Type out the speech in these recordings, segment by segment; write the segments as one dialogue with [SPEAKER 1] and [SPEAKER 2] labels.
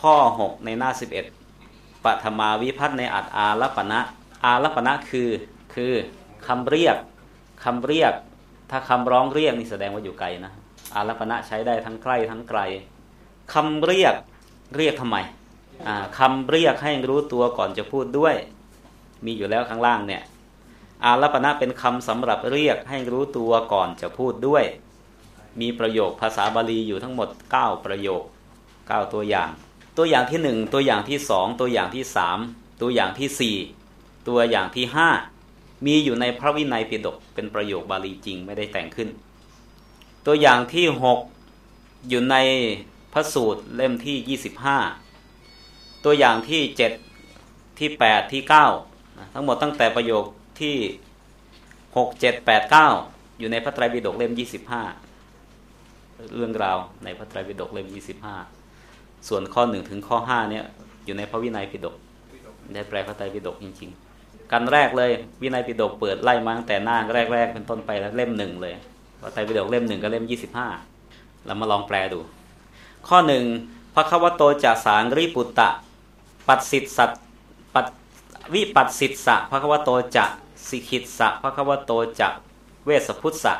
[SPEAKER 1] ข้อ 6 ในหน้า 11ปัทมาวิพัฒน์ในอัตอาลปณะอาลปณะคือคือคำเรียกคำเรียก ถ้าคำร้องเรียกนี่แสดงว่าอยู่ไกลนะอาลปณะใช้ได้ทั้งใกล้ทั้งไกลคำเรียกเรียกทำไมคำเรียกให้รู้ตัวก่อนจะพูดด้วย มีอยู่แล้วข้างล่างเนี่ยอาลปณะเป็นคำสำหรับเรียกให้รู้ตัวก่อนจะพูดด้วย มีประโยคภาษาบาลีอยู่ทั้งหมด 9 ประโยค 9 ตัวอย่าง ตัวอย่างที่1ตัวอย่างที่2ตัวอย่างที่3ตัวอย่างที่4ตัวอย่างที่5มีอยู่ในพระวินัยปิฎกเป็นประโยคบาลีจริงไม่ได้แต่งขึ้น ตัวอย่างที่6อยู่ในพระสูตรเล่มที่25ตัวอย่างที่7ที่8ที่9ทั้งหมดตั้งแต่ประโยคที่หกเจ็ดแปดเก้าอยู่ในพระไตรปิฎกเล่มยี่สิบห้าเรื่องราวในพระไตรปิฎกเล่มยี่สิบห้า ส่วนข้อหนึ่งถึงข้อห้าเนี่ย อยู่ในพระวินัยปิฎกได้แปลพระไตรปิฎกจริง ๆกันแรกเลยวินัยปิฎกเปิดไล่มาตั้งแต่หน้าแรกๆเป็นต้นไปแล้วเล่มหนึ่งเลยพระไตรปิฎกเล่มหนึ่งก็เล่มยี่สิบห้าเรามาลองแปลดู ข้อหนึ่งพระคัมโตจะสางริปุตตะ ปัดสิทสัตปัดวิปัสสิทสะพระคัมโตจะสิกิตสะพระคัมโตจะเวสพุทธะ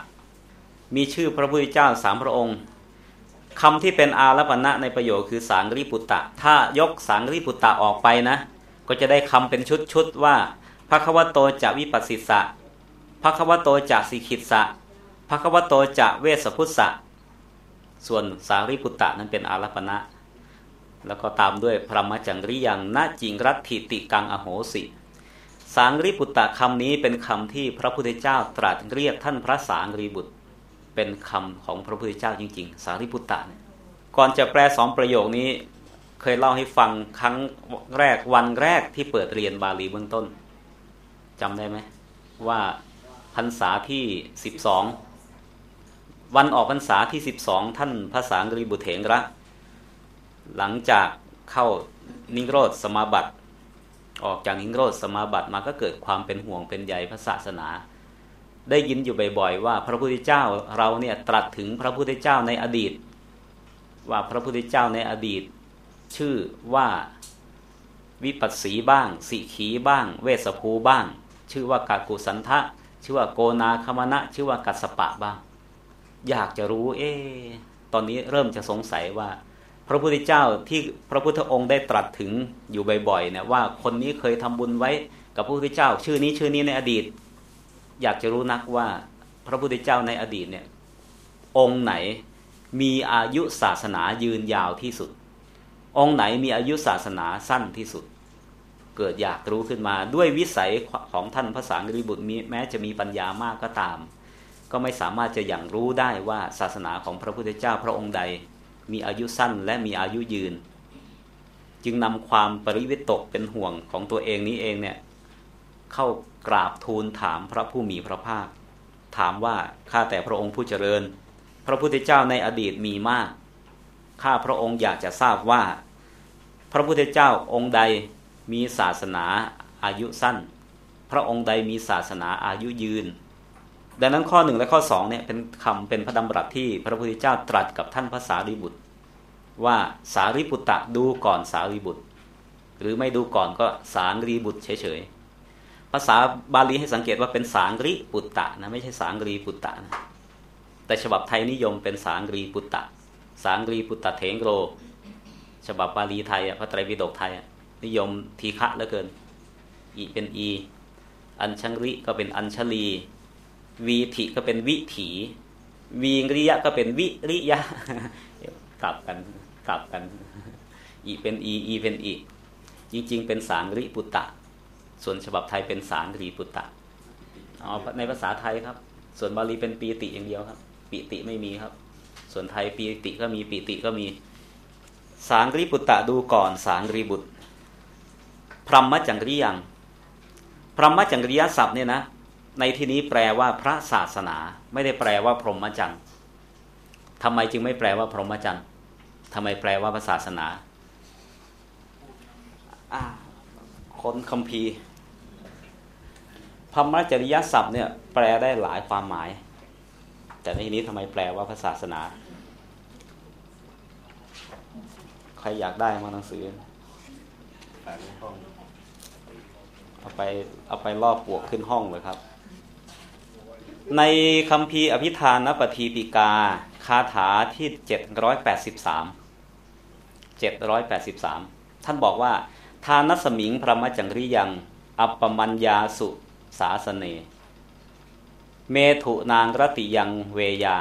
[SPEAKER 1] มีชื่อพระพุทธเจ้าสามพระองค์ คำที่เป็นอาลปนะในประโยคคือสารีปุตฺต ถ้ายกสารีปุตฺตออกไปนะ ก็จะได้คำเป็นชุดๆว่าพระคัมโตจะวิปัสสิสะพระคัมโตจะสิกิตสะพระคัมโตจะเวสพุทธะส่วนสารีปุตฺตนั้นเป็นอาลปนะ แล้วก็ตามด้วยพระมจังริยังนาจิงรัตถิติกังอโหสิสางริปุตตะคำนี้เป็นคำที่พระพุทธเจ้าตรัสเรียกท่านพระสางรีบุตร เป็นคำของพระพุทธเจ้าจริง ๆ สางริปุตตะเนี่ยก่อนจะแปลสองประโยคนี้ เคยเล่าให้ฟังครั้งแรกวันแรกที่เปิดเรียนบาลีเบื้องต้นจำได้ไหมว่าพรรษาที่สิบสองวันออกพรรษาที่สิบสองท่านพระสางรีบุตรเถงระหลังจากเข้านิโรธสมาบัติ ออกจากนิโรธสมาบัติมาก็เกิดความเป็นห่วงเป็นใยพระศาสนา ได้ยินอยู่บ่อยๆว่า พระพุทธเจ้าเราเนี่ยตรัสถึงพระพุทธเจ้าในอดีต ว่าพระพุทธเจ้าในอดีต ชื่อว่าวิปัสสีบ้าง สิขีบ้าง เวสภูบ้าง ชื่อว่ากากุสันทะ ชื่อว่าโกนาคมณะ ชื่อว่ากัสปะบ้าง อยากจะรู้ เอ๊ตอนนี้เริ่มจะสงสัยว่า พระพุทธเจ้าที่พระพุทธองค์ได้ตรัสถึงอยู่บ่อยๆเนี่ยว่าคนนี้เคยทำบุญไว้กับพระพุทธเจ้า ชื่อนี้ชื่อนี้ในอดีต อยากจะรู้นักว่าพระพุทธเจ้าในอดีตเนี่ย องค์ไหนมีอายุศาสนายืนยาวที่สุด องค์ไหนมีอายุศาสนาสั้นที่สุด เกิดอยากรู้ขึ้นมาด้วยวิสัยของท่านพระสารีบุตรแม้จะมีปัญญามากก็ตาม ก็ไม่สามารถจะอย่างรู้ได้ว่าศาสนาของพระพุทธเจ้าพระองค์ใด มีอายุสั้นและมีอายุยืน จึงนำความปริวิตกเป็นห่วงของตัวเองนี้เองเนี่ย เข้ากราบทูลถามพระผู้มีพระภาค ถามว่าข้าแต่พระองค์ผู้เจริญ พระพุทธเจ้าในอดีตมีมาก ข้าพระองค์อยากจะทราบว่า พระพุทธเจ้าองค์ใดมีศาสนาอายุสั้น พระองค์ใดมีศาสนาอายุยืน ดังนั้นข้อหนึ่งและข้อสองเนี่ยเป็นคำเป็นพระดำรัสที่พระพุทธเจ้าตรัสกับท่านภาษารีบุตร ว่าสารีบุตรดูก่อนสารีบุตร หรือไม่ดูก่อนก็สารีบุตรเฉยๆ ภาษาบาลีให้สังเกตว่าเป็นสางรีปุตตะนะไม่ใช่สางรีปุตตะนะแต่ฉบับไทยนิยมเป็นสางรีปุตตะ สางรีปุตตะเถงโร ฉบับบาลีไทยพระไตรปิฎกไทยนิยมทีฆะเหลือเกิน อีเป็นอี อัญชังริก็เป็นอัญชลี วีถิก็เป็นวิถี วีริยะก็เป็นวิริยะ กลับกันกลับกัน อีเป็นอี อีเป็นอี จริง ๆ เป็นสางริปุตตะ ส่วนฉบับไทยเป็นสางรีปุตตะอ๋อในภาษาไทยครับ ส่วนบาลีเป็นปีติอย่างเดียวครับ ปีติไม่มีครับ ส่วนไทยปีติก็มีปีติก็มี สางรีปุตตะดูก่อนสางรีบุตร พรหมจังริยัง พรหมจังริยศัพท์เนี่ยนะ ในที่นี้แปลว่าพระศาสนา ไม่ได้แปลว่าพรหมจรรย์ทำไมจึงไม่แปลว่าพรหมจรรย์ทำไมแปลว่าพระศาสนาคนคัมภีร์ พรหมจริยศัพท์เนี่ยแปลได้หลายความหมาย แต่ในที่นี้ทำไมแปลว่าพระศาสนา ใครอยากได้มาหนังสือเอาไปเอาไปรอบปวกขึ้นห้องเลยครับ ในคำพีอภิธานปฏิปิกา คาถาที่เจ็ดร้อยแปดสิบสามเจ็ดร้อยแปดสิบสามท่านบอกว่า ทานสมิงพระมจังริยัง อัปปมัญญาสุ สาสเน เมถุนางรติยังเวยา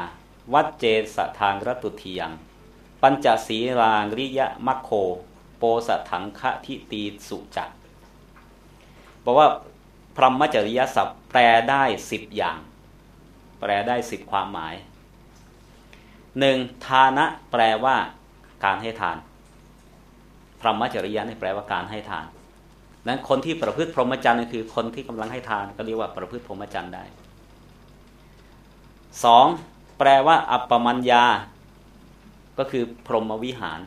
[SPEAKER 1] วัดเจสทางรตุทียัง ปัญจศีลางริยะมัคโค โปสถังคะทิตีสุจักบอกว่าพรหมจริยศัพท์แปลได้สิบอย่าง แปลได้สิบความหมายหนึ่งทานะแปลว่าการให้ทานพรหมจริยะนี่แปลว่าการให้ทาน นั้นคนที่ประพฤติพรหมจรรย์คือคนที่กำลังให้ทานก็เรียกว่าประพฤติพรหมจรรย์ได้สองแปลว่า อัปปมัญญา ก็คือพรหมวิหาร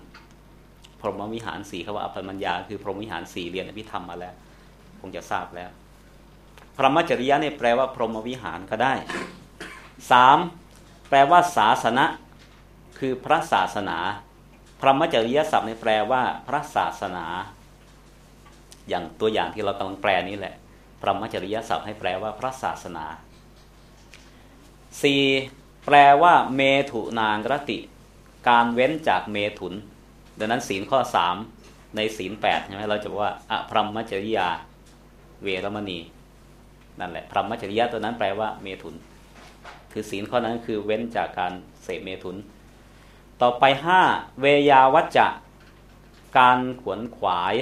[SPEAKER 1] พรหมวิหารสี่คำว่าอัปปมัญญา คือพรหมวิหารสี่เรียนอภิธรรมมาแล้ว คงจะทราบแล้ว พรหมจริยะนี่ยแปลว่า พรหมวิหารก็ได้สามแปลว่า ศาสนะ คือพระศาสนา พระมจริยศัพท์ในแปลว่า พระศาสนา อย่างตัวอย่างที่เรากำลังแปลนี้แหละ พระมจริยศัพท์ให้แปลว่าพระศาสนา 4. แปลว่า เมถุนางรติ การเว้นจากเมถุน ดังนั้นศีลข้อ 3 ในศีล8ใช่ไหมเราจะบอกว่าอพรหมจริยา เวรมณี นั่นแหละพรหมจริยาตัวนั้นแปลว่าเมถุน คือศีลข้อนั้นคือเว้นจากการเสพเมถุน ต่อไปห้าเวยาวัจจะการขวนขวาย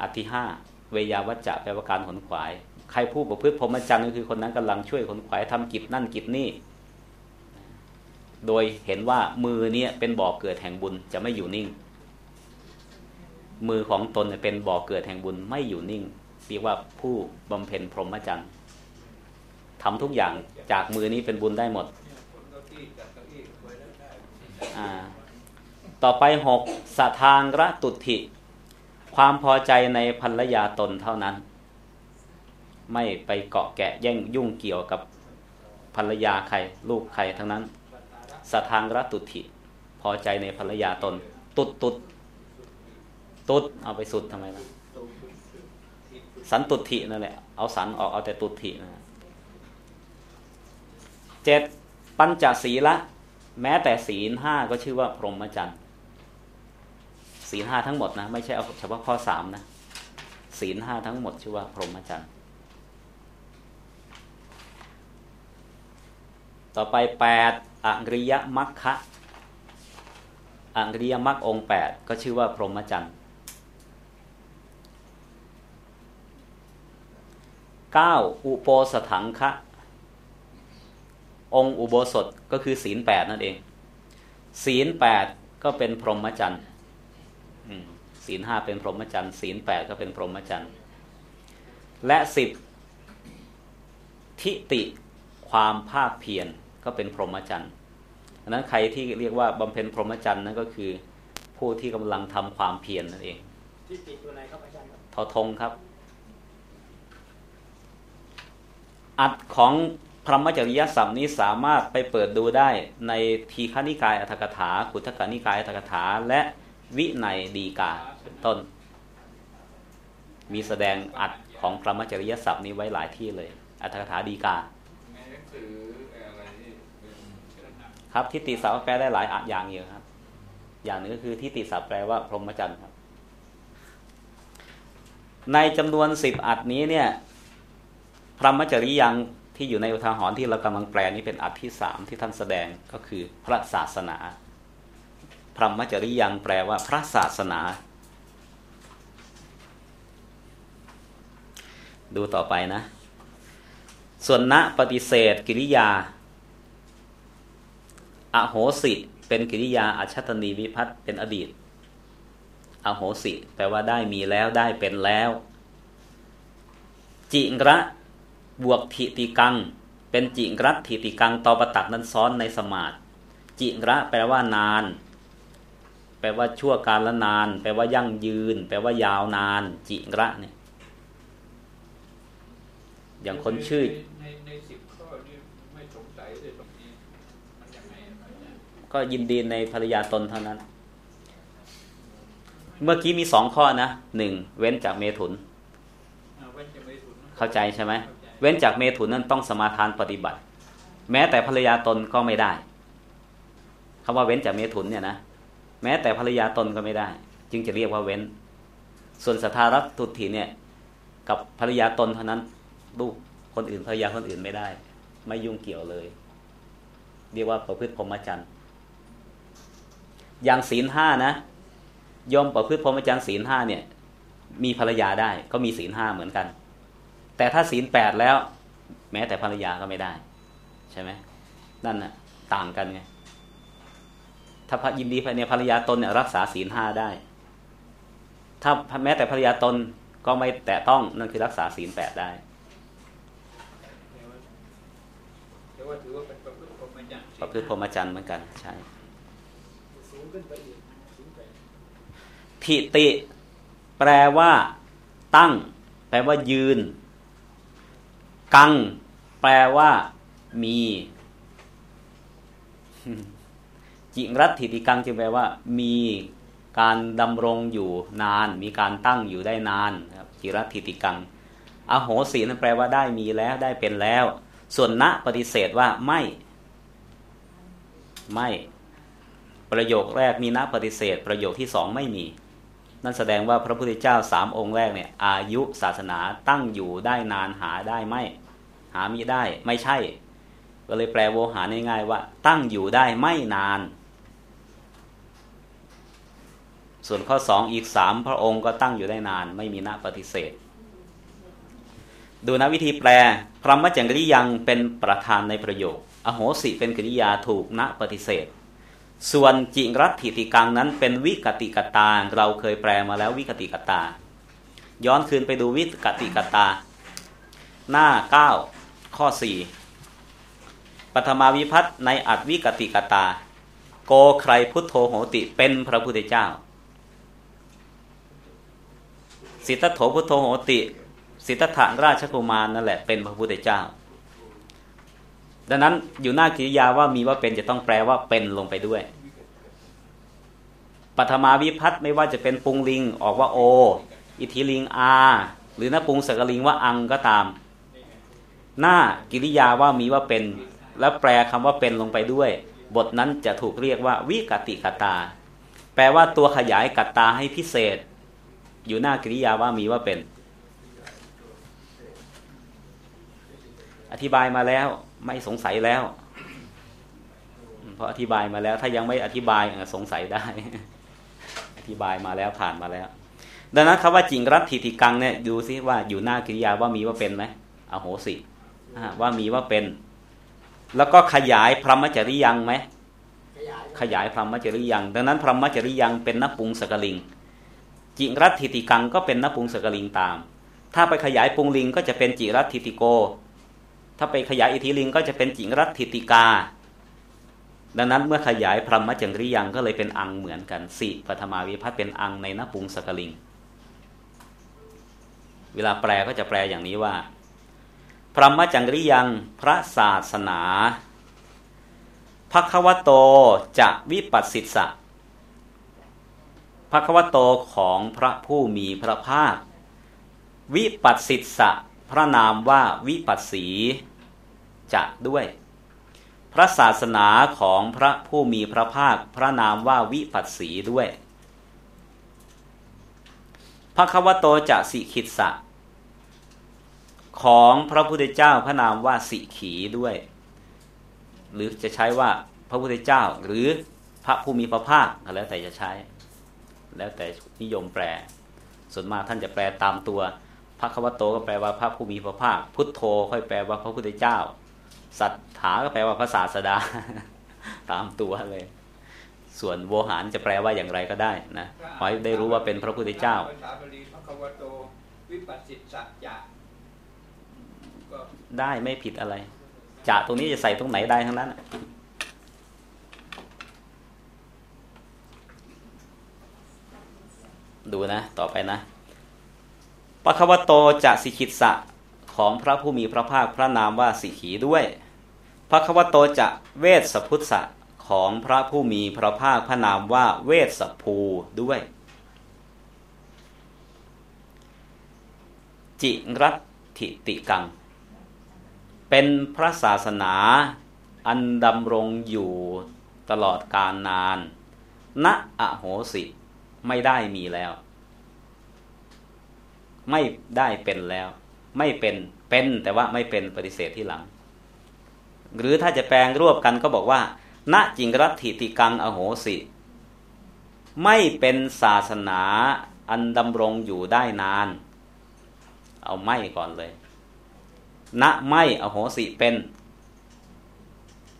[SPEAKER 1] อันที่ห้าเวยาวัจจะแปลว่าการขนขวาย ใครพูดประพฤติพรหมจรรย์ก็คือคนนั้นกำลังช่วยขนขวายทำกิจนั่นกิจนี่ โดยเห็นว่ามือเนี่ยเป็นบ่อเกิดแห่งบุญจะไม่อยู่นิ่ง มือของตนเป็นบ่อเกิดแห่งบุญไม่อยู่นิ่งเรียกว่าผู้บำเพ็ญพรหมจรรย์ทำทุกอย่างจากมือนี้เป็นบุญได้หมด ต่อไปหกสทางระตุติ ความพอใจในภรรยาตนเท่านั้น ไม่ไปเกาะแกะแย่งยุ่งเกี่ยวกับภรรยาใคร ลูกใครทั้งนั้น สทางระตุติพอใจในภรรยาตน ตุดตุดตุดเอาไปสุดทำไมล่ะสันตุตินั่นแหละ เอาสันออกเอาแต่ตุตินะเจ็ดปัญจศีละ แม้แต่ศีลห้าก็ชื่อว่าพรหมจรรย์ ศีลห้าทั้งหมดนะ ไม่ใช่เอาเฉพาะข้อสามนะ ศีลห้าทั้งหมดชื่อว่าพรหมจรรย์ ต่อไปแปดอังริยมัคคะอังริยมัคองแปดก็ชื่อว่าพรหมจรรย์เก้าอุโปสถังคะองค์อุโบสถก็คือศีลแปดนั่นเอง ศีลแปดก็เป็นพรหมจรรย์ ศีลห้าเป็นพรหมจรรย์ศีลแปดก็เป็นพรหมจรรย์ และสิบทิติความภาคเพียรก็เป็นพรหมจรรย์ดังนั้นใครที่เรียกว่าบำเพ็ญพรหมจรรย์นั่นก็คือ ผู้ที่กำลังทำความเพียรนั่นเอง
[SPEAKER 2] ทิติตัวไหนครับอาจารย์
[SPEAKER 1] ทอทงครับ อัดของพระมจริยสัมนี้สามารถไปเปิดดูได้ในทีฆนิกายอัตถกถาขุทกานิกายอัตถกถาและวิในดีกา เป็นต้น มีแสดงอัดของพระมจริยสัพท์นี้ไว้หลายที่เลย อัตถกถาดีกาครับทิฏฐิสัพแปลได้หลายอย่างเยอะครับ อย่างนึงก็คือทิฏฐิสัพแปลว่าพรหมจรรย์ครับ ในจำนวนสิบอัดนี้เนี่ยพระมจริยังที่อยู่ในอุทาหรณ์ที่เรากำลังแปลนี้เป็นอัดที่สามที่ท่านแสดงก็คือพระศาสนาพระมจริยังแปลว่าพระศาสนา ดูต่อไปนะ ส่วนณปฏิเสธกิริยา อโหสิ เป็นกิริยาอัชตนีวิพัตเป็นอดีต อโหสิ แปลว่าได้มีแล้วได้เป็นแล้ว จิงระบวกทิติกัง เป็นจิรัตทิติกังตอประตักนั้นซ้อนในสมาธิจิระแปลว่านาน แปลว่าชั่วการละนาน แปลว่ายั่งยืน แปลว่ายาวนาน จิระเนี่ย อย่างคนชื่อ
[SPEAKER 2] ในในสิบข้อนี้ไม่สงสัยเลยตรงนี้มันยังไง
[SPEAKER 1] ก็ยินดีในภรรยาตนเท่านั้น เมื่อกี้มีสองข้อนะหนึ่งเว้นจากเมถุน เข้าใจใช่ไหมเว้นจากเมถุนนั้นต้องสมาทานปฏิบัติ แม้แต่ภรรยาตนก็ไม่ได้คำว่าเว้นจากเมถุนเนี่ยนะแม้แต่ภรรยาตนก็ไม่ได้ จึงจะเรียกว่าเว้น ส่วนสัทธารัตุถีเนี่ย กับภรรยาตนเท่านั้น ลูกคนอื่นภรรยาคนอื่นไม่ได้ ไม่ยุ่งเกี่ยวเลย เรียกว่าประพฤติพรหมจรรย์อย่างศีลห้านะยอมประพฤติพรหมจรรย์ศีลห้าเนี่ย มีภรรยาได้ ก็มีศีลห้าเหมือนกัน แต่ถ้าศีลแปดแล้ว แม้แต่ภรรยาก็ไม่ได้ ใช่ไหมนั่นน่ะ ต่างกันไงถ้าพระยินดีในภรรยาตนเนี่ยรักษาศีลห้าได้ ถ้าแม้แต่ภรรยาตนก็ไม่แตะต้องนั่นคือรักษาศีลแปดได้ ประพฤติพรหมจรรย์เหมือนกันใช่ทิติ แปลว่า ตั้ง แปลว่า ยืน กัง แปลว่า มีจิรัตถิติกังจึงแปลว่า มีการดำรงอยู่นาน มีการตั้งอยู่ได้นานครับจิรัตถิติกัง อโหสีนั้นแปลว่าได้มีแล้วได้เป็นแล้ว ส่วนณปฏิเสธว่าไม่ ไม่ ประโยคแรกมีณปฏิเสธ ประโยคที่สองไม่มี นั่นแสดงว่าพระพุทธเจ้าสามองค์แรกเนี่ย อายุศาสนาตั้งอยู่ได้นานหาได้ไม่ หามิได้ไม่ใช่ ก็เลยแปลโวหารง่ายๆว่า ตั้งอยู่ได้ไม่นาน ส่วนข้อสองอีกสามพระองค์ก็ตั้งอยู่ได้นาน ไม่มีนัปฏิเสธ ดูนะวิธีแปล พฺรหฺมจริยํเป็นประธานในประโยค อโหสิเป็นกริยาถูก น ปฏิเสธ ส่วนจิรฏฺฐิติกํนั้นเป็นวิกติกัตตา เราเคยแปลมาแล้ววิกติกตา ย้อนคืนไปดูวิกติกัตตา หน้า 9 ข้อ 4 ปฐมาวิพัฒในอัดวิกติกัตตา โกใครพุทฺโธโหติเป็นพระพุทธเจ้า สิทธัตโถพุทโธโหติ สิทธัตถราชกุมารนั่นแหละเป็นพระพุทธเจ้า ดังนั้นอยู่หน้ากิริยาว่ามีว่าเป็นจะต้องแปลว่าเป็นลงไปด้วยปัทมาวิพัตไม่ว่าจะเป็นปุงลิงออกว่าโอ อิทิลิงอา หรือน้าปุงสกลิงว่าอังก็ตาม หน้ากิริยาว่ามีว่าเป็น แล้วแปลคำว่าเป็นลงไปด้วย บทนั้นจะถูกเรียกว่าวิกติกตา แปลว่าตัวขยายกัตตาให้พิเศษ อยู่หน้ากิริยาว่ามีว่าเป็น อธิบายมาแล้ว ไม่สงสัยแล้วเพราะอธิบายมาแล้ว ถ้ายังไม่อธิบายสงสัยได้ อธิบายมาแล้วผ่านมาแล้ว ดังนั้นคำว่าจริงรัตถิติกังเนี่ยดูซิว่าอยู่หน้ากริยาว่ามีว่าเป็นไหมอโหสิว่ามีว่าเป็น แล้วก็ขยายพรหมจริยังไหมขยายพรหมจริยัง ดังนั้นพรหมจริยังเป็นนปุงสกลิง จิรัตถิติกังก็เป็นนปุงสกลิงตาม ถ้าไปขยายปุงลิงก็จะเป็นจิรัตถิติโก ถ้าไปขยายอิทิลิงก็จะเป็นจิงรัตถิติกา ดังนั้นเมื่อขยายพรหมจังริยังก็เลยเป็นอังเหมือนกันสี่ปฐมาวิพัฒเป็นอังในนปุงสกลิง เวลาแปลก็จะแปลอย่างนี้ว่า พรหมจังริยังพระศาสนาภควโตจะวิปัสสิสะพระควโตของพระผู้มีพระภาค วิปัสสิตสะพระนามว่าวิปัสสี จะด้วย พระศาสนาของพระผู้มีพระภาคพระนามว่าวิปัสสีด้วยพระควโตจะสิขิตสะของพระพุทธเจ้าพระนามว่าสิขีด้วย หรือจะใช้ว่าพระพุทธเจ้าหรือพระผู้มีพระภาคแล้วแต่จะใช้ แล้วแต่นิยมแปล ส่วนมากท่านจะแปลตามตัวพระคัมภโตก็แปลว่าพระผู้มีพระภาค พุทโธค่อยแปลว่าพระพุทธเจ้า สัตถาก็แปลว่าพระศาสดา ตามตัวเลย ส่วนโวหารจะแปลว่าอย่างไรก็ได้นะขอให้ได้รู้ว่าเป็นพระพุทธเจ้าได้ไม่ผิดอะไรจะตรงนี้จะใส่ตรงไหนได้ทั้งนั้นดูนะ ต่อไปนะปะควโตจะสิกิตสะ ของพระผู้มีพระภาคพระนามว่าสิขีด้วย พระควโตจะเวสพุทธะของพระผู้มีพระภาคพระนามว่าเวสภูด้วย จิรัติติกัง เป็นพระศาสนาอันดำรงอยู่ตลอดกาลนาน ณอโหสิไม่ได้มีแล้ว ไม่ได้เป็นแล้ว ไม่เป็นเป็นแต่ว่าไม่เป็นปฏิเสธที่หลัง หรือถ้าจะแปลงรวบกันก็บอกว่าณจิงรัตถิติกังอโหสิ ไม่เป็นศาสนาอันดำรงอยู่ได้นาน เอาไม่ก่อนเลยณไม่อโหสิเป็น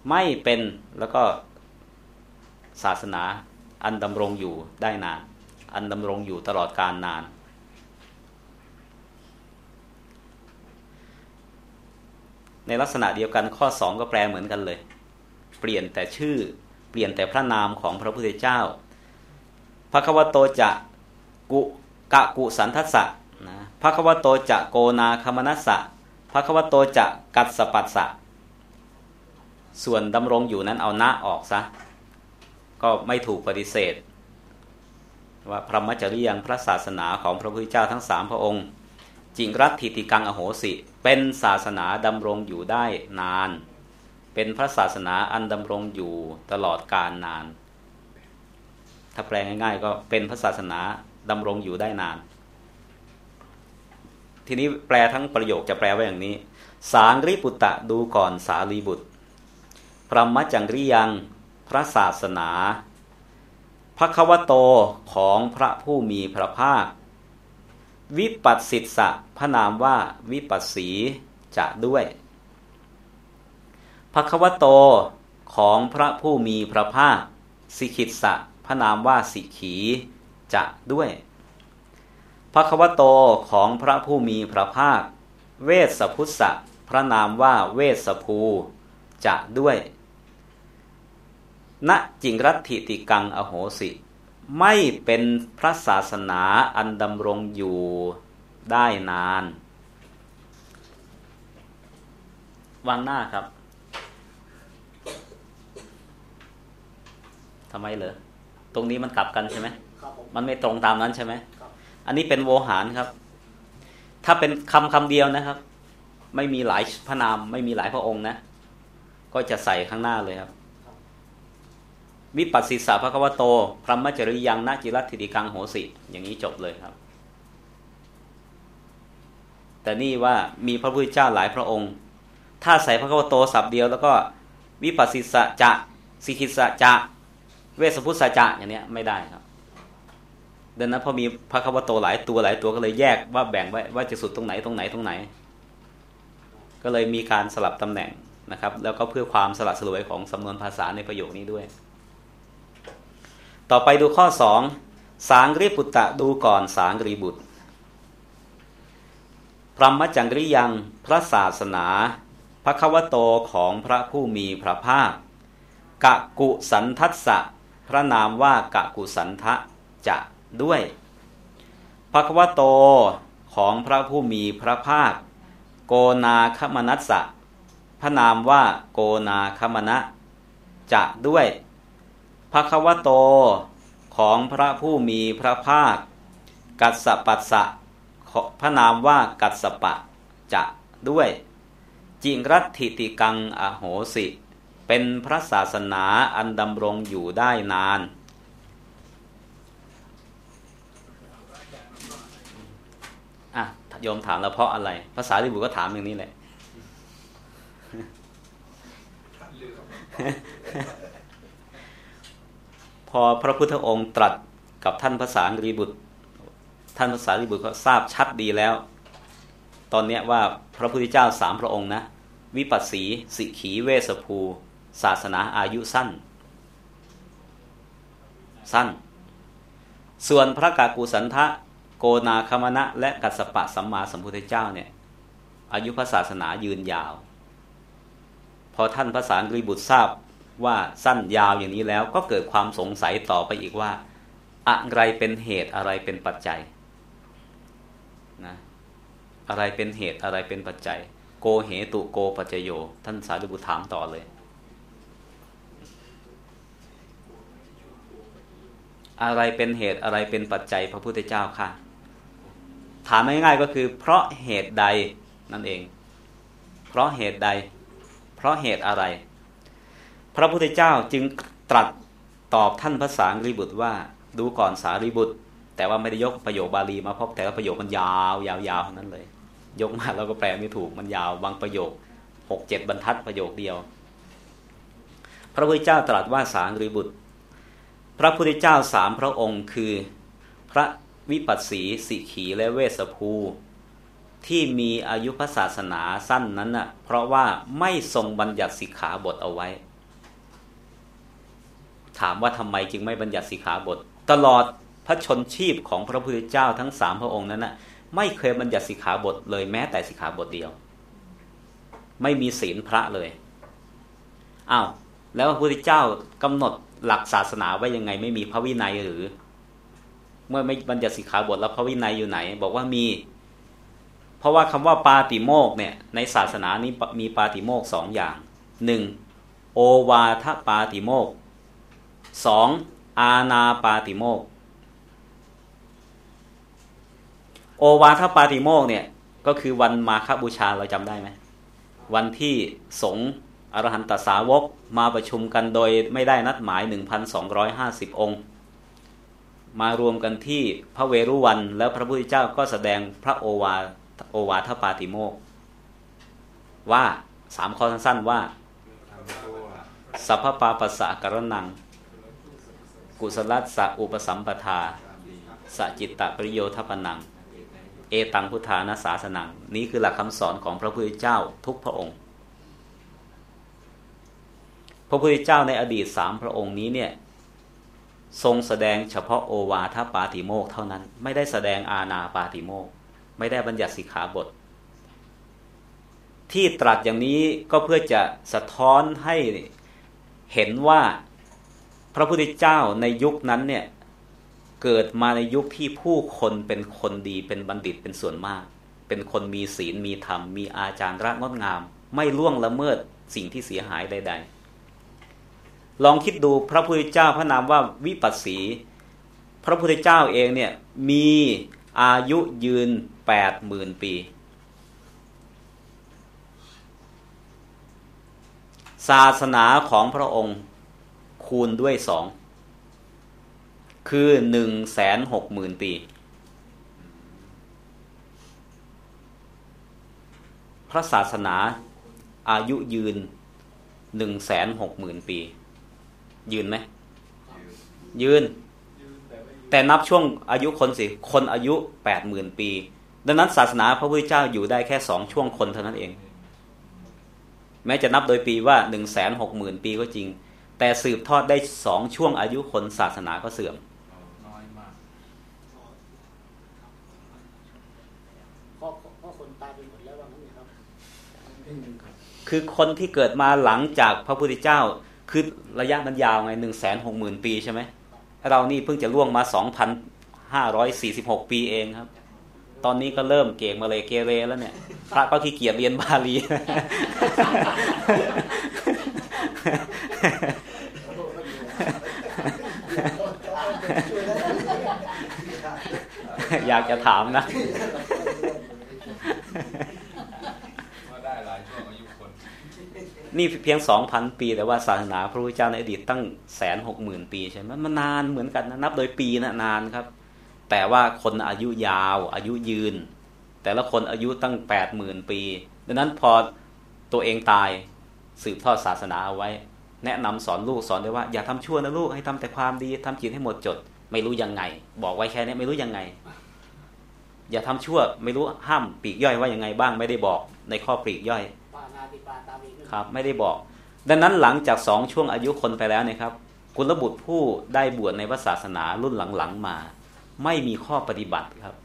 [SPEAKER 1] ไม่เป็นแล้วก็ศาสนาอันดำรงอยู่ได้นาน อันดำรงอยู่ตลอดกาลนาน ในลักษณะเดียวกันข้อสองก็แปลเหมือนกันเลย เปลี่ยนแต่ชื่อ เปลี่ยนแต่พระนามของพระพุทธเจ้าพระควโตจะกุกะกุสันทัสสะนะพระควโตจะโกนาคมนัสสะพระควโตจะกัสสปัสสะส่วนดำรงอยู่นั้นเอาหน้าออกซะ ก็ไม่ถูกปฏิเสธ ว่าพระมัจริยังพระศาสนาของพระพุทธเจ้าทั้งสามพระองค์ จิงรัตถิติกังอโหสิ เป็นศาสนาดำรงอยู่ได้นาน เป็นพระศาสนาอันดำรงอยู่ตลอดกาลนาน ถ้าแปลง่ายๆ ก็เป็นพระศาสนาดำรงอยู่ได้นาน ทีนี้แปลทั้งประโยคจะแปลว่าอย่างนี้ สางริปุตตะดูก่อนสารีบุตร พระมัจังริยังพระศาสนาพระควโตของพระผู้มีพระภาค วิปัสสิสะพระนามว่าวิปัสสีจะด้วยพระควโตของพระผู้มีพระภาค สิกิตสะพระนามว่าสิขีจะด้วยพระควโตของพระผู้มีพระภาค เวสพุทธะพระนามว่าเวสภูจะด้วยณจิงรัตถิติกังอโหสิ ไม่เป็นพระศาสนาอันดำรงอยู่ได้นาน วางหน้าครับทำไมเหรอตรงนี้มันกลับกันใช่ไหมมันไม่ตรงตามนั้นใช่ไหมอันนี้เป็นโวหารครับ ถ้าเป็นคำคำเดียวนะครับ ไม่มีหลายพระนาม ไม่มีหลายพระองค์นะ ก็จะใส่ข้างหน้าเลยครับ วิปัสสิสาภควโต พระมจริยังนาจิรัติติกังโหสิ อย่างนี้จบเลยครับ แต่นี่ว่ามีพระพุทธเจ้าหลายพระองค์ ถ้าใส่พระควโตสับเดียว แล้วก็วิปัสสิสะจะสิกิสะจะ เวสพุทธะจะอย่างนี้ไม่ได้ครับดังนั้นพอมีพระควโตหลายตัวหลายตัวก็เลยแยกว่าแบ่งไว้ว่าจะสุดตรงไหนตรงไหนตรงไหน ก็เลยมีการสลับตำแหน่งนะครับ แล้วก็เพื่อความสลัดสลวยของสำนวนภาษาในประโยคนี้ด้วย ต่อไปดูข้อสองสางริปุตตะดูก่อนสางรีบุตร พรหมจังริยังพระศาสนาพระควโตของพระผู้มีพระภาคกะกุสันทัสสะพระนามว่ากะกุสันทะจะด้วยพระควโตของพระผู้มีพระภาค โกนาคมนัสสะพระนามว่าโกนาคมณะจะด้วย พระควโตของพระผู้มีพระภาค กัสปัสสะพระนามว่ากัสปะจะด้วย จิงรัตถิติกังอโหสิ เป็นพระศาสนาอันดำรงอยู่ได้นาน อะโยมถามแล้วเพราะอะไร ภาษาลิบุก็ถามอย่างนี้แหละพ อพระพุทธองค์ตรัสกับท่านภาษารีบุตร ท่านภาษารีบุตรก็ทราบชัดดีแล้ว ตอนนี้ว่าพระพุทธเจ้าสามพระองค์นะ วิปัสสีสิขีเวสภู ศาสนาอายุสั้น สั้น ส่วนพระกากุสันทะโกนาคมณะ และกัสปะสัมมาสัมพุทธเจ้าเนี่ยอายุพระศาสนายืนยาว พอท่านภาษารีบุตรทราบ ว่าสั้นยาวอย่างนี้แล้วก็เกิดความสงสัยต่อไปอีกว่า อะไรเป็นเหตุอะไรเป็นปัจจัยนะอะไรเป็นเหตุอะไรเป็นปัจจัย โกเหตุโกปัจจโย ท่านสารีบุตรถามต่อเลย อะไรเป็นเหตุอะไรเป็นปัจจัยพระพุทธเจ้าค่ะ ถามง่ายๆก็คือ เพราะเหตุใดนั่นเอง เพราะเหตุใด เพราะเหตุอะไร พระพุทธเจ้าจึงตรัสตอบท่านพระสารีบุตรว่า ดูก่อนสารีบุตร แต่ว่าไม่ได้ยกประโยคบาลีมาเพราะแต่ว่าประโยคมันยาวยาวยาวนั้นเลย ยกมาเราก็แปลไม่ถูกมันยาวบางประโยคหกเจ็ดบรรทัดประโยคเดียว พระพุทธเจ้าตรัสว่าสารีบุตร พระพุทธเจ้าสามพระองค์คือ พระวิปัสสีสิขีและเวสภูที่มีอายุพระศาสนาสั้นนั้นน่ะเพราะว่าไม่ทรงบัญญัติสิกขาบทเอาไว้ ถามว่าทำไมจึงไม่บัญญัติสิกขาบท ตลอดพระชนชีพของพระพุทธเจ้าทั้งสามพระองค์นั้นนะไม่เคยบัญญัติสิกขาบทเลยแม้แต่สิกขาบทเดียว ไม่มีศีลพระเลยอ้าวแล้วพระพุทธเจ้ากำหนดหลักศาสนาไว้ยังไง ไม่มีพระวินัยหรือ เมื่อไม่บัญญัติสิกขาบทแล้วพระวินัยอยู่ไหน บอกว่ามี เพราะว่าคำว่าปาติโมกเนี่ย ในศาสนานี้มีปาติโมกสองอย่างหนึ่งโอวาทปาติโมก สองอาณาปาติโมกโอวาทปาติโมกเนี่ย ก็คือวันมาคบูชาเราจำได้ไหมวันที่สงอรหันตสาวกมาประชุมกันโดยไม่ได้นัดหมาย 1,250 องค์ มารวมกันที่พระเวรุวัน แล้วพระพุทธเจ้าก็แสดงพระโอวาโอวาทปาติโมก ว่าสามข้อสั้นๆว่า สัพพปาปัสสะกรนัง กุศลสะอุปสัมปทาสจิตตปริโยทปนัง เอตังพุทธานาสาสนัง นี้คือหลักคำสอนของพระพุทธเจ้าทุกพระองค์ พระพุทธเจ้าในอดีตสามพระองค์นี้เนี่ยทรงแสดงเฉพาะโอวาทปาติโมกเท่านั้น ไม่ได้แสดงอาณาปาติโมกไม่ได้บัญญัติสิกขาบท ที่ตรัสอย่างนี้ก็เพื่อจะสะท้อนให้เห็นว่า ระพุทธเจ้าในยุคนั้นเนี่ยเกิดมาในยุคที่ผู้คนเป็นคนดีเป็นบัณฑิตเป็นส่วนมาก เป็นคนมีศีลมีธรรม มีอาจารย์รักงดงาม ไม่ล่วงละเมิดสิ่งที่เสียหายใด ๆ ลองคิดดูพระพุทธเจ้าพระนามว่าวิปัสสี พระพุทธเจ้าเองเนี่ยมีอายุยืนแปดหมื่นปี ศาสนาของพระองค์ คูณด้วยสองคือหนึ่งแสนหกหมื่นปี พระศาสนาอายุยืนหนึ่งแสนหกหมื่นปี ยืนไหม ยืน แต่นับช่วงอายุคนสิ คนอายุแปดหมื่นปี ดังนั้นศาสนาพระพุทธเจ้าอยู่ได้แค่สองช่วงคนเท่านั้นเอง แม้จะนับโดยปีว่าหนึ่งแสนหกหมื่นปีก็จริง แต่สืบทอดได้สองช่วงอายุคนศาสนาก็เสื่อมคือคนที่เกิดมาหลังจากพระพุทธเจ้า คือระยะมันยาวไงหนึ่งแสนหกหมื่นปีใช่ไหมเรานี่เพิ่งจะล่วงมาสองพันห้าร้อยสี่สิบหกปีเองครับ ตอนนี้ก็เริ่มเก่งมาเลยเกเรแล้วเนี่ย พระก็ขี้เกียจเรียนบาลี อยากจะถามนะนี่เพียงสองพันปี แต่ว่าศาสนาพระพุทธเจ้าในอดีตตั้งแสนหกหมื่นปีใช่ไหมมันนานเหมือนกันนะนับโดยปีนะนานครับ แต่ว่าคนอายุยาว อายุยืน แต่ละคนอายุตั้งแปดหมื่นปี ดังนั้นพอตัวเองตายสืบทอดศาสนาเอาไว้ แนะนำสอนลูกสอนได้ว่าอย่าทำชั่วนะลูกให้ทำแต่ความดีทำจิตให้หมดจด ไม่รู้ยังไง บอกไว้แค่นี้ไม่รู้ยังไง อย่าทำชั่วไม่รู้ห้ามปีกย่อยว่ายังไงบ้างไม่ได้บอกในข้อปีกย่อยครับ ไม่ได้บอก ดังนั้นหลังจากสองช่วงอายุคนไปแล้วเนี่ยครับกุลบุตรผู้ได้บวชในพระศาสนารุ่นหลังๆมา ไม่มีข้อปฏิบัติครับ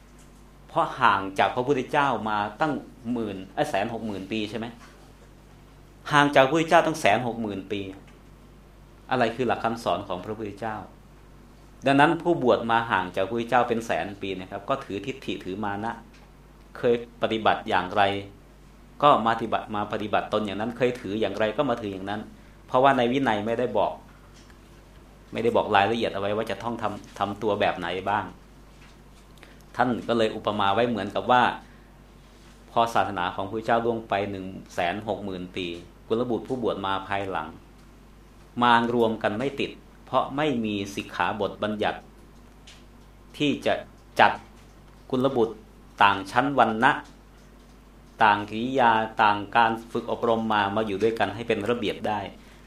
[SPEAKER 1] เพราะห่างจากพระพุทธเจ้ามาตั้งหมื่นไอ้แสนหกหมื่นปีใช่ไหมห่างจากพระพุทธเจ้าตั้งแสนหกหมื่นปี อะไรคือหลักคำสอนของพระพุทธเจ้า ดังนั้นผู้บวชมาห่างจากพระเจ้าเป็นแสนปีนะครับ ก็ถือทิฏฐิถือมานะ เคยปฏิบัติอย่างไร ก็มาปฏิบัติมาปฏิบัติตนอย่างนั้น เคยถืออย่างไรก็มาถืออย่างนั้น เพราะว่าในวินัยไม่ได้บอก ไม่ได้บอกรายละเอียดเอาไว้ว่าจะต้องทำทำตัวแบบไหนบ้าง ท่านก็เลยอุปมาไว้เหมือนกับว่า พอศาสนาของพระเจ้าล่วงไปหนึ่งแสนหกหมื่นปีกุลบุตรผู้บวชมาภายหลัง มารวมกันไม่ติด ราะไม่มีสิกขาบทบัญญัติ ที่จะจัดกุลบุตรต่างชั้นวันนะต่างกิริยาต่างการฝึกอบรมมามาอยู่ด้วยกันให้เป็นระเบียบได้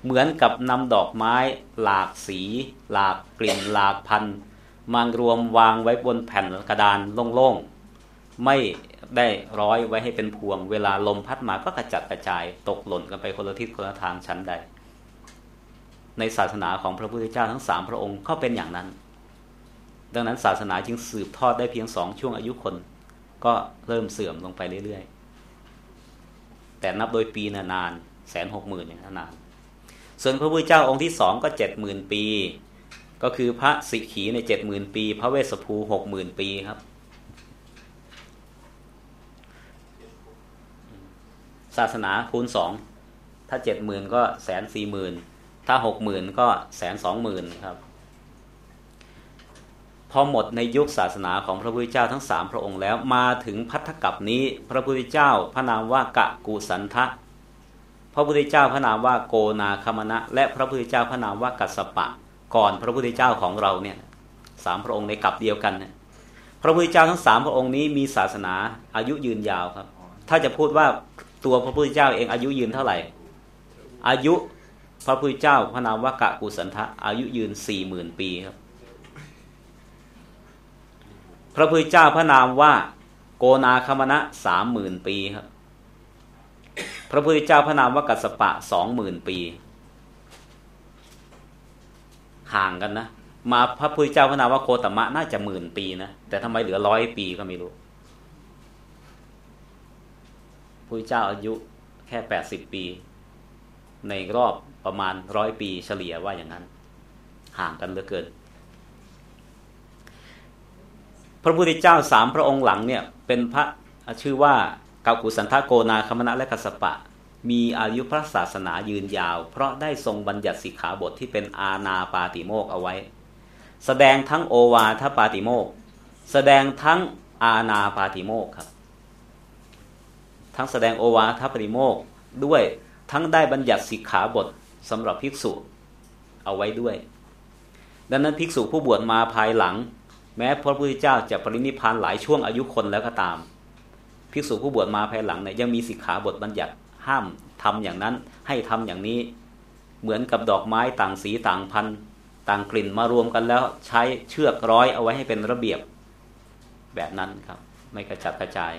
[SPEAKER 1] เหมือนกับนำดอกไม้ หลากสี หลากกลิ่น หลากพันมารวมวางไว้บนแผ่นกระดานโล่งๆไม่ได้ร้อยไว้ให้เป็นพวง เวลาลมพัดมาก็กระจัดกระจายตกหล่นกันไปคนละทิศคนละทางชั้นใด ในศาสนาของพระพุทธเจ้าทั้งสามพระองค์ก็เป็นอย่างนั้น ดังนั้นศาสนาจึงสืบทอดได้เพียงสองช่วงอายุคน ก็เริ่มเสื่อมลงไปเรื่อยๆ แต่นับโดยปีนานานแสนหกหมื่นอย่างนาน ส่วนพระพุทธเจ้าองค์ที่สองก็เจ็ดหมื่นปี ก็คือพระสิขีในเจ็ดหมื่นปี พระเวสสภูหกหมื่นปีครับ ศาสนาคูณสองถ้าเจ็ดหมื่นก็แสนสี่หมื่น ถ้าหกหมื่นก็แสนสองหมื่นครับ พอหมดในยุคศาสนาของพระพุทธเจ้าทั้งสามพระองค์แล้วมาถึงพัทธกับนี้พระพุทธเจ้าพระนามว่ากะกุสันทะ พระพุทธเจ้าพระนามว่าโกนาคมณะ และพระพุทธเจ้าพระนามว่ากัสปะ ก่อนพระพุทธเจ้าของเราเนี่ยสามพระองค์ในกับเดียวกันเนี่ยพระพุทธเจ้าทั้งสามพระองค์นี้มีศาสนาอายุยืนยาวครับ ถ้าจะพูดว่าตัวพระพุทธเจ้าเองอายุยืนเท่าไหร่ อายุ พระพุทธเจ้าพระนามว่ากะกุสันทะอายุยืนสี่หมื่นปีครับ พระพุทธเจ้าพระนามว่า โกนาคมณะสามหมื่นปีครับ พระพุทธเจ้าพระนามว่ากัสปะสองหมื่นปี ห่างกันนะ มาพระพุทธเจ้าพระนามว่าโคตมะน่าจะหมื่นปีนะแต่ทำไมเหลือร้อยปีก็ไม่รู้พระเจ้าอายุแค่แปดสิบปี ในรอบ ประมาณร้อยปีเฉลี่ยว่าอย่างนั้น ห่างกันเหลือเกิน พระพุทธเจ้าสามพระองค์หลังเนี่ย เป็นพระชื่อว่าเกากุสันทโกนาคมณะและกัสปะ มีอายุพระศาสนายืนยาว เพราะได้ทรงบัญญัติสิกขาบทที่เป็นอาณาปาติโมกเอาไว้ แสดงทั้งโอวาทปาติโมกแสดงทั้งอาณาปาติโมกครับ ทั้งแสดงโอวาทปริโมกด้วยทั้งได้บัญญัติสิกขาบท สำหรับภิกษุเอาไว้ด้วย ดังนั้นภิกษุผู้บวชมาภายหลัง แม้พระพุทธเจ้าจะปรินิพานหลายช่วงอายุคนแล้วก็ตาม ภิกษุผู้บวชมาภายหลังเนี่ยยังมีสิกขาบทบัญญัติห้ามทำอย่างนั้นให้ทำอย่างนี้ เหมือนกับดอกไม้ต่างสีต่างพันธุ์ต่างกลิ่นมารวมกันแล้วใช้เชือกร้อยเอาไว้ให้เป็นระเบียบแบบนั้นครับ ไม่กระจัดกระจาย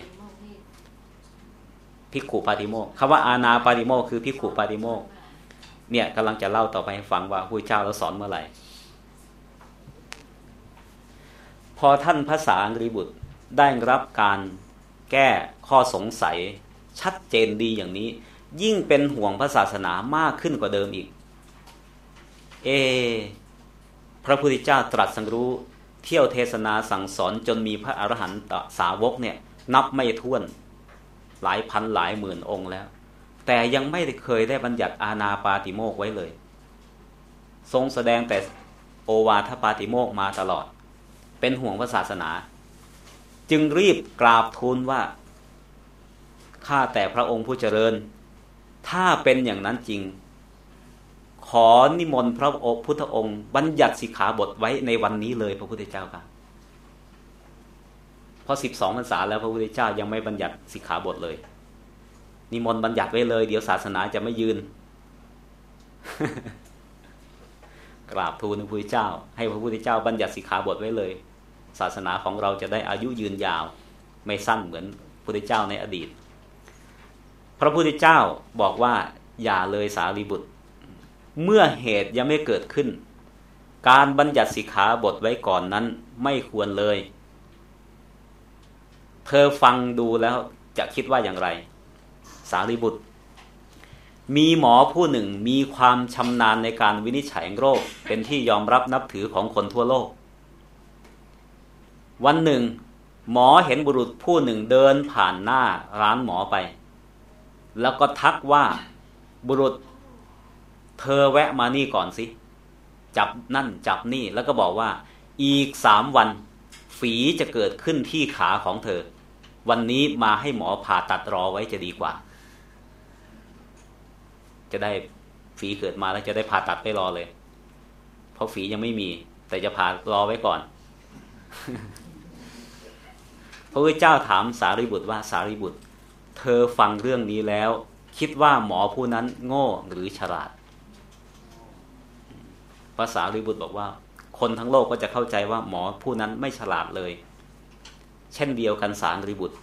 [SPEAKER 1] พิกขุปาติโมกคำว่าอาณาปาติโมกคือพิกขุปาติโมก เนี่ยกำลังจะเล่าต่อไปให้ฟังว่าพระเจ้าเราสอนเมื่อไหร่ พอท่านภาษาอังกฤบุตรได้รับการแก้ข้อสงสัย ชัดเจนดีอย่างนี้ ยิ่งเป็นห่วงพระศาสนามากขึ้นกว่าเดิมอีก เอ พระพุทธเจ้าตรัสสังรู้เที่ยวเทศนาสั่งสอนจนมีพระอรหันตสาวกเนี่ย นับไม่ถ้วนหลายพันหลายหมื่นองค์แล้ว แต่ยังไม่เคยได้บัญญัติอาณาปาติโมกไว้เลย ทรงแสดงแต่โอวาทปาติโมกมาตลอด เป็นห่วงพระศาสนา จึงรีบกราบทูลว่าข้าแต่พระองค์ผู้เจริญ ถ้าเป็นอย่างนั้นจริง ขอนิมนต์พระพุทธองค์บัญญัติสิกขาบทไว้ในวันนี้เลยพระพุทธเจ้าค่ะพราะสิบสองพรรษาแล้วพระพุทธเจ้ายังไม่บัญญัติสิกขาบทเลย นิมนต์บัญญัติไว้เลย เดี๋ยวศาสนาจะไม่ยืน กราบทูลพระพุทธเจ้า ให้พระพุทธเจ้าบัญญัติสิกขาบทไว้เลย ศาสนาของเราจะได้อายุยืนยาว ไม่สั้นเหมือนพระพุทธเจ้าในอดีต พระพุทธเจ้าบอกว่าอย่าเลยสารีบุตร เมื่อเหตุยังไม่เกิดขึ้น การบัญญัติสิกขาบทไว้ก่อนนั้นไม่ควรเลย เธอฟังดูแล้วจะคิดว่าอย่างไร สารีบุตร มีหมอผู้หนึ่งมีความชำนาญในการวินิจฉัยโรค เป็นที่ยอมรับนับถือของคนทั่วโลก วันหนึ่ง หมอเห็นบุรุษผู้หนึ่งเดินผ่านหน้าร้านหมอไป แล้วก็ทักว่าบุรุษเธอแวะมานี่ก่อนสิ จับนั่นจับนี่แล้วก็บอกว่า อีกสามวัน ฝีจะเกิดขึ้นที่ขาของเธอ วันนี้มาให้หมอผ่าตัดรอไว้จะดีกว่า จะได้ฝีเกิดมาแล้วจะได้ผ่าตัดไปรอเลย เพราะฝียังไม่มี แต่จะผ่ารอไว้ก่อน พระพุทธเจ้าถามสารีบุตรว่าสารีบุตร เธอฟังเรื่องนี้แล้ว คิดว่าหมอผู้นั้นโง่หรือฉลาดภาษารีบุตรบอกว่า คนทั้งโลกก็จะเข้าใจว่าหมอผู้นั้นไม่ฉลาดเลย เช่นเดียวกันสารรีบุตร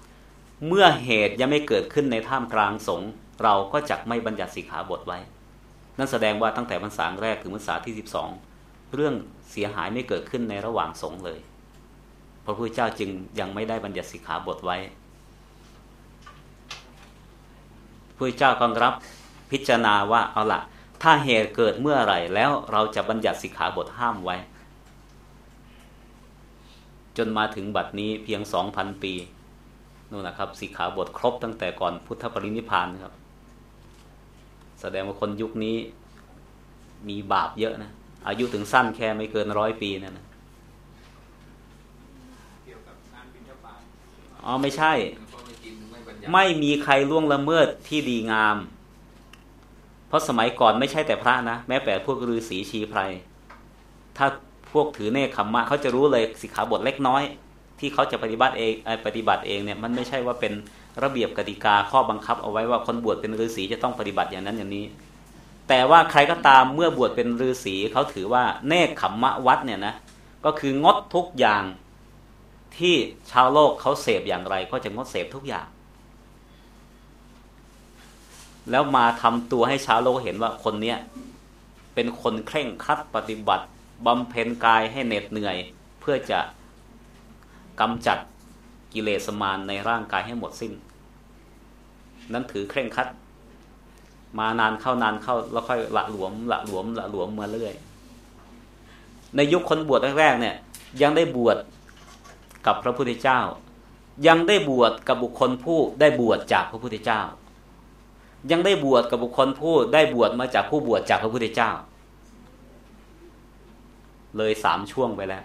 [SPEAKER 1] เมื่อเหตุยังไม่เกิดขึ้นในท่ามกลางสง เราก็จะไม่บัญญัติสิกขาบทไว้ นั่นแสดงว่าตั้งแต่พรรษาแรกถึงพรรษาที่สิบสองเรื่องเสียหายไม่เกิดขึ้นในระหว่างสงเลย พระพุทธเจ้าจึงยังไม่ได้บัญญัติสิกขาบทไว้พระเจ้าก็รับพิจารณาว่าเอาละถ้าเหตุเกิดเมื่อไหร่ แล้วเราจะบัญญัติสิกขาบทห้ามไว้ จนมาถึงบัดนี้เพียงสองพันปีนู่นนะครับสิกขาบทครบตั้งแต่ก่อนพุทธปรินิพานครับ แสดงว่าคนยุคนี้มีบาปเยอะนะ อายุถึงสั้นแค่ไม่เกินร้อยปีนั่นนะอ๋อไม่ใช่ ไม่มีใครล่วงละเมิดที่ดีงาม เพราะสมัยก่อนไม่ใช่แต่พระนะ แม้แต่พวกฤาษีชีไพรถ้าพวกถือเนคขมมะเขาจะรู้เลยสิกขาบทเล็กน้อย ที่เขาจะปฏิบัติเองปฏิบัติเองเนี่ย มันไม่ใช่ว่าเป็น ระเบียบกติกาข้อบังคับเอาไว้ว่าคนบวชเป็นฤาษีจะต้องปฏิบัติอย่างนั้นอย่างนี้ แต่ว่าใครก็ตามเมื่อบวชเป็นฤาษีเขาถือว่าเนคขมมะวัดเนี่ยนะก็คืองดทุกอย่างที่ชาวโลกเขาเสพอย่างไรก็จะงดเสพทุกอย่าง แล้วมาทำตัวให้ชาวโลกเห็นว่าคนเนี้ยเป็นคนเคร่งครัดปฏิบัติบำเพ็ญกายให้เหน็ดเหนื่อย เพื่อจะกำจัด กิเลสมารในร่างกายให้หมดสิ้น นั้นถือเคร่งคัด มานานเข้านานเข้าแล้วค่อยละหลวมละหลวมละหลวมมาเรื่อย ในยุคคนบวชแรกๆเนี่ย ยังได้บวชกับพระพุทธเจ้า ยังได้บวชกับบุคคลผู้ได้บวชจากพระพุทธเจ้า ยังได้บวชกับบุคคลผู้ได้บวชมาจากผู้บวชจากพระพุทธเจ้า เลยสามช่วงไปแล้ว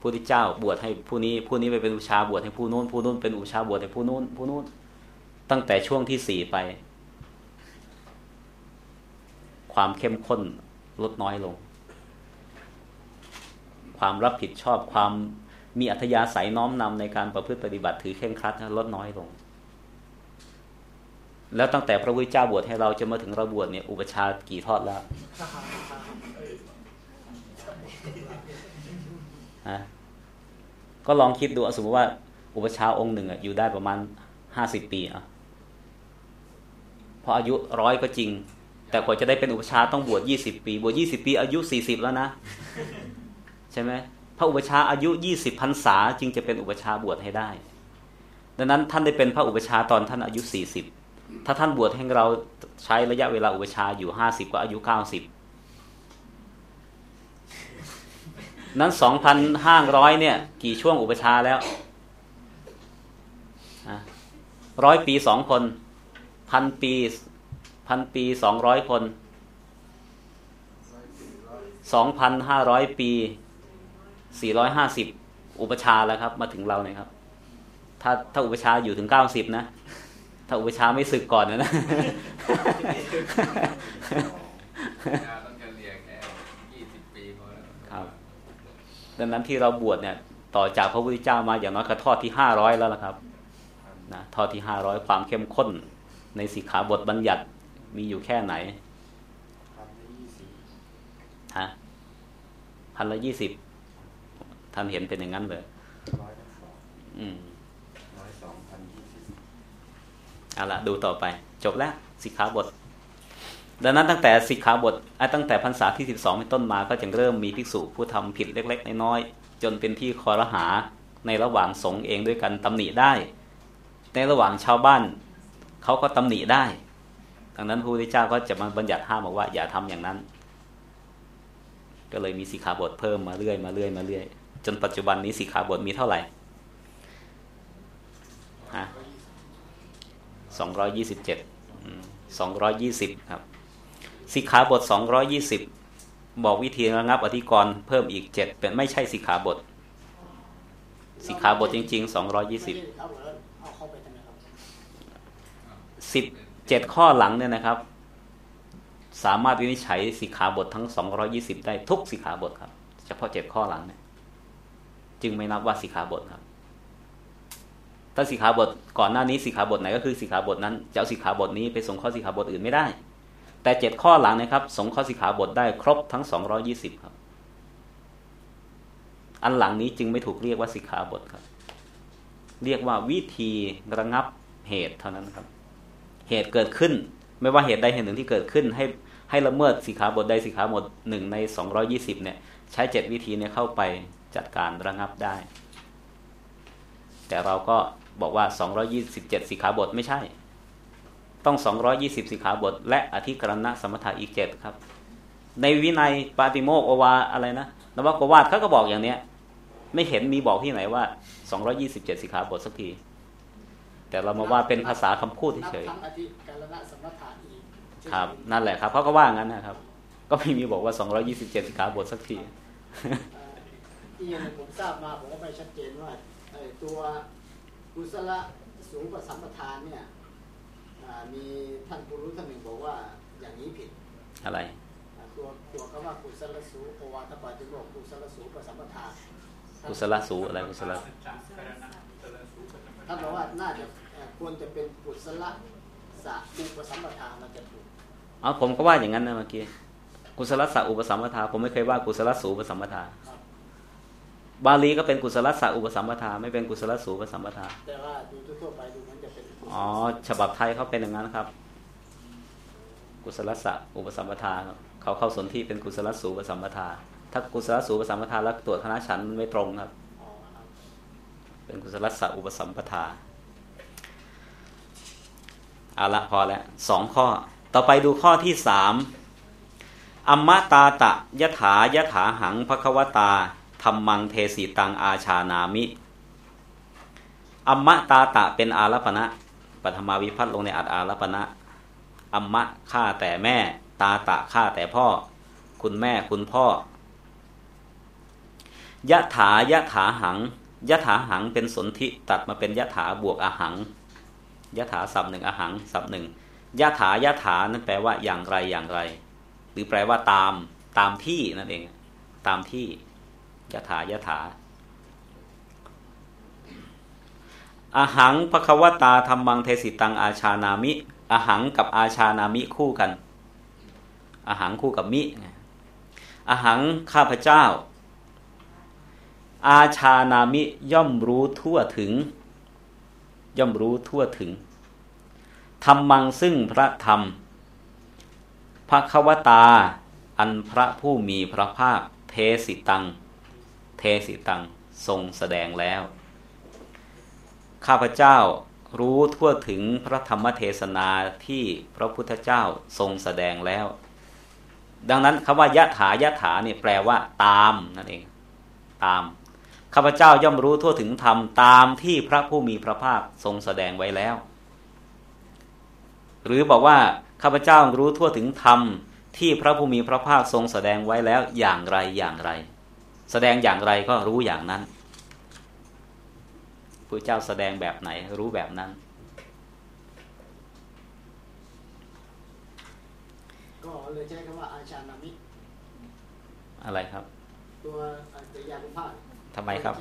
[SPEAKER 1] พุทธเจ้าบวชให้ผู้นี้ ผู้นี้ไปเป็นอุชาบวชให้ผู้นู้น ผู้นู้นเป็นอุชาบวชให้ผู้นู้น ผู้นู้น ตั้งแต่ช่วงที่สี่ไป ความเข้มข้นลดน้อยลง ความรับผิดชอบความมีอัธยาศัยน้อมนำในการประพฤติปฏิบัติถือเคร่งครัดลดน้อยลง แล้วตั้งแต่พระพุทธเจ้าบวชให้เราจะมาถึงเราบวชเนี่ยอุปชากี่ทอดแล้วฮะ ก็ลองคิดดูสมมติว่า อุปชาองค์หนึ่งอยู่ได้ประมาณห้าสิบปีอะพออายุร้อยก็จริง แต่กว่าจะได้เป็นอุปชาต้องบวชยี่สิบปี บวชยี่สิบปี อายุสี่สิบแล้วนะ ใช่ไหมพระอุปชาอายุยี่สิบพรรษาจึงจะเป็นอุปชาบวชให้ได้ ดังนั้นท่านได้เป็นพระอุปชาตอนท่านอายุสี่สิบถ้าท่านบวชให้เราใช้ระยะเวลาอุปชาอยู่ห้าสิบก็อายุเก้าสิบ นั้นสองพันห้าร้อยเนี่ย กี่ช่วงอุปชาแล้วร้อยปีสองคนพันปีพันปีสองร้อยคนสองพันห้าร้อยปีสี่ร้อยห้าสิบอุปชาแล้วครับ มาถึงเราเนี่ยครับ ถ้าถ้าอุปชาอยู่ถึงเก้าสิบนะ ถ้าอุปชาไม่สึกก่อนนะนะ ดังนั้นที่เราบวชเนี่ย ต่อจากพระพุทธเจ้ามาอย่างน้อยก็ทอดที่ห้าร้อยแล้วล่ะครับนะทอดที่ห้าร้อยความเข้มข้น ในสิกขาบทบัญญัติมีอยู่แค่ไหนฮะพันละยี่สิบท่านเห็นเป็นอย่างนั้นเลยอืมเอาละดูต่อไป จบแล้วสิกขาบท ดังนั้นตั้งแต่สิกขาบทตั้งแต่พรรษาที่สิบสองเป็นต้นมาก็จะเริ่มมีภิกษุผู้ทำผิดเล็ก ๆ น้อยๆจนเป็นที่คอรหาในระหว่างสงฆ์เองด้วยกันตำหนิได้ ในระหว่างชาวบ้านเขาก็ตำหนิได้ดังนั้นพระพุทธเจ้าก็จะมาบัญญัติห้ามบอกว่าอย่าทำอย่างนั้น ก็เลยมีสิกขาบทเพิ่มมาเรื่อยมาเรื่อยมาเรื่อยจนปัจจุบันนี้สิกขาบทมีเท่าไหร่ฮะสองร้อยยี่สิบเจ็ดสองร้อยยี่สิบครับ สิกขาบทสองร้อยยี่สิบบอกวิธีระงับอธิกรณ์เพิ่มอีกเจ็ดเป็นไม่ใช่สิกขาบท สิกขาบทจริงๆสองร้อยี่สิบสิบเจ็ดข้อหลังเนี่ยนะครับ สามารถวินิจฉัยสิกขาบททั้งสองร้อยี่สิบได้ทุกสิกขาบทครับเฉพาะเจ็ดข้อหลังเนี่ยจึงไม่นับว่าสิกขาบทครับ ถ้าสิกขาบทก่อนหน้านี้สิกขาบทไหนก็คือสิกขาบทนั้นจะเอาสิกขาบทนี้ไปส่งข้อสิกขาบทอื่นไม่ได้ แต่เจ็ดข้อหลังนะครับ สงข้อสิขาบทได้ครบทั้งสองร้อยี่สิบครับ อันหลังนี้จึงไม่ถูกเรียกว่าสิขาบทครับ เรียกว่าวิธีระงับเหตุเท่านั้นครับ เหตุเกิดขึ้น ไม่ว่าเหตุใดเหตุหนึ่งที่เกิดขึ้น ให้ให้ละเมิดสิขาบทใดสิขาบทหนึ่งในสองยี่สิบเนี่ย ใช้เจ็ดวิธีเนี่ยเข้าไปจัดการระงับได้ แต่เราก็บอกว่า 227 สิขาบทไม่ใช่ ต้อง 220 สิกขาบท และอธิกรณะสมถะอีกเจ็ดครับ ในวินัยปาติโมกอวาอะไรนะนวกวาดเขาก็บอกอย่างเนี้ย ไม่เห็นมีบอกที่ไหนว่า 227 สิกขาบทสักที แต่เรามาว่าเป็นภาษาคำพูดเฉยครับ นั่นแหละครับเขาก็ว่างั้นนะครับ ก็ไม่มีบอกว่า 227 สิกขาบทสักที
[SPEAKER 2] ที่ยังผมทราบมาผมก็ไม่ชัดเจนว่าตัวกุศลสูงประสัมปทานเนี่ย มีท่านผู้รู้ท่านหนึ่งบอกว่าอย่างนี้ผิด
[SPEAKER 1] อะไร
[SPEAKER 2] ตัวตัวก็ว่ากุศลสูโอวาทปาติโมกกุศลสูประสัมปทาน
[SPEAKER 1] กุศลสูอะไรกุศล
[SPEAKER 2] ท่านบอกว่าน่าจะควรจะเป็นกุศลสะอุปสัมปทานมันจะถูก
[SPEAKER 1] อ๋อผมก็ว่าอย่างนั้นนะเมื่อกี้กุศลสะอุปสัมปทา ผมไม่เคยว่ากุศลสูปสัมปทา บาลีก็เป็นกุศลสักอุปสัมปทา ไม่เป็นกุศลสูปสัมปทา
[SPEAKER 2] แต่ว่าดูทั่วไปดูมันจะเป็น
[SPEAKER 1] อ๋อ ฉบับไทยเขาเป็นอย่างนั้นครับ กุศลสักอุปสัมปทาเขาเข้าสนที่เป็นกุศลสูปสัมปทา ถ้ากุศลสูปสัมปทาแล้วตรวจคณะฉันไม่ตรงครับ เป็นกุศลสักอุปสัมปทาเอาละพอแล้วสองข้อ ต่อไปดูข้อที่สามอมมตาตะยถายถาหังภควตาธรรมังเทสีตังอาชานามิอมมะตาตะเป็นอารัปณะ ปฐมาวิพัฒน์ลงในอัตอารัปณะอัมมะฆ่าแต่แม่ ตาตะฆ่าแต่พ่อ คุณแม่คุณพ่อยะถายะถาหังยะถาหังเป็นสนธิตัดมาเป็นยะถาบวกอหังยะถาสับหนึ่งอหังสับหนึ่งยะถายะถานั่นแปลว่าอย่างไรอย่างไร หรือแปลว่าตามตามที่นั่นเอง ตามที่ยะถายะถา อาหังพระควตาธรรมังเทสิตังอาชานามิอาหังกับอาชานามิคู่กันอาหังคู่กับมิอาหังข้าพเจ้า อาชานามิย่อมรู้ทั่วถึง ย่อมรู้ทั่วถึงธรรมังซึ่งพระธรรมพระควตา อันพระผู้มีพระภาคเทสิตัง เทสิตังทรงแสดงแล้ว ข้าพเจ้ารู้ทั่วถึงพระธรรมเทศนาที่พระพุทธเจ้าทรงแสดงแล้ว ดังนั้นคำว่ายะถายะถาเนี่ยแปลว่า ตามนั่นเอง ตามข้าพเจ้าย่อมรู้ทั่วถึงธรรมตามที่พระผู้มีพระภาคทรงแสดงไว้แล้ว หรือบอกว่าข้าพเจ้ารู้ทั่วถึงธรรมที่พระผู้มีพระภาคทรงแสดงไว้แล้วอย่างไรอย่างไร แสดงอย่างไรก็รู้อย่างนั้น พระเจ้าแสดงแบบไหน รู้แบบนั้น
[SPEAKER 2] ก็เลยใช้คำว่าอาชานามิ
[SPEAKER 1] อะไรครับ
[SPEAKER 2] ตัวจริยานุภาพ
[SPEAKER 1] ทำไมครับ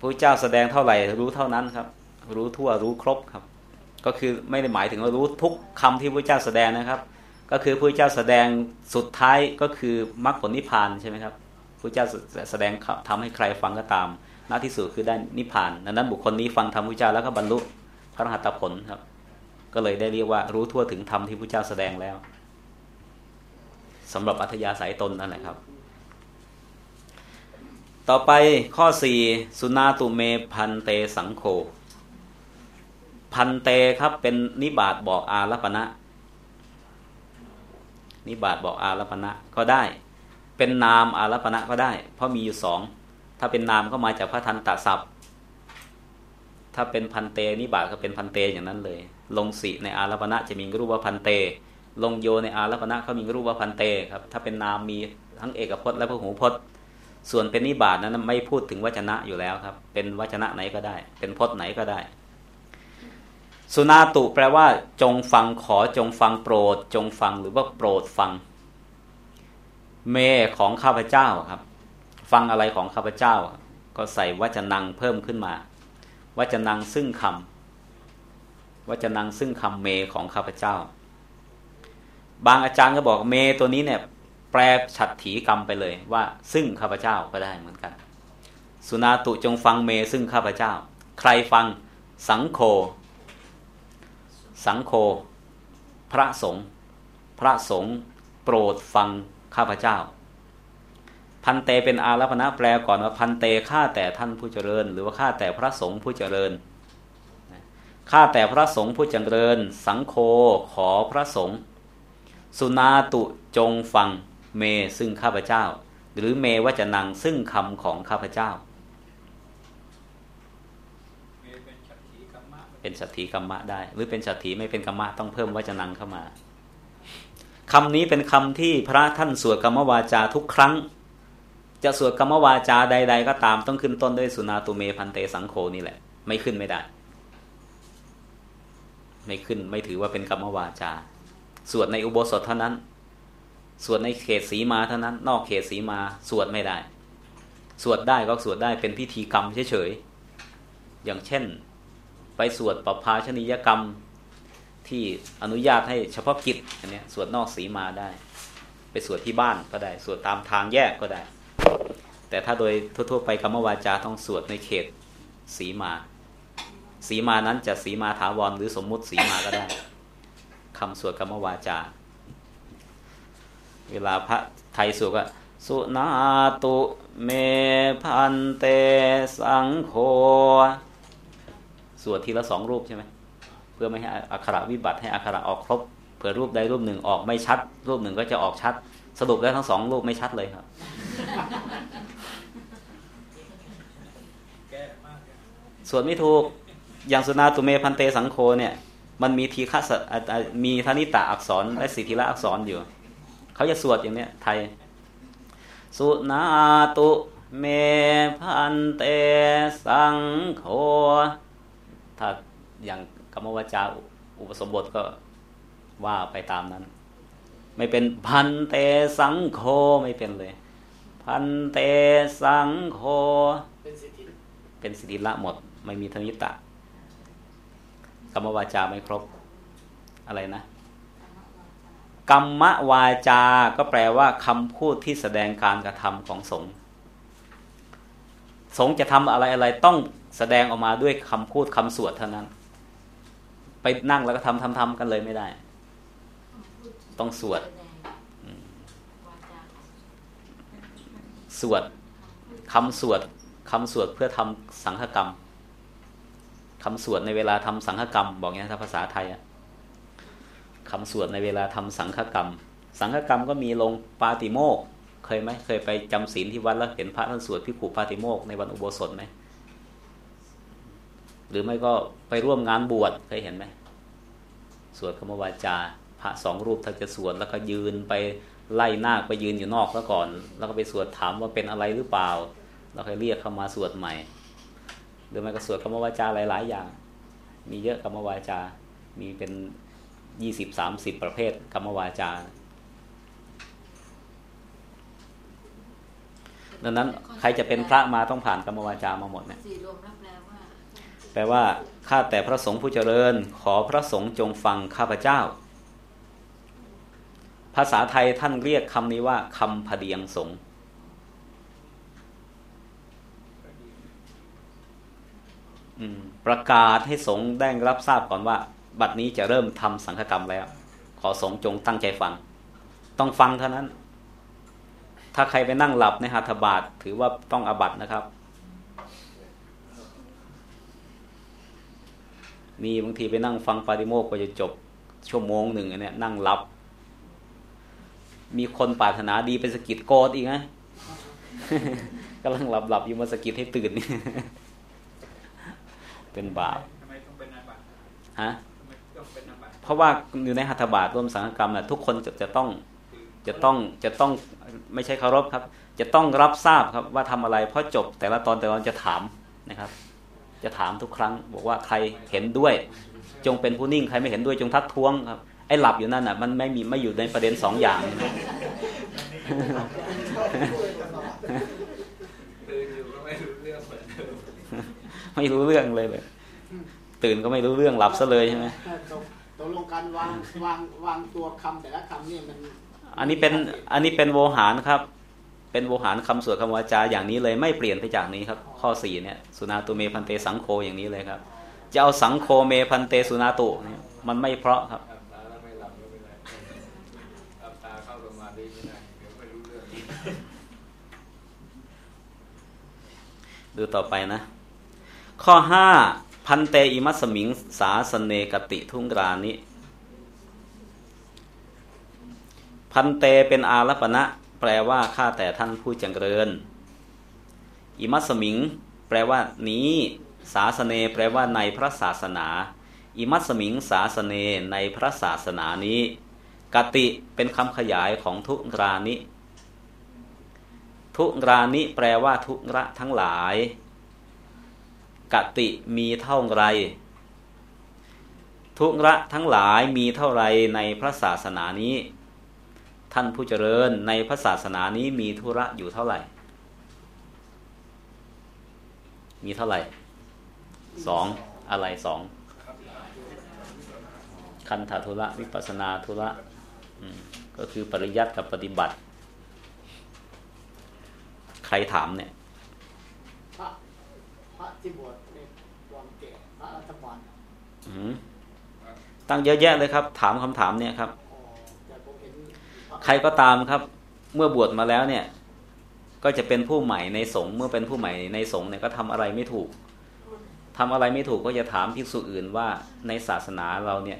[SPEAKER 1] พระเจ้าแสดงเท่าไหร่ รู้เท่านั้นครับ รู้ทั่วรู้ครบครับ ก็คือไม่ได้หมายถึงว่ารู้ทุกคำที่พระเจ้าแสดงนะครับ ก็คือพระเจ้าแสดงสุดท้ายก็คือมรรคผลนิพพานใช่ไหมครับ พระเจ้าแสดงทำให้ใครฟังก็ตามหน้าที่สุดคือได้นิพพานดังนั้นบุคคลนี้ฟังธรรมพระเจ้าแล้วก็บรรลุพระรหัตผลครับ ก็เลยได้เรียกว่ารู้ทั่วถึงธรรมที่พระเจ้าแสดงแล้วสำหรับอัธยาศัยตนนั่นแหละครับ ต่อไปข้อสี่สุนาตุเมพันเตสังโฆพันเตครับเป็นนิบาตบอกอารัปณะนิบาตบอกอารัปณะก็ได้ เป็นนามอารัปณะก็ได้ เพราะมีอยู่สองถ้าเป็นนามก็มาจากพระทันตศัพท์ ถ้าเป็นพันเตนิบาตก็เป็นพันเตอย่างนั้นเลย ลงสีในอารัปณะจะมีรูปว่าพันเต ลงโยในอารัปณะเขามีรูปว่าพันเตครับถ้าเป็นนามมีทั้งเอกพจน์และพหูพจน์ ส่วนเป็นนิบาตนั้นไม่พูดถึงวจนะอยู่แล้วครับ เป็นวจนะไหนก็ได้ เป็นพจน์ไหนก็ได้ สุนาตุแปลว่า จงฟังขอจงฟังโปรด จงฟังหรือว่าโปรดฟัง เมของข้าพเจ้าครับ ฟังอะไรของข้าพเจ้า ก็ใส่วจนังเพิ่มขึ้นมาวจนังซึ่งคำวจนังซึ่งคำเมของข้าพเจ้า บางอาจารย์ก็บอกเมตัวนี้เนี่ย แปลฉัตรถีกรรมไปเลยว่า ซึ่งข้าพเจ้าก็ได้เหมือนกัน สุนาตุจงฟังเมซึ่งข้าพเจ้า ใครฟังสังโฆสังโฆพระสงฆ์พระสงฆ์โปรดฟัง ข้าพเจ้า พันเตเป็นอารัปณะแปลก่อนว่าพันเตข้าแต่ท่านผู้เจริญ หรือว่าข้าแต่พระสงฆ์ผู้เจริญข้าแต่พระสงฆ์ผู้เจริญ สังโฆขอพระสงฆ์สุนาตุจงฟังเมซึ่งข้าพเจ้า หรือเมว่าจะนังซึ่งคำของข้าพเจ้า เป็นสัตถีกรรมะได้ หรือเป็นสัตถีไม่เป็นกรรมะต้องเพิ่มวจนังเข้ามา คำนี้เป็นคำที่พระท่านสวดกรรมวาจาทุกครั้ง จะสวดกรรมวาจาใด ๆ ก็ตามต้องขึ้นต้นด้วยสุนาตุเมพันเตสังโฆนี่แหละ ไม่ขึ้นไม่ได้ ไม่ขึ้นไม่ถือว่าเป็นกรรมวาจา สวดในอุโบสถเท่านั้น สวดในเขตสีมาเท่านั้น นอกเขตสีมาสวดไม่ได้ สวดได้ก็สวดได้เป็นพิธีกรรมเฉยๆอย่างเช่น ไปสวดปภาชนียกรรม ที่อนุญาตให้เฉพาะกิจอันนี้สวดนอกสีมาได้ ไปสวดที่บ้านก็ได้ สวดตามทางแยกก็ได้ แต่ถ้าโดยทั่ว ๆ ไปกรรมวาจาต้องสวดในเขตสีมา สีมานั้นจะสีมาถาวรหรือสมมุติสีมาก็ได้คำสวดกรรมวาจา เวลาพระไทยสวดก็สุนาตุเมพันเตสังโฆสวดทีละสองรูปใช่ไหม พื่อไม่ให้อักขระวิบัติให้อักขระออกครบเผื่อรูปใดรูปหนึ่งออกไม่ชัด รูปหนึ่งก็จะออกชัด สรุปแล้วทั้งสองรูปไม่ชัดเลยครับส่วนไม่ถูกอย่างสุนาตุเมพันเตสังโคเนี่ย มันมีทีฆะมีธนิตะอักษร และสิทธิละอักษรอยู่ เขาจะสวดอย่างเนี้ยไทย สุนาตุเมพันเตสังโฆถ้าอย่าง รมวจาอุปสมบทก็ว่าไปตามนั้น ไม่เป็นพันเตสังโฆไม่เป็นเลย พันเตสังโฆเป็นสิทธิเป็นสิทธิละหมด ไม่มีธนิตะกรรมวาจาไม่ครบอะไรนะกรรมวาจา ก็แปลว่าคำพูดที่แสดงการกระทำของสงฆ์สงฆ์จะทำอะไรอะไรต้องแสดงออกมาด้วยคำพูดคำสวดเท่านั้น ไปนั่งแล้วก็ทำทำทำกันเลยไม่ได้ ต้องสวดสวดคำสวดคำสวดเพื่อทำสังฆกรรมคำสวดในเวลาทำสังฆกรรม บอกงี้ถ้าภาษาไทยอะคำสวดในเวลาทำสังฆกรรม สังฆกรรมก็มีลงปาติโมกเคยไหมเคยไปจำศีลที่วัดแล้วเห็นพระท่านสวดพิคูปาติโมกในวันอุโบสถไหม หรือไม่ก็ไปร่วมงานบวชเคยเห็นไหมสวดคำวาจา พระสองรูปถ้าจะสวดแล้วก็ยืนไปไล่นาคไปยืนอยู่นอกแล้วก่อน แล้วก็ไปสวดถามว่าเป็นอะไรหรือเปล่า เราค่อยเรียกเข้ามาสวดใหม่ หรือไม่ก็สวดคำวาจาหลาย ๆ อย่าง มีเยอะคำวาจา มีเป็นยี่สิบสามสิบประเภทคำวาจาดังนั้นใครจะเป็นพระมาต้องผ่านกรรมวาจามาหมดเนี่ย แปลว่าข้าแต่พระสงฆ์ผู้เจริญ ขอพระสงฆ์จงฟังข้าพเจ้า ภาษาไทยท่านเรียกคำนี้ว่าคำพเดียงสงฆ์ประกาศให้สงฆ์ได้รับทราบก่อนว่า บัดนี้จะเริ่มทำสังฆกรรมแล้ว ขอสงฆ์จงตั้งใจฟัง ต้องฟังเท่านั้น ถ้าใครไปนั่งหลับในหัตถบาทถือว่าต้องอบัตนะครับ มีบางทีไปนั่งฟังปาติโมกก็จะจบชั่วโมงหนึ่งเนี่ยนั่งรับ มีคนปรารถนาดีไปสกิดโกดอีกนะกำลังหลับหลับอยู่มาสกิดให้ตื่น เป็นบาปฮะพราะว่าอยู่ในหัตถบาทร่วมสังฆกรรมนะทุกคนจะจะต้องจะต้องจะต้องไม่ใช่เคารพครับ จะต้องรับทราบครับว่าทำอะไรเพราะจบแต่ละตอนแต่ละตอนจะถามนะครับ จะถามทุกครั้ง บอกว่าใครเห็นด้วย จงเป็นผู้นิ่งใครไม่เห็นด้วยจงทักท้วงครับไอ้หลับอยู่นั่นอะมันไม่มีไม่อยู่ในประเด็นสองอย่าง
[SPEAKER 3] ตื่นอยู่ก็ไม่รู้เรื่องเหมือนเดิม
[SPEAKER 1] ไม่รู้เรื่องเลยเลยตื่นก็ไม่รู้เรื่องหลับซะเลยใช่ไหม
[SPEAKER 2] ตกตกลงการวางวางวางตัวคำแต่ละคำนี่มัน
[SPEAKER 1] อันนี้เป็นอันนี้เป็นโวหารครับ เป็นโวหารคำสวดคำวาจาอย่างนี้เลยไม่เปลี่ยนไปจากนี้ครับ ข้อสี่เนี่ยสุนาตุเมพันเตสังโฆอย่างนี้เลยครับจะเอาสังโฆเมพันเตสุนาตุเนี่ยมันไม่เพราะครับ
[SPEAKER 3] ดูต่อ
[SPEAKER 1] ไปนะ ข้อห้าพันเตอิมัสมิงสาสเนกติทุ่งรานิพันเตเป็นอารัปณะ แปลว่าข้าแต่ท่านผู้เจริญ อิมัสสมิง แปลว่า นี้สาสเน แปลว่าในพระศาสนา อิมัสสมิงสาสเน ในพระศาสนานี้ กติเป็นคำขยายของทุรานิ ทุรานิ แปลว่าทุระทั้งหลาย กติมีเท่าไร ทุระทั้งหลายมีเท่าไรในพระศาสนานี้ ท่านผู้เจริญในพระศาสนานี้มีธุระอยู่เท่าไหร่ มีเท่าไหร่ สองอะไรสอง คันธธุระวิปัสสนาธุระอืมก็คือปริยัติกับปฏิบัติ ใครถามเนี่ย
[SPEAKER 2] พระพระที่บวชในวังเกศพระรัฐบาล
[SPEAKER 1] อืมตั้งเยอะแยะเลยครับ ถามคำถามเนี่ยครับ
[SPEAKER 2] อ๋อแต่ผมเห็นพะ
[SPEAKER 1] ใครก็ตามครับ เมื่อบวชมาแล้วเนี่ย ก็จะเป็นผู้ใหม่ในสงฆ์เมื่อเป็นผู้ใหม่ในสงฆ์เนี่ยก็ทำอะไรไม่ถูกทำอะไรไม่ถูกก็จะถามภิกษุอื่นว่าในศาสนาเราเนี่ย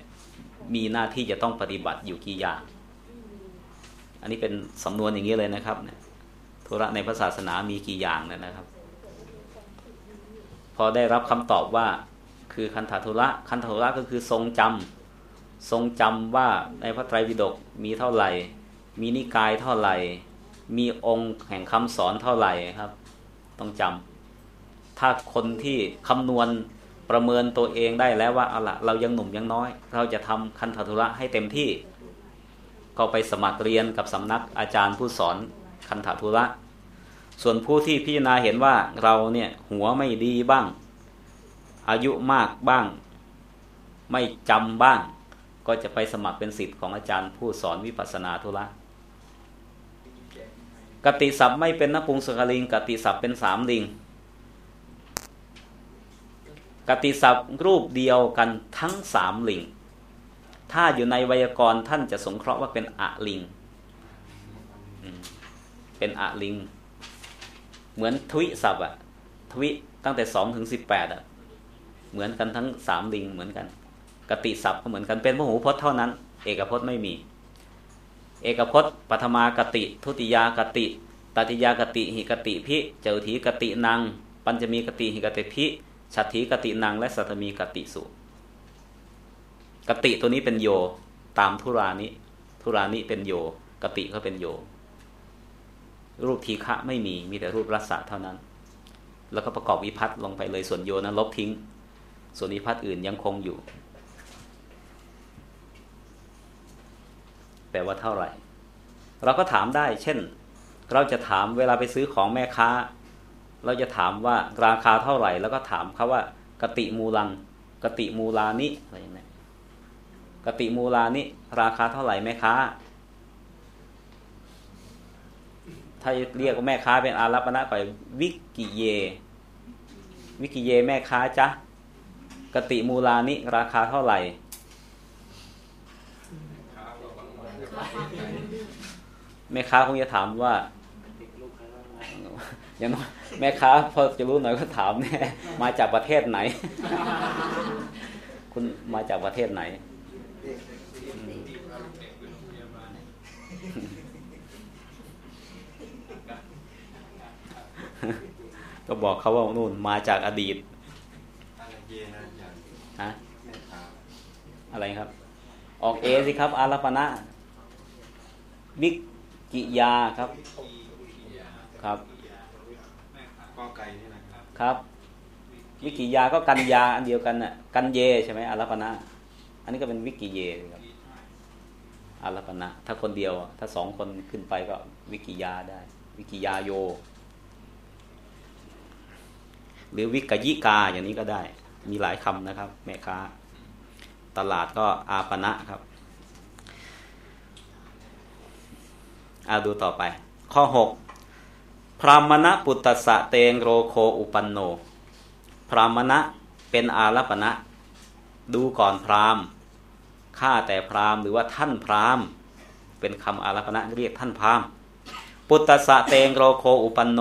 [SPEAKER 1] มีหน้าที่จะต้องปฏิบัติอยู่กี่อย่าง อันนี้เป็นสำนวนอย่างนี้เลยนะครับเนี่ยธุระในพระศาสนามีกี่อย่างเนยนะครับ พอได้รับคำตอบว่าคือคันธธุระคันธธุระก็คือทรงจำทรงจำว่าในพระไตรปิฎกมีเท่าไหร่ มีนิกายเท่าไหร่ มีองค์แห่งคำสอนเท่าไหร่ครับ ต้องจำถ้าคนที่คำนวณประเมินตัวเองได้แล้วว่าเอาละเรายังหนุ่มยังน้อย เราจะทำคันธทุระให้เต็มที่ ก็ไปสมัครเรียนกับสำนักอาจารย์ผู้สอนคันธทุระ ส่วนผู้ที่พิจารณาเห็นว่าเราเนี่ยหัวไม่ดีบ้าง อายุมากบ้าง ไม่จำบ้าง ก็จะไปสมัครเป็นสิทธิ์ของอาจารย์ผู้สอนวิปัสสนาธุระ กติศัพท์ไม่เป็นนปุงสกลิงกติศัพท์เป็นสามลิง กติศัพท์รูปเดียวกันทั้งสามลิง ถ้าอยู่ในไวยากรณ์ท่านจะสงเคราะห์ว่าเป็นอะลิง เป็นอะลิง เหมือนทวิศัพท์อะทวิตั้งแต่สองถึงสิบแปดอะเหมือนกันทั้งสามลิงเหมือนกัน กติศัพท์ก็เหมือนกันเป็นพหูพจน์เท่านั้น เอกพจน์ไม่มี เอกพจน์ปัทมากติ ทุติยากติตติยากติหิกติพิเจอถีกตินัง ปัญจมีกติหิกติพิฉัตถีกตินัง และสัตมีกติสุกติตัวนี้เป็นโยตามทุรานิทุรานิเป็นโยกติก็เป็นโย รูปทีฆะไม่มีมีแต่รูปรัศเท่านั้น แล้วก็ประกอบวิพัตน์ลงไปเลยส่วนโยนั้นลบทิ้ง ส่วนวิพัตน์อื่นยังคงอยู่ แปลว่าเท่าไหร่ เราก็ถามได้ เช่น เราจะถามเวลาไปซื้อของแม่ค้า เราจะถามว่าราคาเท่าไหร่ แล้วก็ถามเขาว่ากติมูลัง กติมูลานิอะไรอย่างนี้กติมูลานิราคาเท่าไหร่แม่ค้า ถ้าเรียกว่าแม่ค้าเป็นอารัปนะไปวิกิเย วิกิเยแม่ค้าจ๊ะกติมูลานิราคาเท่าไหร่ แม่ค้าคงจะถามว่าอย่างน้อยแม่ค้าพอจะรู้หน่อยก็ถามแน่มาจากประเทศไหน คุณมาจากประเทศไหน ก็บอกเขาว่านู่นมาจากอดีต
[SPEAKER 3] อะไรเยนะอาจารย์
[SPEAKER 1] ฮะ
[SPEAKER 3] แม่ค้า
[SPEAKER 1] อะไรครับ ออกเอสิครับ อารัปณะ วิกิยาครับ ครับ
[SPEAKER 3] ก็ไก่นี่นะครับ
[SPEAKER 1] ครับ วิกิยาก็กันยาอันเดียวกันน่ะ กันเยใช่ไหมอารัปณะอันนี้ก็เป็นวิกิเยครับอารัปณะถ้าคนเดียว ถ้าสองคนขึ้นไปก็วิกิยาได้ วิกิยาโย หรือวิกยิกาอย่างนี้ก็ได้ มีหลายคำนะครับ แม่ค้า ตลาดก็อาปณะครับ เอาดูต่อไป ข้อ6พรามณะปุตตสะเตงโรโคอุปันโน พรามณะเป็นอารัปณะดูก่อนพรามข้าแต่พรามหรือว่าท่านพรามเป็นคำอารัปณะเรียกท่านพรามปุตตสะเตงโรโคอุปันโน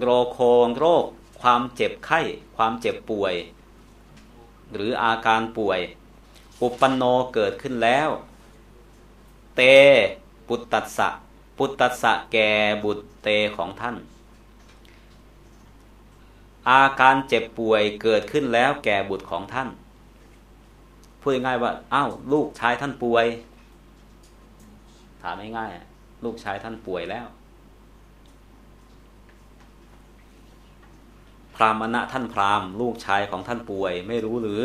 [SPEAKER 1] โรโคโรค ความเจ็บไข้ ความเจ็บป่วย หรืออาการป่วย อุปันโนเกิดขึ้นแล้ว เตปุตตสะ ปุตตสะแก่บุตรเตของท่าน อาการเจ็บป่วยเกิดขึ้นแล้วแก่บุตรของท่าน พูดง่ายว่าอ้าวลูกชายท่านป่วย ถามง่ายๆลูกชายท่านป่วยแล้ว พรามณะท่านพรามลูกชายของท่านป่วย ไม่รู้หรือ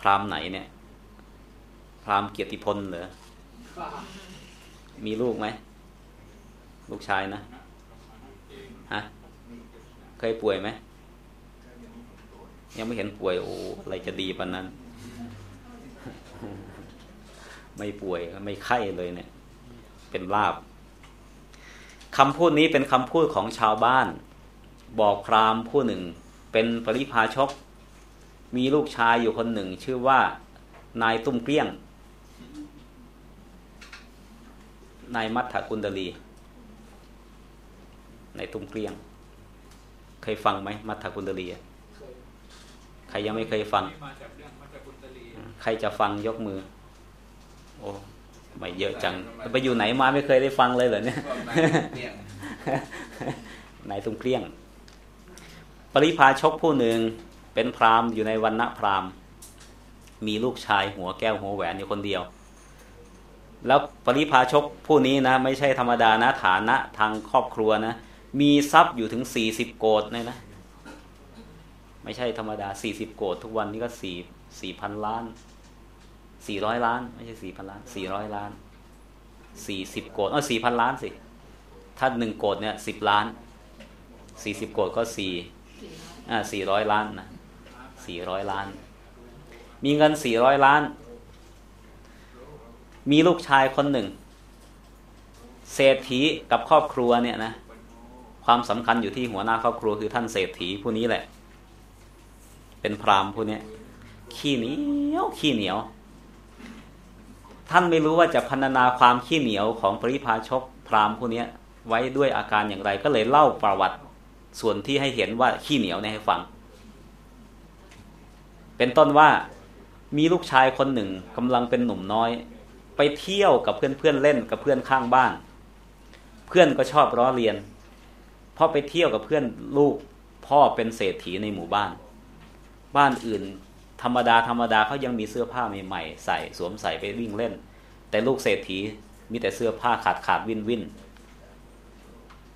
[SPEAKER 1] พรามไหนเนี่ย พรามเกียรติพลเหรอ มีลูกไหม ลูกชายนะฮะเคยป่วยไหม ยังไม่เห็นป่วยโอ้อะไรจะดีปานนั้น ไม่ป่วยไม่ไข้เลยเนี่ย เป็นลาบคำพูดนี้เป็นคำพูดของชาวบ้าน บอกพราหมณ์ผู้หนึ่ง เป็นปริพาชก มีลูกชายอยู่คนหนึ่ง ชื่อว่านายตุ้มเกลี้ยง นายมัทธกุลดลีนายตุ้มเกลี้ยง เคยฟังไหมมัทธกุลดลีอะใครยังไม่เคยฟัง
[SPEAKER 3] มาจากเรื่องมาจากกุณตลี
[SPEAKER 1] ใครจะฟังยกมือ โอ้ไม่เยอะจัง ไปอยู่ไหนมาไม่เคยได้ฟังเลยเหรอเนี่ย
[SPEAKER 3] ก็มาเรียง
[SPEAKER 1] นายตุ้มเกลี้ยง ปริพาชกผู้หนึ่งเป็นพราหมณ์อยู่ในวันณะพราหมณ์มีลูกชายหัวแก้วหัวแหวนอยู่คนเดียว แล้วปริพาชกผู้นี้นะ ไม่ใช่ธรรมดานะฐานะทางครอบครัวนะ มีทรัพย์อยู่ถึงสี่สิบโกดเลยนะ ไม่ใช่ธรรมดาสี่สิบโกดทุกวันนี้ก็สี่สี่พันล้านสี่ร้อยล้าน ไม่ใช่สี่พันล้านสี่ร้อยล้านสี่สิบโกดเออสี่พันล้านสิ ถ้าหนึ่งโกดเนี่ยสิบล้านสี่สิบโกดก็สี่อ่าสี่ร้อยล้านนะสี่ร้อยล้าน มีเงินสี่ร้อยล้าน มีลูกชายคนหนึ่ง เศรษฐีกับครอบครัวเนี่ยนะ ความสำคัญอยู่ที่หัวหน้าครอบครัวคือท่านเศรษฐีผู้นี้แหละ เป็นพราหมณ์ผู้นี้ขี้เหนียวขี้เหนียว ท่านไม่รู้ว่าจะพรรณนาความขี้เหนียวของปริพาชกพราหมณ์ผู้นี้ไว้ด้วยอาการอย่างไร ก็เลยเล่าประวัติส่วนที่ให้เห็นว่าขี้เหนียวเนี่ยให้ฟัง เป็นต้นว่ามีลูกชายคนหนึ่งกำลังเป็นหนุ่มน้อย ไปเที่ยวกับเพื่อนๆเล่นกับเพื่อนข้างบ้าน เพื่อนก็ชอบล้อเลียนพอไปเที่ยวกับเพื่อนลูก พ่อเป็นเศรษฐีในหมู่บ้าน บ้านอื่น ธรรมดาธรรมดาเขายังมีเสื้อผ้าใหม่ๆใส่สวมใส่ไปวิ่งเล่น แต่ลูกเศรษฐีมีแต่เสื้อผ้าขาดขาดวินวิน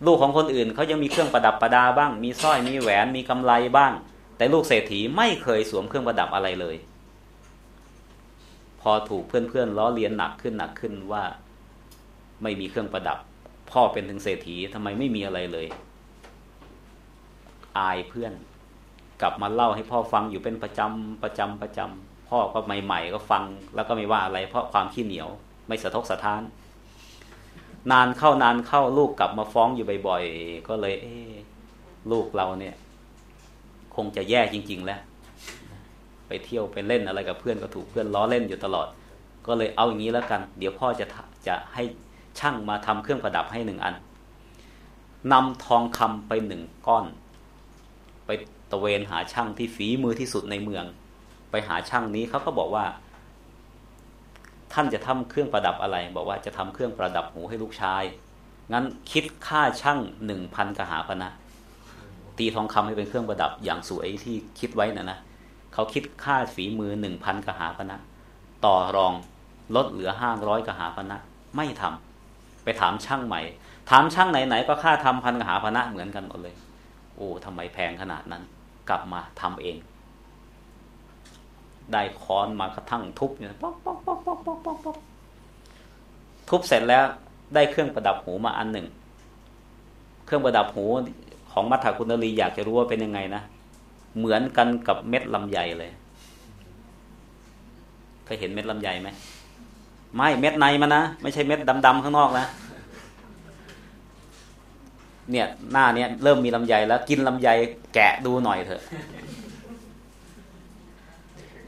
[SPEAKER 1] ลูกของคนอื่นเขายังมีเครื่องประดับประดาบ้าง มีสร้อยมีแหวนมีกำไลบ้าง แต่ลูกเศรษฐีไม่เคยสวมเครื่องประดับอะไรเลย อถูกเพื่อนๆล้อเลียนหนักขึ้นหนักขึ้นว่าไม่มีเครื่องประดับ พ่อเป็นถึงเศรษฐีทำไมไม่มีอะไรเลย อายเพื่อน กลับมาเล่าให้พ่อฟังอยู่เป็นประจำประจำประจำพ่อก็ใหม่ๆ ก็ฟัง แล้วก็ไม่ว่าอะไร เพราะความขี้เหนียว ไม่สะทกสะท้าน นานเข้านานเข้าลูกกลับมาฟ้องอยู่บ่อยๆก็เลย เอลูกเราเนี่ย คงจะแย่จริง ๆ แล้ว ไปเที่ยวไปเล่นอะไรกับเพื่อนก็ถูกเพื่อนล้อเล่นอยู่ตลอด ก็เลยเอาอย่างนี้แล้วกัน เดี๋ยวพ่อจะจะให้ช่างมาทำเครื่องประดับให้หนึ่งอันนำทองคำไปหนึ่งก้อน ไปตะเวนหาช่างที่ฝีมือที่สุดในเมือง ไปหาช่างนี้เขาก็บอกว่า ท่านจะทำเครื่องประดับอะไร บอกว่าจะทำเครื่องประดับหูให้ลูกชาย งั้นคิดค่าช่างหนึ่งพันกหาพนะตีทองคำให้เป็นเครื่องประดับอย่างสวยที่คิดไว้นะนะ เขาคิดค่าฝีมือหนึ่งพันกหาพนะต่อรองลดเหลือห้าร้อยกหาพนะไม่ทำไปถามช่างใหม่ ถามช่างไหนๆก็ค่าทำพันกหาพนะเหมือนกันหมดเลย โอ้ทำไมแพงขนาดนั้น กลับมาทำเอง ได้ค้อนมากระทั่งทุบเนี่ยป๊อกป๊อกป๊อกป๊อกป๊อกป๊อกป๊อกทุบเสร็จแล้วได้เครื่องประดับหูมาอันหนึ่ง เครื่องประดับหูของมัทธคุณลีอยากจะรู้ว่าเป็นยังไงนะ เหมือนกันกับเม็ดลำไยเลยเคยเห็นเม็ดลำไยไหมไม่เม็ดในมันนะไม่ใช่เม็ดดำๆข้างนอกนะเนี่ยหน้าเนี่ยเริ่มมีลำไยแล้ว กินลำไยแกะดูหน่อยเถอะ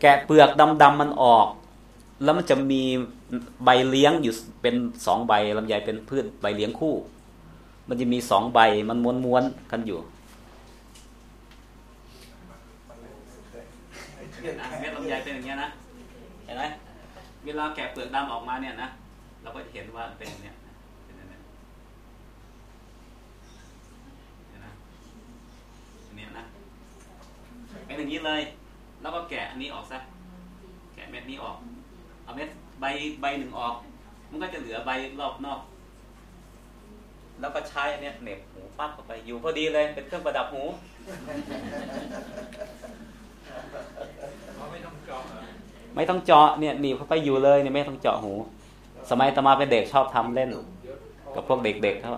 [SPEAKER 1] แกะเปลือกดำๆมันออก แล้วมันจะมีใบเลี้ยงอยู่เป็นสองใบลำไยเป็นพืชใบเลี้ยงคู่ มันจะมีสองใบมันม้วนๆกันอยู่ เม็ดลำไยเป็นอย่างเงี้ยนะเห็นไหมเวลาแกะเปลือกดำออกมาเนี่ยนะเราก็จะเห็นว่าเป็นเนี่ยเป็นเนี่ยนะเนี่ยนะเป็นอย่างนี้เลย แล้วก็แกะอันนี้ออกซะแกะเม็ดนี้ออก เอาเม็ดใบใบหนึ่งออก มันก็จะเหลือใบรอบนอก แล้วก็ใช้อันเนี้ยเหน็บหูปั๊บเข้าไปอยู่พอดีเลยเป็นเครื่องประดับหู
[SPEAKER 3] เขาไม่ต้องเจาะเหรอ
[SPEAKER 1] ไม่ต้องเจาะเนี่ยหนีบเข้าไปอยู่เลยเนี่ยไม่ต้องเจาะหู สมัยตมาเป็นเด็กชอบทำเล่น กับพวกเด็กๆเขา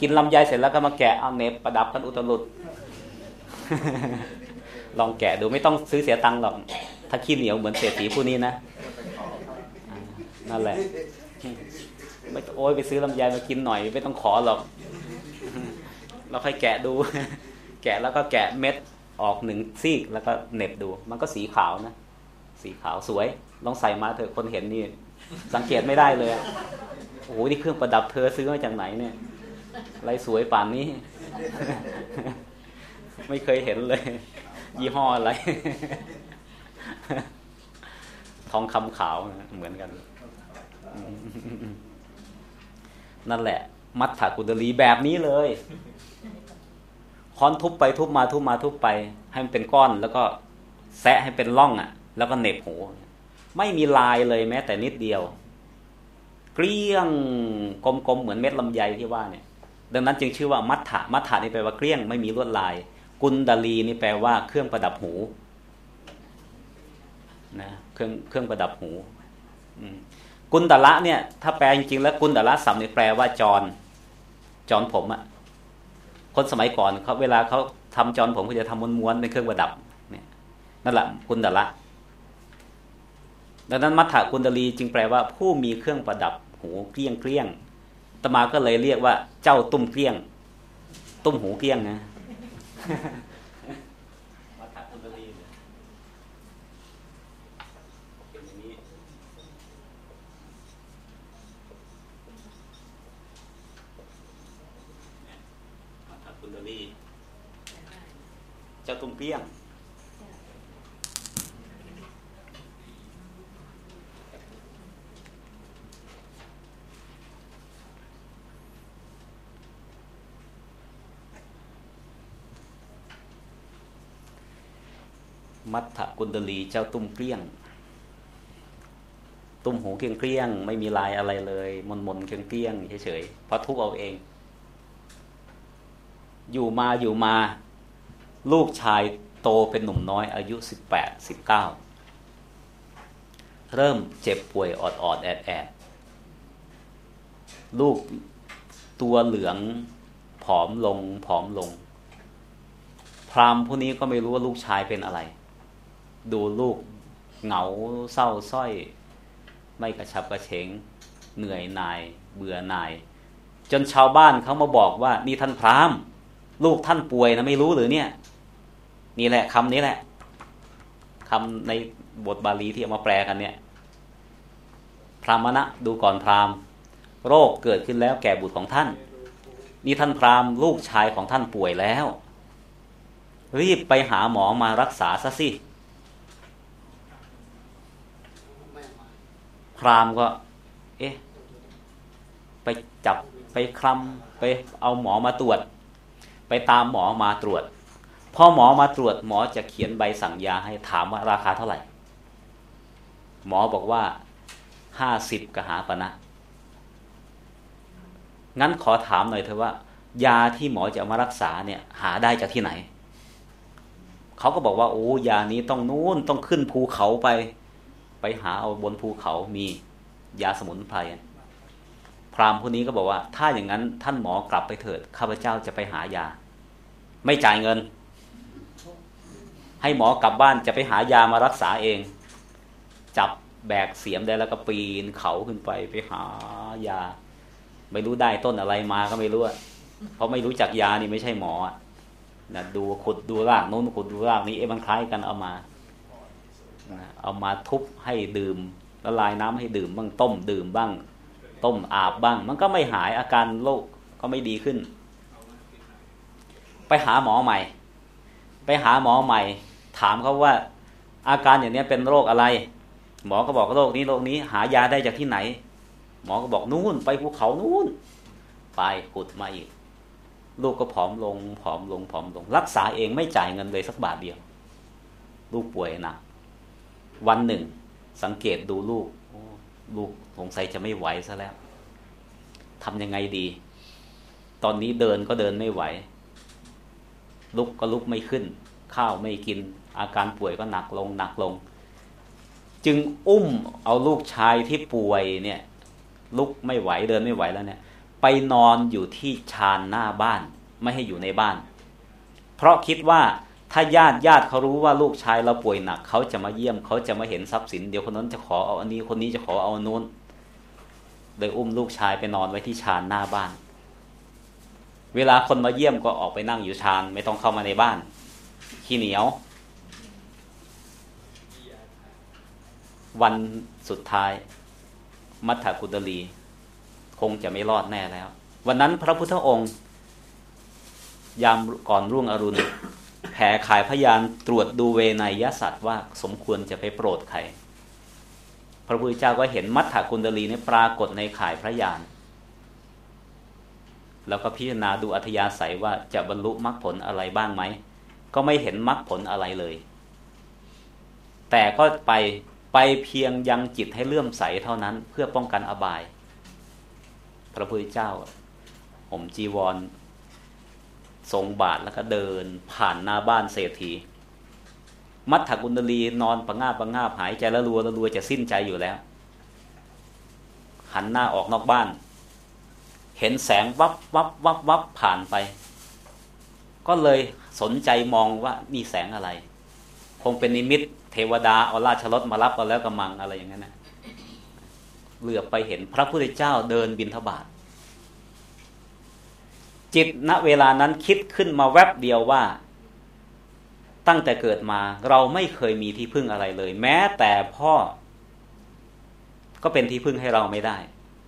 [SPEAKER 1] กินลำไยเสร็จแล้วก็มาแกะเอาเน็บประดับกันอุตลุดลองแกะดูไม่ต้องซื้อเสียตังค์หรอก ถ้าขี้เหนียวเหมือนเศรษฐีผู้นี้นะนั่นแหละไม่โอ้ยไปซื้อลำไยมากินหน่อย ไม่ต้องขอหรอก เราค่อยแกะดู แกะแล้วก็แกะเม็ดออกหนึ่งซีกแล้วก็เน็บดู มันก็สีขาวนะ สีขาวสวย ลองใส่มาเถอะคนเห็นนี่ สังเกตไม่ได้เลยโอ้โหนี่เครื่องประดับเธอซื้อมาจากไหนเนี่ยอะไรสวยป่านนี้ ไม่เคยเห็นเลย ยี่ห้ออะไร ทองคำขาวเหมือนกัน นั่นแหละ มัทธกุฎลีแบบนี้เลยค้อนทุบไปทุบมาทุบมาทุบไป ให้มันเป็นก้อน แล้วก็แซะให้เป็นร่องอะ่ะ แล้วก็เน็บหูไม่มีลายเลยแม้แต่นิดเดียว เกลี้ยงกลมๆเหมือนเม็ดลำไยที่ว่าเนี่ย ดังนั้นจึงชื่อว่ามัทธะมัทธะนี่แปลว่าเกลี้ยงไม่มีลวดลาย กุนดาลีนี่แปลว่าเครื่องประดับหูนะเครื่องเครื่องประดับหูกุนดาละเนี่ย ถ้าแปลจริงๆแล้วกุนดาละสัมนี่แปลว่าจรจรผมอะคนสมัยก่อนเขาเวลาเขาทำจรผมเขาจะทำม้วนๆเป็นเครื่องประดับ เนี่ยนั่นแหละกุนดาละ ดังนั้นมัทธะกุนดาลีจึงแปลว่าผู้มีเครื่องประดับหูเกลี้ยงเกลี้ยงตมาก็เลยเรียกว่า เจ้าตุ้มเกลี้ยง ตุ้มหูเกลี้ยงนะมัทธะกุนดาลีเนี่ยเป็นอย่างนี้มัทธะกุนดาลีเจ้าตุ้มเกลี้ยง มัทธกุณดลีเจ้าตุ้มเกลี้ยง ตุ้มหูเกลี้ยงเกลี้ยงไม่มีลายอะไรเลย มนมนเกลี้ยงเกลี้ยงเฉยๆเพราะทุบเอาเอง อยู่มาอยู่มา ลูกชายโตเป็นหนุ่มน้อย อายุสิบแปดสิบเก้าเริ่มเจ็บป่วยออดออดแอดแอดลูกตัวเหลืองผอมลงผอมลง พราหมณ์ผู้นี้ก็ไม่รู้ว่าลูกชายเป็นอะไร ดูลูกเหงาเศร้าส้อย ไม่กระชับกระเฉง เหนื่อยหน่าย เบื่อหน่าย จนชาวบ้านเขามาบอกว่า นี่ท่านพราหมณ์ลูกท่านป่วยนะไม่รู้หรือเนี่ย นี่แหละคำนี้แหละ คำในบทบาลีที่เอามาแปลกันเนี่ย พรามณะดูก่อนพรามโรคเกิดขึ้นแล้วแก่บุตรของท่าน นี่ท่านพรามลูกชายของท่านป่วยแล้ว รีบไปหาหมอมารักษาซะสิ
[SPEAKER 2] ไม่มา
[SPEAKER 1] พ รามก็ เอ๊ะ ไปจับไปคลำไปเอาหมอมาตรวจ ไปตามหมอมาตรวจพอหมอมาตรวจหมอจะเขียนใบสั่งยาให้ถามว่าราคาเท่าไหร่ หมอบอกว่าห้าสิบกหาปณะงั้นขอถามหน่อยเถอะว่า ยาที่หมอจะมารักษาเนี่ย หาได้จากที่ไหน เขาก็บอกว่าโอ้ยานี้ต้องนู้นต้องขึ้นภูเขาไป ไปหาเอาบนภูเขามียาสมุนไพรพราหมณ์ผู้นี้ก็บอกว่า ถ้าอย่างนั้นท่านหมอกลับไปเถิดข้าพเจ้าจะไปหายา ไม่จ่ายเงิน ให้หมอกลับบ้านจะไปหายามารักษาเอง จับแบกเสียมได้แล้วก็ปีนเขาขึ้นไปไปหายา ไม่รู้ได้ต้นอะไรมาก็ไม่รู้เพราะไม่รู้จักยานี่ไม่ใช่หมอนะดูขุดดูรากโน้นขุดดูรากนี้เอ๊ะมันคล้ายกันเอามา เอามาทุบให้ดื่มละลายน้ำให้ดื่มบ้างต้มดื่มบ้าง ต้มอาบบ้าง มันก็ไม่หายอาการโรคก็ไม่ดีขึ้น ไปหาหมอใหม่ ไปหาหมอใหม่ ถามเขาว่า อาการอย่างนี้เป็นโรคอะไร หมอก็บอกโรคนี้โรคนี้หายาได้จากที่ไหน หมอก็บอกนู่น ไปภูเขานู่น ไปขุดมาอีกลูกก็ผอมลงผอมลงผอมลง รักษาเองไม่จ่ายเงินเลยสักบาทเดียว ลูกป่วยนะ วันหนึ่ง สังเกตดูลูกลูกสงสัยจะไม่ไหวซะแล้วทำยังไงดี ตอนนี้เดินก็เดินไม่ไหว ลุกก็ลุกไม่ขึ้น ข้าวไม่กิน อาการป่วยก็หนักลงหนักลง จึงอุ้มเอาลูกชายที่ป่วยเนี่ย ลุกไม่ไหวเดินไม่ไหวแล้วเนี่ย ไปนอนอยู่ที่ชานหน้าบ้าน ไม่ให้อยู่ในบ้าน เพราะคิดว่า ถ้าญาติญาติเขารู้ว่าลูกชายเราป่วยหนัก เขาจะมาเยี่ยม เขาจะมาเห็นทรัพย์สิน เดี๋ยวคนนั้นจะขอเอาอันนี้คนนี้จะขอเอาอันนู้นเลยอุ้มลูกชายไปนอนไว้ที่ชานหน้าบ้าน เวลาคนมาเยี่ยมก็ออกไปนั่งอยู่ชานไม่ต้องเข้ามาในบ้าน ขี้เหนียว วันสุดท้าย มัทธกุตลี คงจะไม่รอดแน่แล้ว วันนั้นพระพุทธองค์ ยามก่อนรุ่งอรุณ แผ่ขายพยานตรวจดูเวนยสัตว์ว่าสมควรจะไปโปรดใคร พระพุทธเจ้าก็เห็นมัทธกุณดลีนี่ปรากฏในขายพระยาน แล้วก็พิจารณาดูอัธยาศัยว่าจะบรรลุมรรคผลอะไรบ้างไหม ก็ไม่เห็นมรรคผลอะไรเลย แต่ก็ไปไปเพียงยังจิตให้เลื่อมใสเท่านั้นเพื่อป้องกันอบาย พระพุทธเจ้าห่มจีวร ทรงบาทแล้วก็เดิน ผ่านหน้าบ้านเศรษฐี มัทธกุณลีนอนประงาบประงาบหายใจละรัวละรัวจะสิ้นใจอยู่แล้ว หันหน้าออกนอกบ้าน เห็นแสงวับวับวับวับผ่านไป ก็เลยสนใจมองว่านี่แสงอะไร คงเป็นนิมิต เทวดาเอาราชรถมารับกันแล้วกำมังอะไรอย่างนั้นนะเหลือไปเห็นพระพุทธเจ้าเดินบินทบาท จิตณเวลานั้นคิดขึ้นมาแวบเดียวว่า ตั้งแต่เกิดมาเราไม่เคยมีที่พึ่งอะไรเลย แม้แต่พ่อ ก็เป็นที่พึ่งให้เราไม่ได้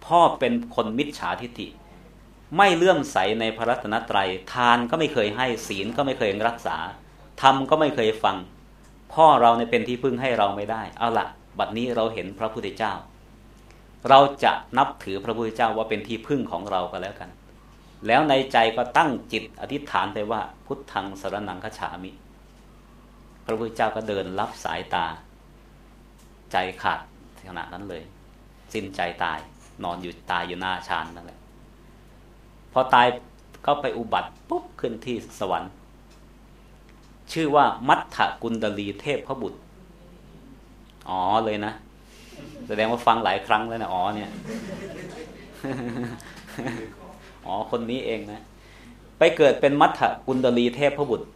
[SPEAKER 1] พ่อเป็นคนมิจฉาทิฏฐิไม่เลื่อมใสในพระรัตนตรัยทานก็ไม่เคยให้ศีลก็ไม่เคยรักษาทำก็ไม่เคยฟัง พ่อเราเนี่ยเป็นที่พึ่งให้เราไม่ได้ เอาละบัดนี้เราเห็นพระพุทธเจ้า เราจะนับถือพระพุทธเจ้าว่าเป็นที่พึ่งของเราก็แล้วกัน แล้วในใจก็ตั้งจิตอธิษฐานไปว่า พุทธังสรนังคฉามิ พระพุทธเจ้าก็เดินรับสายตา ใจขาดขณะนั้นเลย สิ้นใจตาย นอนอยู่ตายอยู่หน้าชานนั่นแหละพอตายก็ไปอุบัติปุ๊บขึ้นที่สวรรค์ ชื่อว่ามัทธกุณดลีเทพพระบุตร อ๋อเลยนะ แสดงว่าฟังหลายครั้งแล้วนะอ๋อเนี่ย อ๋อคนนี้เองนะ ไปเกิดเป็นมัทธกุณดลีเทพพบุตร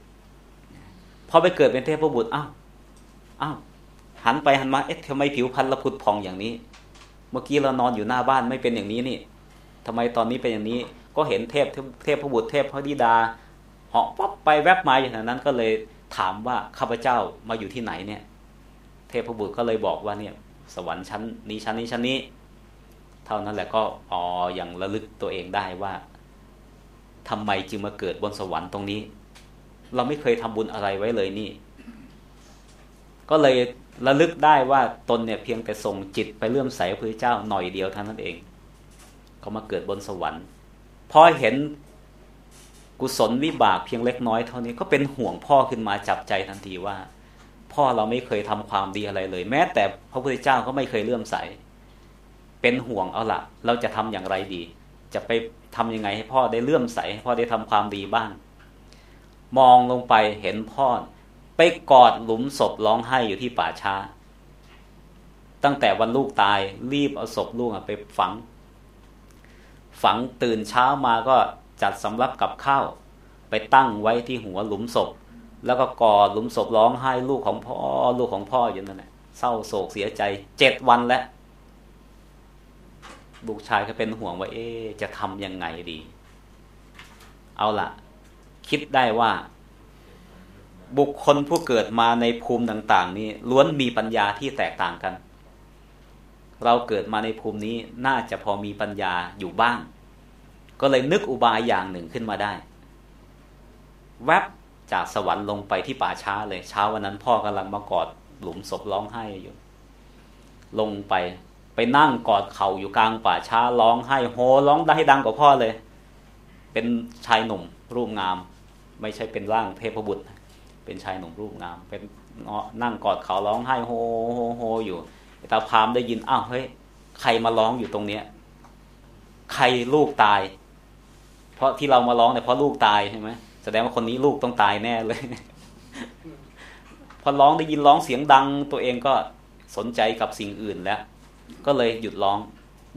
[SPEAKER 1] พอไปเกิดเป็นเทพพบุตรอ้าวอ้าวหันไปหันมาเอ๊ะทำไมผิวพรรณละพุดพองอย่างนี้ เมื่อกี้เรานอนอยู่หน้าบ้านไม่เป็นอย่างนี้นี่ทำไมตอนนี้เป็นอย่างนี้ ก็เห็นเทพเทพพบุตรเทพพระธิดาเหาะปั๊บไปแวบมาอย่างนั้นก็เลยถามว่าข้าพเจ้ามาอยู่ที่ไหนเนี่ย เทพบุตรก็เลยบอกว่าเนี่ย สวรรค์ชั้นนี้ชั้นนี้ชั้นนี้ เท่านั้นแหละก็อ๋ออย่างระลึกตัวเองได้ว่าทำไมจึงมาเกิดบนสวรรค์ตรงนี้ เราไม่เคยทำบุญอะไรไว้เลยนี่ ก็เลยระลึกได้ว่าตนเนี่ยเพียงแต่ส่งจิตไปเลื่อมใสพระเจ้าหน่อยเดียวเท่านั้นเองเขามาเกิดบนสวรรค์พอเห็นกุศลวิบากเพียงเล็กน้อยเท่านี้ก็เป็นห่วงพ่อขึ้นมาจับใจทันทีว่า พ่อเราไม่เคยทำความดีอะไรเลย แม้แต่พระพุทธเจ้าก็ไม่เคยเลื่อมใส เป็นห่วงเอาละเราจะทำอย่างไรดี จะไปทำยังไงให้พ่อได้เลื่อมใสให้พ่อได้ทำความดีบ้าง มองลงไปเห็นพ่อ ไปกอดหลุมศพร้องไห้อยู่ที่ป่าช้า ตั้งแต่วันลูกตายรีบเอาศพลูกไปฝัง ฝังตื่นเช้ามาก็จัดสำรับกับข้าว ไปตั้งไว้ที่หัวหลุมศพ แล้วก็กอดหลุมศพร้องไห้ลูกของพ่อลูกของพ่ออยู่นั่นแหละเศร้าโศกเสียใจเจ็ดวันแล้ว ลูกชายก็เป็นห่วงว่า เอ๊จะทำยังไงดี เอาละคิดได้ว่า บุคคลผู้เกิดมาในภูมิต่าง ๆ นี้ล้วนมีปัญญาที่แตกต่างกัน เราเกิดมาในภูมินี้น่าจะพอมีปัญญาอยู่บ้าง ก็เลยนึกอุบายอย่างหนึ่งขึ้นมาได้ แวบจากสวรรค์ลงไปที่ป่าช้าเลยเช้าวันนั้นพ่อกำลังมากอดหลุมศพร้องไห้อยู่ ลงไป ไปนั่งกอดเข่าอยู่กลางป่าช้าร้องไห้โฮร้องได้ให้ดังกว่าพ่อเลย เป็นชายหนุ่มรูปงาม ไม่ใช่เป็นร่างเทพบุตร เป็นชายหนุ่มรูปงาม เป็นนั่งกอดเขาร้องไห้โฮโฮโฮอยู่ตาพามได้ยินอ้าวเฮ้ยใครมาร้องอยู่ตรงเนี้ย ใครลูกตาย เพราะที่เรามาร้องเนี่ยเพราะลูกตายใช่ไหมแสดงว่าคนนี้ลูกต้องตายแน่เลย พอร้องได้ยินร้องเสียงดัง ตัวเองก็สนใจกับสิ่งอื่นแล้ว ก็เลยหยุดร้อง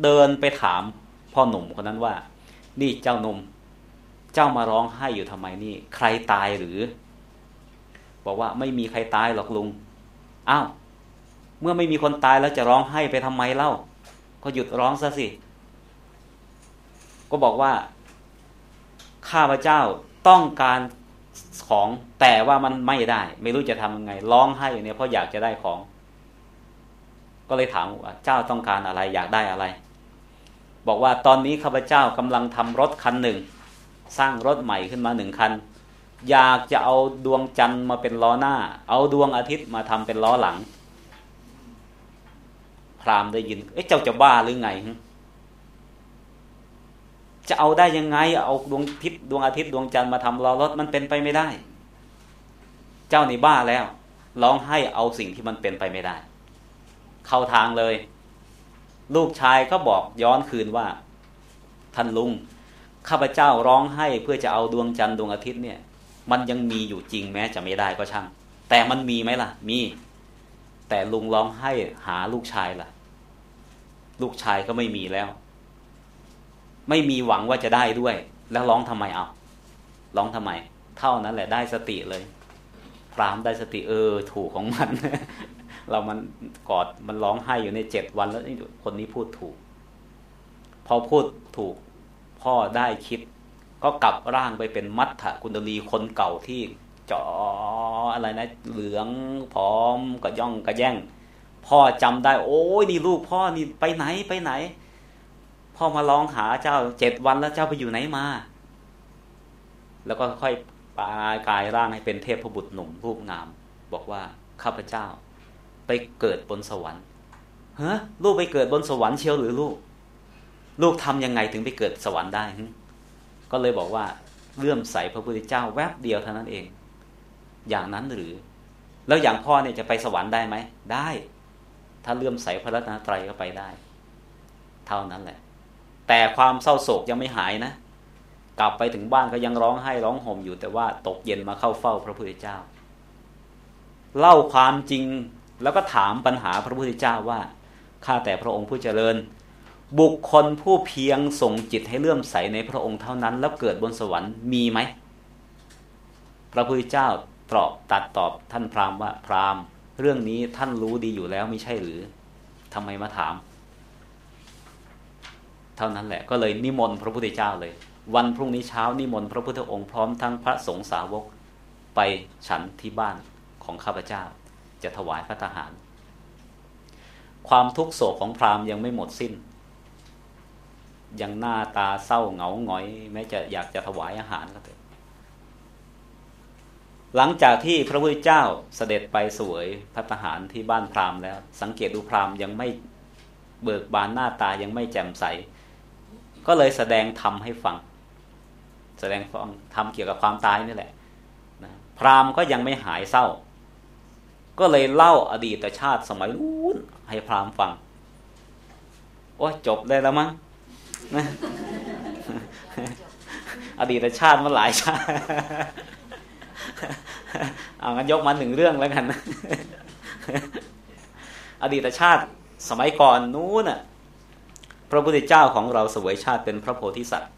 [SPEAKER 1] เดินไปถามพ่อหนุ่มคนนั้นว่า นี่เจ้าหนุ่ม เจ้ามาร้องไห้อยู่ทำไมนี่ ใครตายหรือ บอกว่าไม่มีใครตายหรอกลุงอ้าวเมื่อไม่มีคนตายแล้วจะร้องไห้ไปทำไมเล่า ก็หยุดร้องซะสิ ก็บอกว่า ข้าพเจ้าต้องการของแต่ว่ามันไม่ได้ ไม่รู้จะทำยังไง ร้องไห้เนี่ยเพราะอยากจะได้ของ ก็เลยถามว่าเจ้าต้องการอะไรอยากได้อะไร บอกว่าตอนนี้ข้าพเจ้ากำลังทำรถคันหนึ่ง สร้างรถใหม่ขึ้นมาหนึ่งคัน อยากจะเอาดวงจันทร์มาเป็นล้อหน้า เอาดวงอาทิตย์มาทำเป็นล้อหลัง พรามได้ยิน เอ๊ะเจ้าจะบ้าหรือไง จะเอาได้ยังไง เอาดวงทิศดวงอาทิตย์ดวงจันทร์มาทำล้อรถมันเป็นไปไม่ได้ เจ้านี่บ้าแล้วร้องให้เอาสิ่งที่มันเป็นไปไม่ได้ เข้าทางเลย ลูกชายก็บอกย้อนคืนว่า ท่านลุงข้าพเจ้าร้องให้เพื่อจะเอาดวงจันทร์ดวงอาทิตย์เนี่ย มันยังมีอยู่จริงแม้จะไม่ได้ก็ช่าง แต่มันมีไหมล่ะ มี แต่ลุงร้องให้หาลูกชายล่ะ ลูกชายก็ไม่มีแล้ว ไม่มีหวังว่าจะได้ด้วย แล้วร้องทำไมเอาร้องทำไม เท่านั้นแหละได้สติเลยพรามได้สติเออ ถูกของมัน เรามันกอดมันร้องไห้อยู่ในเจ็ดวันแล้วคนนี้พูดถูก พอพูดถูกพ่อได้คิด ก็กลับร่างไปเป็นมัทธกุณลีคนเก่าที่จออะไรนะ เหลืองผอมกระย่องกระแย่ง พ่อจำได้ โอ้ยนี่ลูกพ่อนี่ไปไหนไปไหน พ่อมาร้องหาเจ้าเจ็ดวันแล้วเจ้าไปอยู่ไหนมา แล้วก็ค่อยปากายร่างให้เป็นเทพบุตรหนุ่มรูปงาม บอกว่าข้าพเจ้า ไปเกิดบนสวรรค์เฮ้ลูกไปเกิดบนสวรรค์เชียวหรือลูก ลูกทำยังไงถึงไปเกิดสวรรค์ได้ก็เลยบอกว่าเลื่อมใสพระพุทธเจ้าแวบเดียวเท่านั้นเอง อย่างนั้นหรือ แล้วอย่างพ่อเนี่ยจะไปสวรรค์ได้ไหมได้ ถ้าเลื่อมใสพระรัตนตรัยก็ไปได้ เท่านั้นแหละ แต่ความเศร้าโศกยังไม่หายนะกลับไปถึงบ้านก็ยังร้องไห้ร้องห่มอยู่แต่ว่าตกเย็นมาเข้าเฝ้าพระพุทธเจ้า เล่าความจริง แล้วก็ถามปัญหาพระพุทธเจ้าว่าข้าแต่พระองค์ผู้เจริญ บุคคลผู้เพียงส่งจิตให้เลื่อมใสในพระองค์เท่านั้น แล้วเกิดบนสวรรค์มีไหมพระพุทธเจ้าตอบตัดตอบท่านพราหมณ์ว่าพราหมณ์ เรื่องนี้ท่านรู้ดีอยู่แล้วไม่ใช่หรือทำไมมาถาม เท่านั้นแหละก็เลยนิมนต์พระพุทธเจ้าเลย วันพรุ่งนี้เช้านิมนต์พระพุทธองค์พร้อมทั้งพระสงฆ์สาวกไปฉันที่บ้านของข้าพเจ้า จะถวายพระทหาร ความทุกโศกของพราหมณ์ยังไม่หมดสิ้น ยังหน้าตาเศร้าเหงาหงอย แม้จะอยากจะถวายอาหารก็เถอะหลังจากที่พระพุทธเจ้าเสด็จไปสวยพระทหารที่บ้านพราหมณ์แล้ว สังเกตดูพราหมณ์ยังไม่เบิกบานหน้าตายังไม่แจ่มใส ก็เลยแสดงธรรมให้ฟัง แสดงฟังธรรมเกี่ยวกับความตายนี่แหละนะพราหมณ์ก็ยังไม่หายเศร้า ก็เลยเล่าอดีตชาติสมัยนู้นให้พราหมณ์ฟังโอ้จบได้แล้วมั้งนะอดีตชาติมาหลายชาติเอางั้นยกมาหนึ่งเรื่องแล้วกันนะอดีตชาติสมัยก่อนนู้นน่ะ พระพุทธเจ้าของเราสวยชาติเป็นพระโพธิสัตว์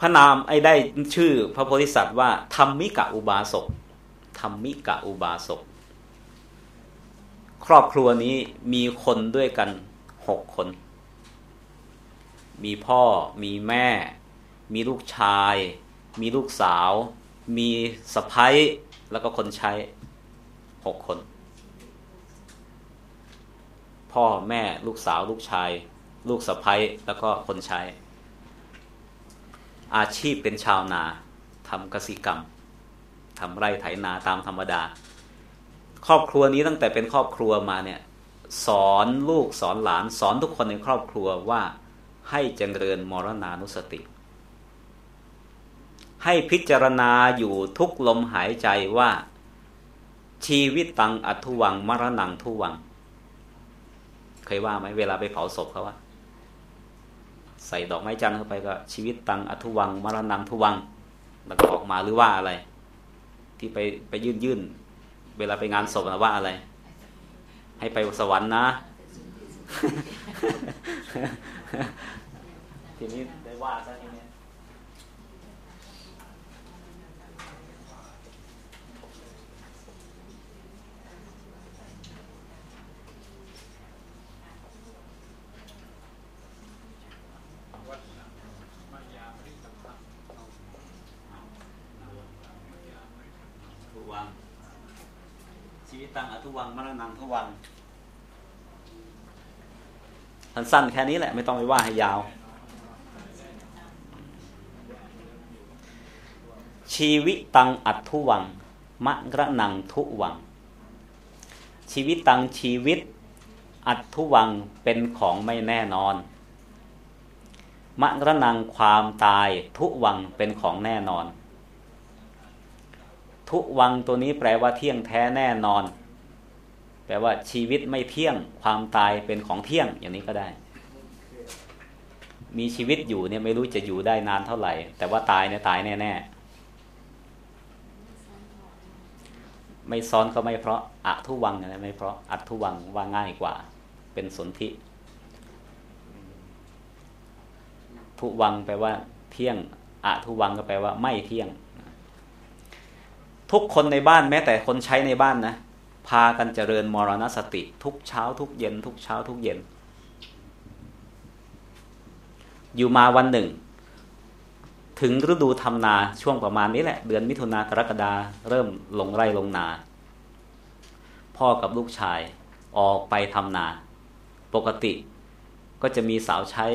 [SPEAKER 1] พระนามไอ้ได้ชื่อพระโพธิสัตว์ว่าธรรมิกะอุบาสกธรรมิกะอุบาสกครอบครัวนี้มีคนด้วยกันหกคน มีพ่อ มีแม่ มีลูกชาย มีลูกสาว มีสะพ้ายแล้วก็คนใช้หกคน พ่อแม่ลูกสาว ลูกชาย ลูกสะพ้ายแล้วก็คนใช้ อาชีพเป็นชาวนาทำกสิกรรมทำไร่ไถนาตามธรรมดา ครอบครัวนี้ตั้งแต่เป็นครอบครัวมาเนี่ยสอนลูกสอนหลาน สอนทุกคนในครอบครัวว่าให้เจริญมรณานุสติ ให้พิจารณาอยู่ทุกลมหายใจว่า ชีวิตตังอัทุวังมรณังทุวัง เคยว่าไหมเวลาไปเผาศพเขาว่า ใส่ดอกไม้จันทร์เข้าไปก็ ชีวิตตังอัทุวังมรณังทุวัง แล้วก็ออกมาหรือว่าอะไร ที่ไปไปยื่นยื่นเวลาไปงานศพนะว่าอะไร ให้ไปสวรรค์นะ ทีนี้ได้ว่าซะทีนี้ทุวัง ตังอทุวังมรณังทุวังสั้นแค่นี้แหละไม่ต้องไปว่าให้ยาว ชีวิตตังอัตทุวัง มะระนังทุวัง ชีวิตตังชีวิต อัตทุวังเป็นของไม่แน่นอน มะระนังความตายทุวังเป็นของแน่นอน ทุวังตัวนี้แปลว่าเที่ยงแท้แน่นอน แปลว่าชีวิตไม่เที่ยงความตายเป็นของเที่ยงอย่างนี้ก็ได้ มีชีวิตอยู่เนี่ยไม่รู้จะอยู่ได้นานเท่าไหร่ แต่ว่าตายเนี่ยตายแน่ๆไม่ซ้อนก็ไม่เพราะอะทุวังอะไรไม่เพราะอัทุวังว่าง่ายกว่า เป็นสนธิทุวังแปลว่าเที่ยงอะทุวังก็แปลว่าไม่เที่ยง ทุกคนในบ้านแม้แต่คนใช้ในบ้านนะ พากันเจริญมรณสติ ทุกเช้าทุกเย็น ทุกเช้าทุกเย็น อยู่มาวันหนึ่ง ถึงฤดูทำนาช่วงประมาณนี้แหละ เดือนมิถุนากรกฎาเริ่มลงไร่ลงนา พ่อกับลูกชายออกไปทำนา ปกติก็จะมีสาวใช้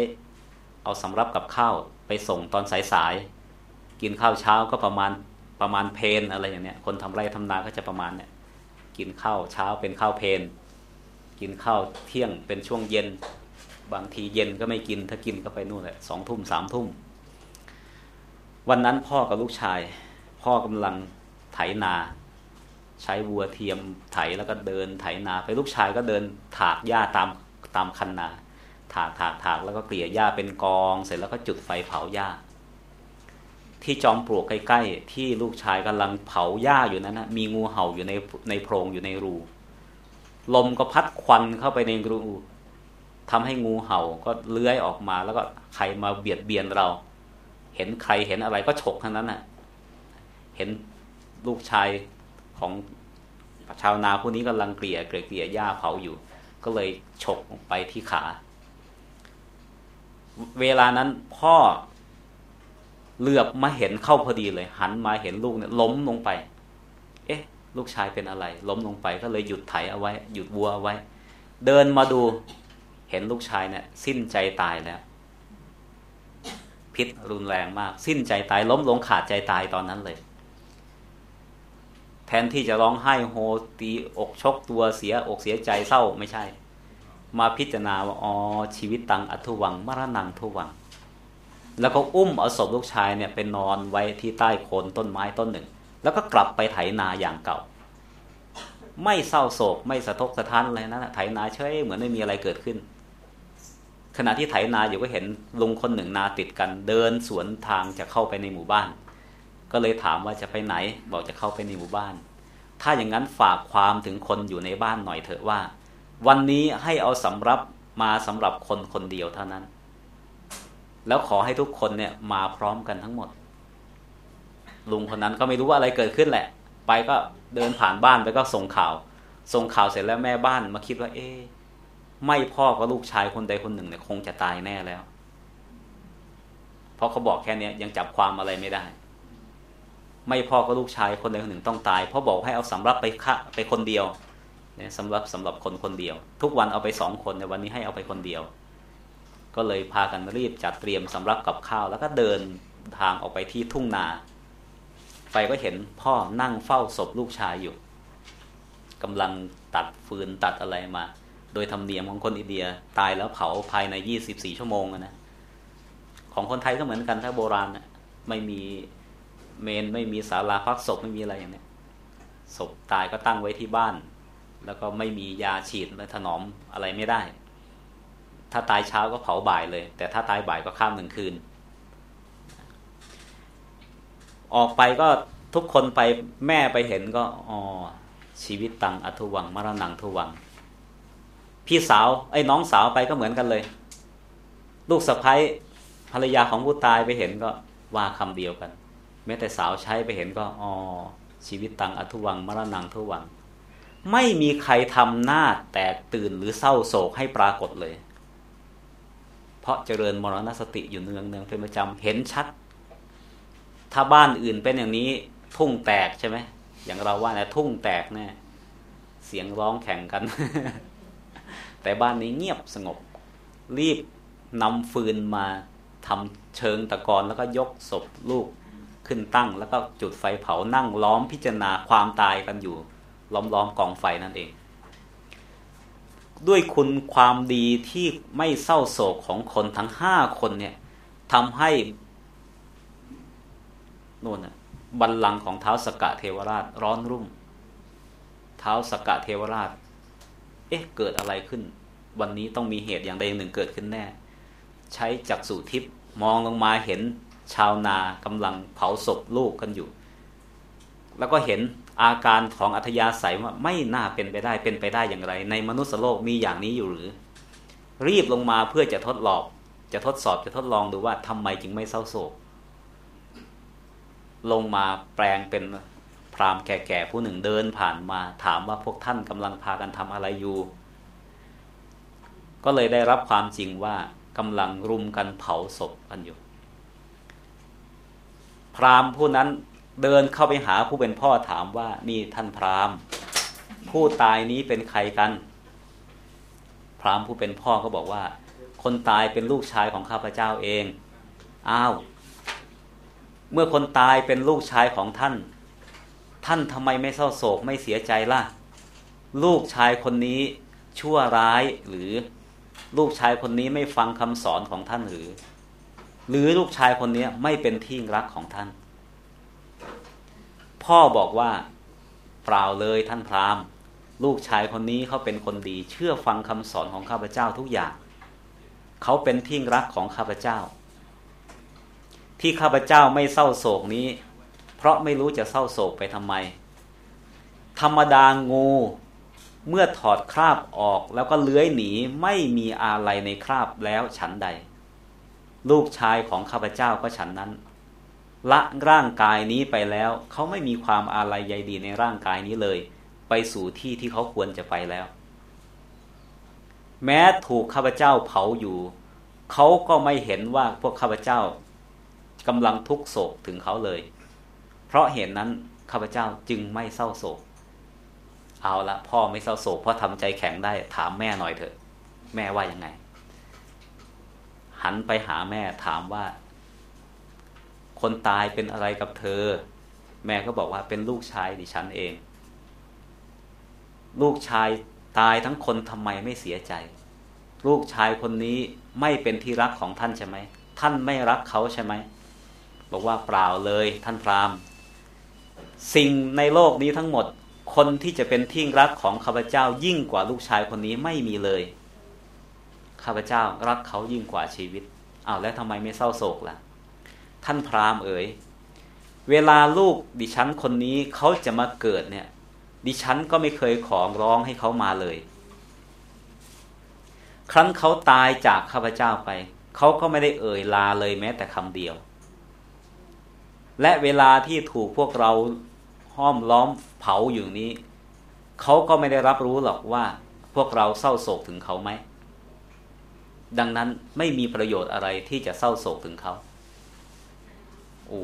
[SPEAKER 1] เอาสำรับกับข้าวไปส่งตอนสายๆกินข้าวเช้าก็ประมาณ ประมาณเพนอะไรอย่างเนี้ยคนทำไร่ทำนาก็จะประมาณเนี้ยกินข้าวเช้าเป็นข้าวเพนกินข้าวเที่ยงเป็นช่วงเย็น บางทีเย็นก็ไม่กินถ้ากินก็ไปนู่นแหละสองทุ่มสามทุ่ม วันนั้นพ่อกับลูกชาย พ่อกำลังไถนา ใช้วัวเทียมไถแล้วก็เดินไถนาไปลูกชายก็เดินถากหญ้าตามตามคันนา ถากถากถากแล้วก็เกลี่ยหญ้าเป็นกอง เสร็จแล้วก็จุดไฟเผาหญ้า ที่จอมปลวกใกล้ๆที่ลูกชายกำลังเผาหญ้าอยู่นั้นนะมีงูเห่าอยู่ในในโพรงอยู่ในรู ลมก็พัดควันเข้าไปในรูทำให้งูเห่าก็เลื้อยออกมา แล้วก็ใครมาเบียดเบียนเรา เห็นใครเห็นอะไรก็ฉกทั้งนั้นน่ะ เห็นลูกชายของชาวนาผู้นี้กำลังเกลี่ยเกลี่ยหญ้าเผาอยู่ ก็เลยฉกไปที่ขา เวลานั้นพ่อ เหลือบมาเห็นเข้าพอดีเลย หันมาเห็นลูกเนี่ยล้มลงไป เอ๊ะ ลูกชายเป็นอะไร ล้มลงไปก็เลยหยุดไถเอาไว้ หยุดวัวเอาไว้ เดินมาดูเห็นลูกชายเนี่ยสิ้นใจตายแล้ว พิษรุนแรงมาก สิ้นใจตายล้มลงขาดใจตายตอนนั้นเลย แทนที่จะร้องไห้โฮตีอกชกตัวเสียอกเสียใจเศร้าไม่ใช่ มาพิจารณาว่าอ๋อชีวิตตังอัทุวังมรณังทุวัง แล้วก็อุ้มเอาศพลูกชายเนี่ยไปนอนไว้ที่ใต้โคนต้นไม้ต้นหนึ่ง แล้วก็กลับไปไถนาอย่างเก่า ไม่เศร้าโศกไม่สะทกสะท้านอะไรนะไถนาเฉยเหมือนไม่มีอะไรเกิดขึ้น ขณะที่ไถนาอยู่ก็เห็นลุงคนหนึ่งนาติดกันเดินสวนทางจะเข้าไปในหมู่บ้าน ก็เลยถามว่าจะไปไหน บอกจะเข้าไปในหมู่บ้าน ถ้าอย่างนั้นฝากความถึงคนอยู่ในบ้านหน่อยเถอะว่า วันนี้ให้เอาสำรับมาสำหรับคนคนเดียวเท่านั้น แล้วขอให้ทุกคนเนี่ยมาพร้อมกันทั้งหมด ลุงคนนั้นก็ไม่รู้ว่าอะไรเกิดขึ้นแหละ ไปก็เดินผ่านบ้านไปก็ส่งข่าว ส่งข่าวเสร็จแล้วแม่บ้านมาคิดว่า เอ๊ไม่พ่อกับลูกชายคนใดคนหนึ่งเนี่ยคงจะตายแน่แล้ว เพราะเขาบอกแค่นี้ยังจับความอะไรไม่ได้ ไม่พ่อกับลูกชายคนใดคนหนึ่งต้องตาย เพราะบอกให้เอาสำรับไปฆ่าไปคนเดียวเนี่ยสำหรับสำหรับคนคนเดียว ทุกวันเอาไปสองคนในวันนี้ให้เอาไปคนเดียว ก็เลยพากันรีบจัดเตรียมสำรับกับข้าว แล้วก็เดินทางออกไปที่ทุ่งนา ไปก็เห็นพ่อนั่งเฝ้าศพลูกชายอยู่กำลังตัดฟืนตัดอะไรมา โดยธรรมเนียมของคนอินเดียตายแล้วเผาภายในยี่สิบสี่ชั่วโมงนะของคนไทยก็เหมือนกันถ้าโบราณนะไม่มีเมนไม่มีศาลาพักศพไม่มีอะไรอย่างนี้ศพตายก็ตั้งไว้ที่บ้าน แล้วก็ไม่มียาฉีดและถนอมอะไรไม่ได้ ถ้าตายเช้าก็เผาบ่ายเลย แต่ถ้าตายบ่ายก็ข้ามหนึ่งคืน ออกไปก็ทุกคนไปแม่ไปเห็นก็อ๋อชีวิตตังอทุวังมรณังทุวัง พี่สาวไอ้น้องสาวไปก็เหมือนกันเลย ลูกสะพ้ยภรรยาของผู้ตายไปเห็นก็ว่าคำเดียวกัน แม้แต่สาวใช้ไปเห็นก็อ๋อชีวิตตังอทุวังมรณังทุวัง ไม่มีใครทำหน้าแตกตื่นหรือเศร้าโศกให้ปรากฏเลย เพราะเจริญมรณสติอยู่เนืองเนืองเป็นประจำเห็นชัด ถ้าบ้านอื่นเป็นอย่างนี้ทุ่งแตกใช่ไหมอย่างเราว่านะทุ่งแตกแน่เสียงร้องแข่งกัน แต่บ้านนี้เงียบสงบ รีบนำฟืนมาทำเชิงตะกอนแล้วก็ยกศพลูกขึ้นตั้ง แล้วก็จุดไฟเผานั่งล้อมพิจารณาความตายกันอยู่ ล้อมๆกองไฟนั่นเอง ด้วยคุณความดีที่ไม่เศร้าโศกของคนทั้งห้าคนเนี่ยทำให้นู่นนะบัลลังก์ของเท้าสกกะเทวราชร้อนรุ่ม เท้าสกกะเทวราช เอ๊ะเกิดอะไรขึ้น วันนี้ต้องมีเหตุอย่างใดอย่างหนึ่งเกิดขึ้นแน่ ใช้จักษุทิพย์มองลงมาเห็นชาวนากำลังเผาศพลูกกันอยู่ แล้วก็เห็น อาการของอัธยาศัยว่าไม่น่าเป็นไปได้เป็นไปได้อย่างไร ในมนุษย์โลกมีอย่างนี้อยู่หรือ รีบลงมาเพื่อจะทดลองจะทดสอบจะทดลองดูว่าทำไมจึงไม่เศร้าโศก ลงมาแปลงเป็นพราหมณ์แก่ๆผู้หนึ่งเดินผ่านมาถามว่าพวกท่านกำลังพากันทำอะไรอยู่ ก็เลยได้รับความจริงว่ากำลังรุมกันเผาศพกันอยู่ พราหมณ์ผู้นั้น เดินเข้าไปหาผู้เป็นพ่อถามว่านี่ท่านพราหมณ์ ผู้ตายนี้เป็นใครกัน พราหมณ์ผู้เป็นพ่อก็บอกว่า คนตายเป็นลูกชายของข้าพเจ้าเองอ้าวเมื่อคนตายเป็นลูกชายของท่าน ท่านทำไมไม่เศร้าโศกไม่เสียใจล่ะ ลูกชายคนนี้ชั่วร้ายหรือลูกชายคนนี้ไม่ฟังคำสอนของท่านหรือ หรือลูกชายคนนี้ไม่เป็นที่รักของท่าน พ่อบอกว่าเปล่าเลยท่านพราหมณ์ ลูกชายคนนี้เขาเป็นคนดี เชื่อฟังคำสอนของข้าพเจ้าทุกอย่าง เขาเป็นที่รักของข้าพเจ้า ที่ข้าพเจ้าไม่เศร้าโศกนี้ เพราะไม่รู้จะเศร้าโศกไปทำไม ธรรมดางูเมื่อถอดคราบออกแล้วก็เลื้อยหนีไม่มีอะไรในคราบแล้วฉันใด ลูกชายของข้าพเจ้าก็ฉันนั้น ละร่างกายนี้ไปแล้ว เขาไม่มีความอาลัยใยดีในร่างกายนี้เลย ไปสู่ที่ที่เขาควรจะไปแล้ว แม้ถูกข้าพเจ้าเผาอยู่ เขาก็ไม่เห็นว่าพวกข้าพเจ้ากำลังทุกโศกถึงเขาเลย เพราะเหตุนนั้นข้าพเจ้าจึงไม่เศร้าโศก เอาละพ่อไม่เศร้าโศกพราะทำใจแข็งได้ถามแม่หน่อยเถอะ แม่ว่ายังไง หันไปหาแม่ถามว่า คนตายเป็นอะไรกับเธอ แม่ก็บอกว่าเป็นลูกชายดิฉันเอง ลูกชายตายทั้งคนทำไมไม่เสียใจ ลูกชายคนนี้ไม่เป็นที่รักของท่านใช่ไหม ท่านไม่รักเขาใช่ไหม บอกว่าเปล่าเลยท่านพราหมณ์ สิ่งในโลกนี้ทั้งหมด คนที่จะเป็นที่รักของข้าพเจ้ายิ่งกว่าลูกชายคนนี้ไม่มีเลย ข้าพเจ้ารักเขายิ่งกว่าชีวิตอ้าวแล้วทำไมไม่เศร้าโศกล่ะ ท่านพราหมณ์เอ๋ยเวลาลูกดิฉันคนนี้เขาจะมาเกิดเนี่ย ดิฉันก็ไม่เคยขอร้องให้เขามาเลย ครั้นเขาตายจากข้าพเจ้าไป เขาก็ไม่ได้เอ่ยลาเลยแม้แต่คำเดียว และเวลาที่ถูกพวกเราห้อมล้อมเผาอยู่นี้ เขาก็ไม่ได้รับรู้หรอกว่า พวกเราเศร้าโศกถึงเขาไหม ดังนั้นไม่มีประโยชน์อะไรที่จะเศร้าโศกถึงเขา โอ้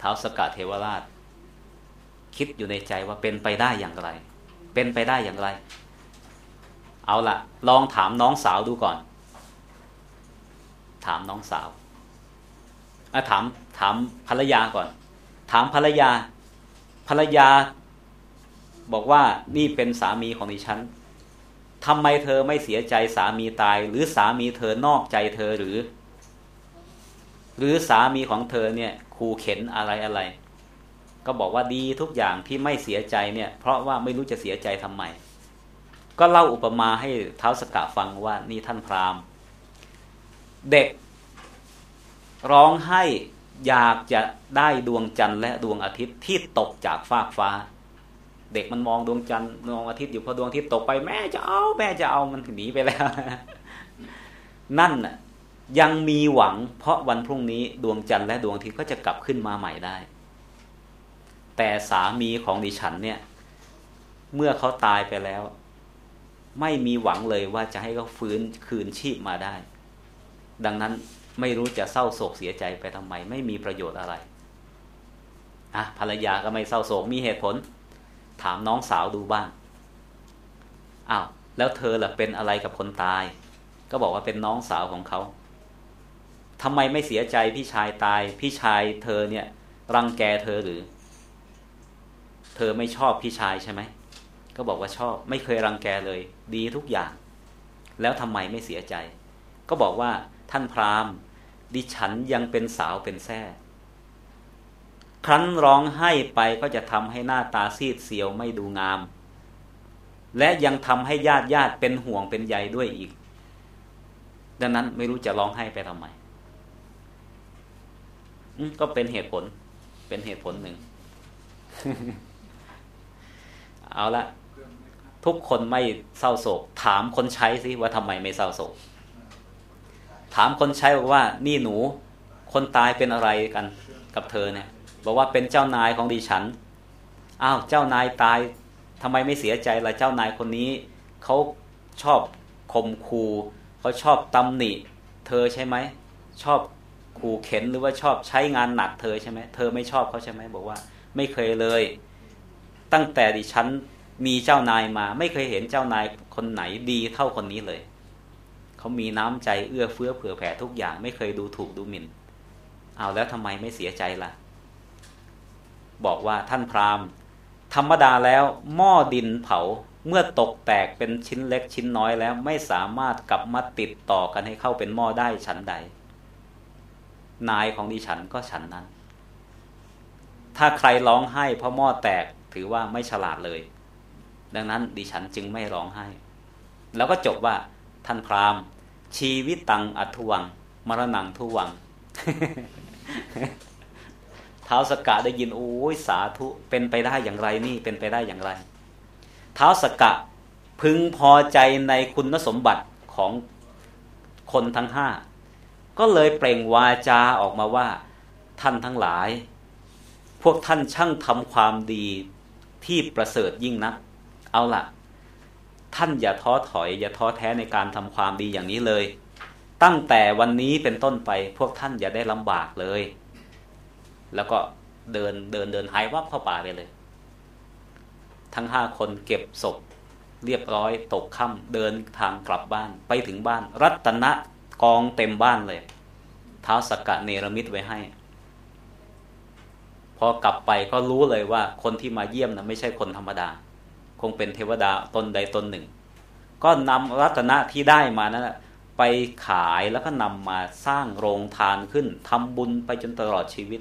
[SPEAKER 1] ท้าวสกัดเทวราช คิดอยู่ในใจว่าเป็นไปได้อย่างไร เป็นไปได้อย่างไร เอาละลองถามน้องสาวดูก่อน ถามน้องสาวอถามถามภรรยาก่อน ถามภรรยา ภรรยา บอกว่านี่เป็นสามีของดิฉันทำไมเธอไม่เสียใจสามีตาย หรือสามีเธอนอกใจเธอหรือ หรือสามีของเธอเนี่ยขู่เข็นอะไรอะไร ก็บอกว่าดีทุกอย่างที่ไม่เสียใจเนี่ย เพราะว่าไม่รู้จะเสียใจทำไม ก็เล่าอุปมาให้เท้าสกะฟังว่านี่ท่านพราหมณ์ เด็ก ร้องให้อยากจะได้ดวงจันทร์และดวงอาทิตย์ที่ตกจากฟากฟ้า เด็กมันมองดวงจันทร์มองอาทิตย์อยู่พอดวงอาทิตย์ตกไปแม่จะเอาแม่จะเอามันหนีไปแล้ว นั่นน่ะ ยังมีหวัง เพราะวันพรุ่งนี้ดวงจันทร์และดวงอาทิตย์ก็จะกลับขึ้นมาใหม่ได้ แต่สามีของดิฉันเนี่ย เมื่อเขาตายไปแล้ว ไม่มีหวังเลยว่าจะให้เขาฟื้นคืนชีพมาได้ ดังนั้นไม่รู้จะเศร้าโศกเสียใจไปทำไม ไม่มีประโยชน์อะไรอะภรรยาก็ไม่เศร้าโศกมีเหตุผล ถามน้องสาวดูบ้างอ้าวแล้วเธอล่ะเป็นอะไรกับคนตาย ก็บอกว่าเป็นน้องสาวของเขา ทำไมไม่เสียใจพี่ชายตาย พี่ชายเธอเนี่ย รังแกเธอหรือ เธอไม่ชอบพี่ชายใช่ไหมก็บอกว่าชอบ ไม่เคยรังแกเลย ดีทุกอย่าง แล้วทำไมไม่เสียใจ ก็บอกว่าท่านพราหมณ์ ดิฉันยังเป็นสาวเป็นแท้ครั้นร้องไห้ไปก็จะทำให้หน้าตาซีดเซียวไม่ดูงาม และยังทำให้ญาติญาติเป็นห่วงเป็นใยด้วยอีก ดังนั้นไม่รู้จะร้องไห้ไปทำไม ก็เป็นเหตุผล เป็นเหตุผลหนึ่ง เอาละทุกคนไม่เศร้าโศก ถามคนใช้สิว่าทำไมไม่เศร้าโศก ถามคนใช้บอกว่า นี่หนู คนตายเป็นอะไรกันกับเธอเนี่ย บอกว่าเป็นเจ้านายของดิฉันอ้าวเจ้านายตายทำไมไม่เสียใจล่ะเจ้านายคนนี้เขาชอบข่มขู่เขาชอบตำหนิ เธอใช่ไหมชอบ ขู่เข็นหรือว่าชอบใช้งานหนักเธอใช่ไหมเธอไม่ชอบเขาใช่ไหมบอกว่า ไม่เคยเลย ตั้งแต่ดิฉันมีเจ้านายมา ไม่เคยเห็นเจ้านายคนไหนดีเท่าคนนี้เลยเขามีน้ำใจเอื้อเฟื้อเผื่อแผ่ทุกอย่าง ไม่เคยดูถูกดูหมิน่นเอาแล้วทำไมไม่เสียใจล่ะ บอกว่าท่านพราหมณ์ ธรรมดาแล้วหม้อดินเผาเมื่อตกแตกเป็นชิ้นเล็กชิ้นน้อยแล้ว ไม่สามารถกลับมาติดต่อกันให้เข้าเป็นหม้อได้ชั้นใด นายของดิฉันก็ฉันนั้น ถ้าใครร้องไห้เพราะหม้อแตกถือว่าไม่ฉลาดเลย ดังนั้นดิฉันจึงไม่ร้องไห้ แล้วก็จบว่าท่านพราหมณ์ ชีวิตตังอัทวัง มรณังทุวังเท้าสกะได้ยินโอ้ยสาธุเป็นไปได้อย่างไรนี่เป็นไปได้อย่างไร เท้าสกะพึงพอใจในคุณสมบัติของคนทั้งห้า ก็เลยเปล่งวาจาออกมาว่า ท่านทั้งหลาย พวกท่านช่างทำความดีที่ประเสริฐยิ่งนัก เอาละท่านอย่าท้อถอย อย่าท้อแท้ในการทำความดีอย่างนี้เลย ตั้งแต่วันนี้เป็นต้นไป พวกท่านอย่าได้ลำบากเลย แล้วก็เดินเดินเดินหายวับเข้าป่าไปเลย ทั้งห้าคนเก็บศพเรียบร้อยตกค่ำเดินทางกลับบ้านไปถึงบ้าน รัตนะ กองเต็มบ้านเลยเท้าสกกะเนรมิตไว้ให้ พอกลับไปก็รู้เลยว่าคนที่มาเยี่ยมนะไม่ใช่คนธรรมดา คงเป็นเทวดาตนใดตนหนึ่ง ก็นำรัตนะที่ได้มานะั้นไปขายแล้วก็นำมาสร้างโรงทานขึ้นทำบุญไปจนตลอดชีวิต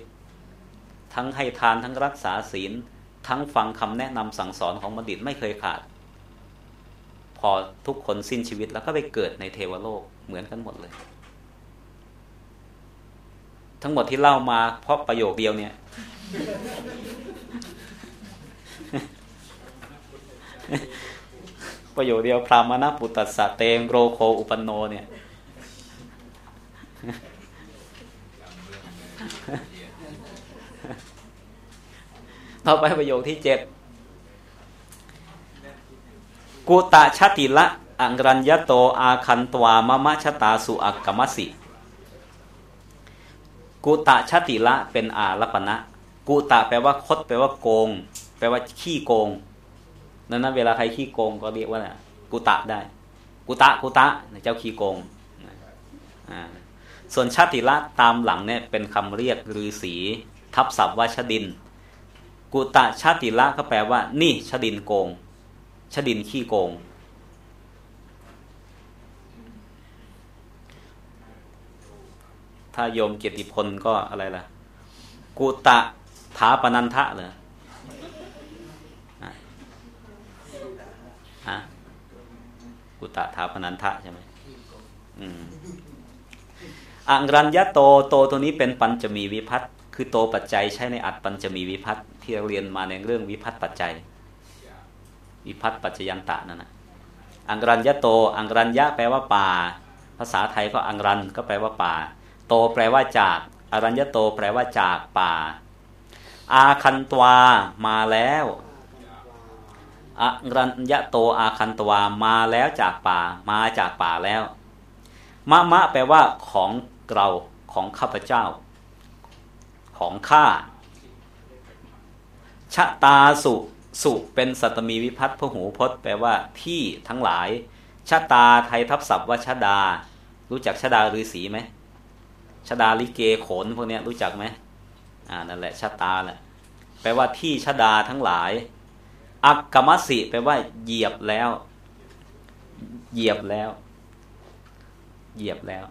[SPEAKER 1] ทั้งให้ทานทั้งรักษาศีล ทั้งฟังคำแนะนำสั่งสอนของบัณฑิตไม่เคยขาด พอทุกคนสิ้นชีวิตแล้วก็ไปเกิดในเทวโลกเหมือนกันหมดเลย ทั้งหมดที่เล่ามาเพราะประโยคเดียวเนี่ย ประโยคเดียวพรามณปุตตสะเตงโรโคอุปนโนเนี่ยต่อไปประโยคที่เจ็ด กุตะชติละอังรัญญโตอาคันตวามะมะชะตาสุอักกมสิ กุตะชติละเป็นอาลปณะกุตะแปลว่าคดแปลว่าโกง แปลว่าขี้โกงนั้นนะเวลาใครขี้โกงก็เรียกว่ากุตะได้ กุตะกุตะเจ้าขี้โกงส่วนชาติละตามหลังเนี่ยเป็นคำเรียกฤาษีทับศัพท์ว่าชดิน กุตะชาติละก็แปลว่า นี่ชดินโกง ชดินขี้โกง ถ้าโยมเกียรติพลก็อะไรล่ะ กุตะถาปนันทะเหรอฮะกุตะถาปนันทะใช่ไหมอืมอังรัญญโตโตตัวนี้เป็นปัญจมีวิพัตคือโตปัจจัยใช้ในอัดปัญจมีวิพัตที่เราเรียนมาในเรื่องวิพัตปัจจัย วิพัตปัจจยันตะนั่นนะอังรัญญโต อังรัญญะแปลว่าป่า ภาษาไทยก็อังรันก็แปลว่าป่า โตแปลว่าจาก อรัญญโตแปลว่าจากป่า อาคันตวามาแล้วอรัญญโตอาคันตวามาแล้วจากป่า มาจากป่าแล้วมะมะแปลว่าของเราของข้าพเจ้า ของข้าชะตาสุ สุเป็นสัตมีวิพัตพหูพจน์แปลว่าที่ทั้งหลายชะตาไทยทับศัพท์ว่าชะดา รู้จักชะดาฤาษีไหมชะดาลิเกโขนพวกนี้รู้จักไหมอ่านั่นแหละชะตาแหละแปลว่าที่ชะดาทั้งหลาย อักกมัสิแปลว่า เหยียบแล้ว เหยียบแล้ว เหยียบแล้ว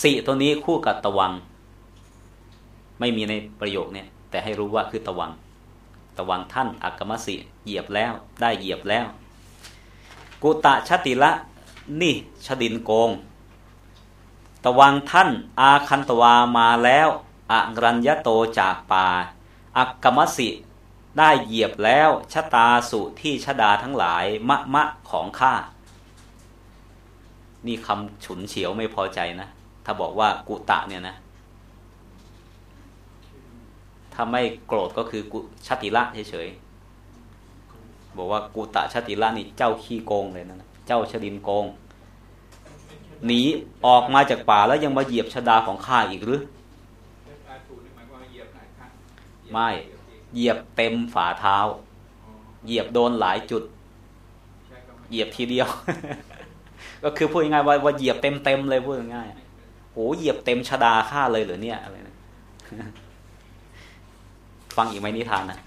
[SPEAKER 1] สีตัวนี้คู่กับตะวัง ไม่มีในประโยคเนี่ย แต่ให้รู้ว่าคือตะวัง ตะวังท่านอักกมสิเหยียบแล้วได้เหยียบแล้ว กุตะชติละนี่ชดินโกง ตะวังท่านอาคันตวามาแล้วอัรัญญโตจากป่า อักกมสิได้เหยียบแล้วชะตาสุที่ชดาทั้งหลายมะมะของข้า นี่คำฉุนเฉียวไม่พอใจนะ ถ้าบอกว่ากุตะเนี่ยนะ ถ้าไม่โกรธก็คือกุชติละเฉยๆบอกว่ากุตะชติละนี่เจ้าขี้โกงเลยนะเจ้าชดินโกงหนีออกมาจากป่าแล้วยังมาเหยียบชดาของข้าอีกหรือไม่เหยียบเต็มฝ่าเท้า เหยียบโดนหลายจุด เหยียบทีเดียว ก็คือพูดง่ายว่าว่าเหยียบเต็มเต็มเลยพูดง่ายโหเหยียบเต็มชดาค่าเลยเหรือเนี่ยอะไรนะ ฟังอีกไหมนิทานนะ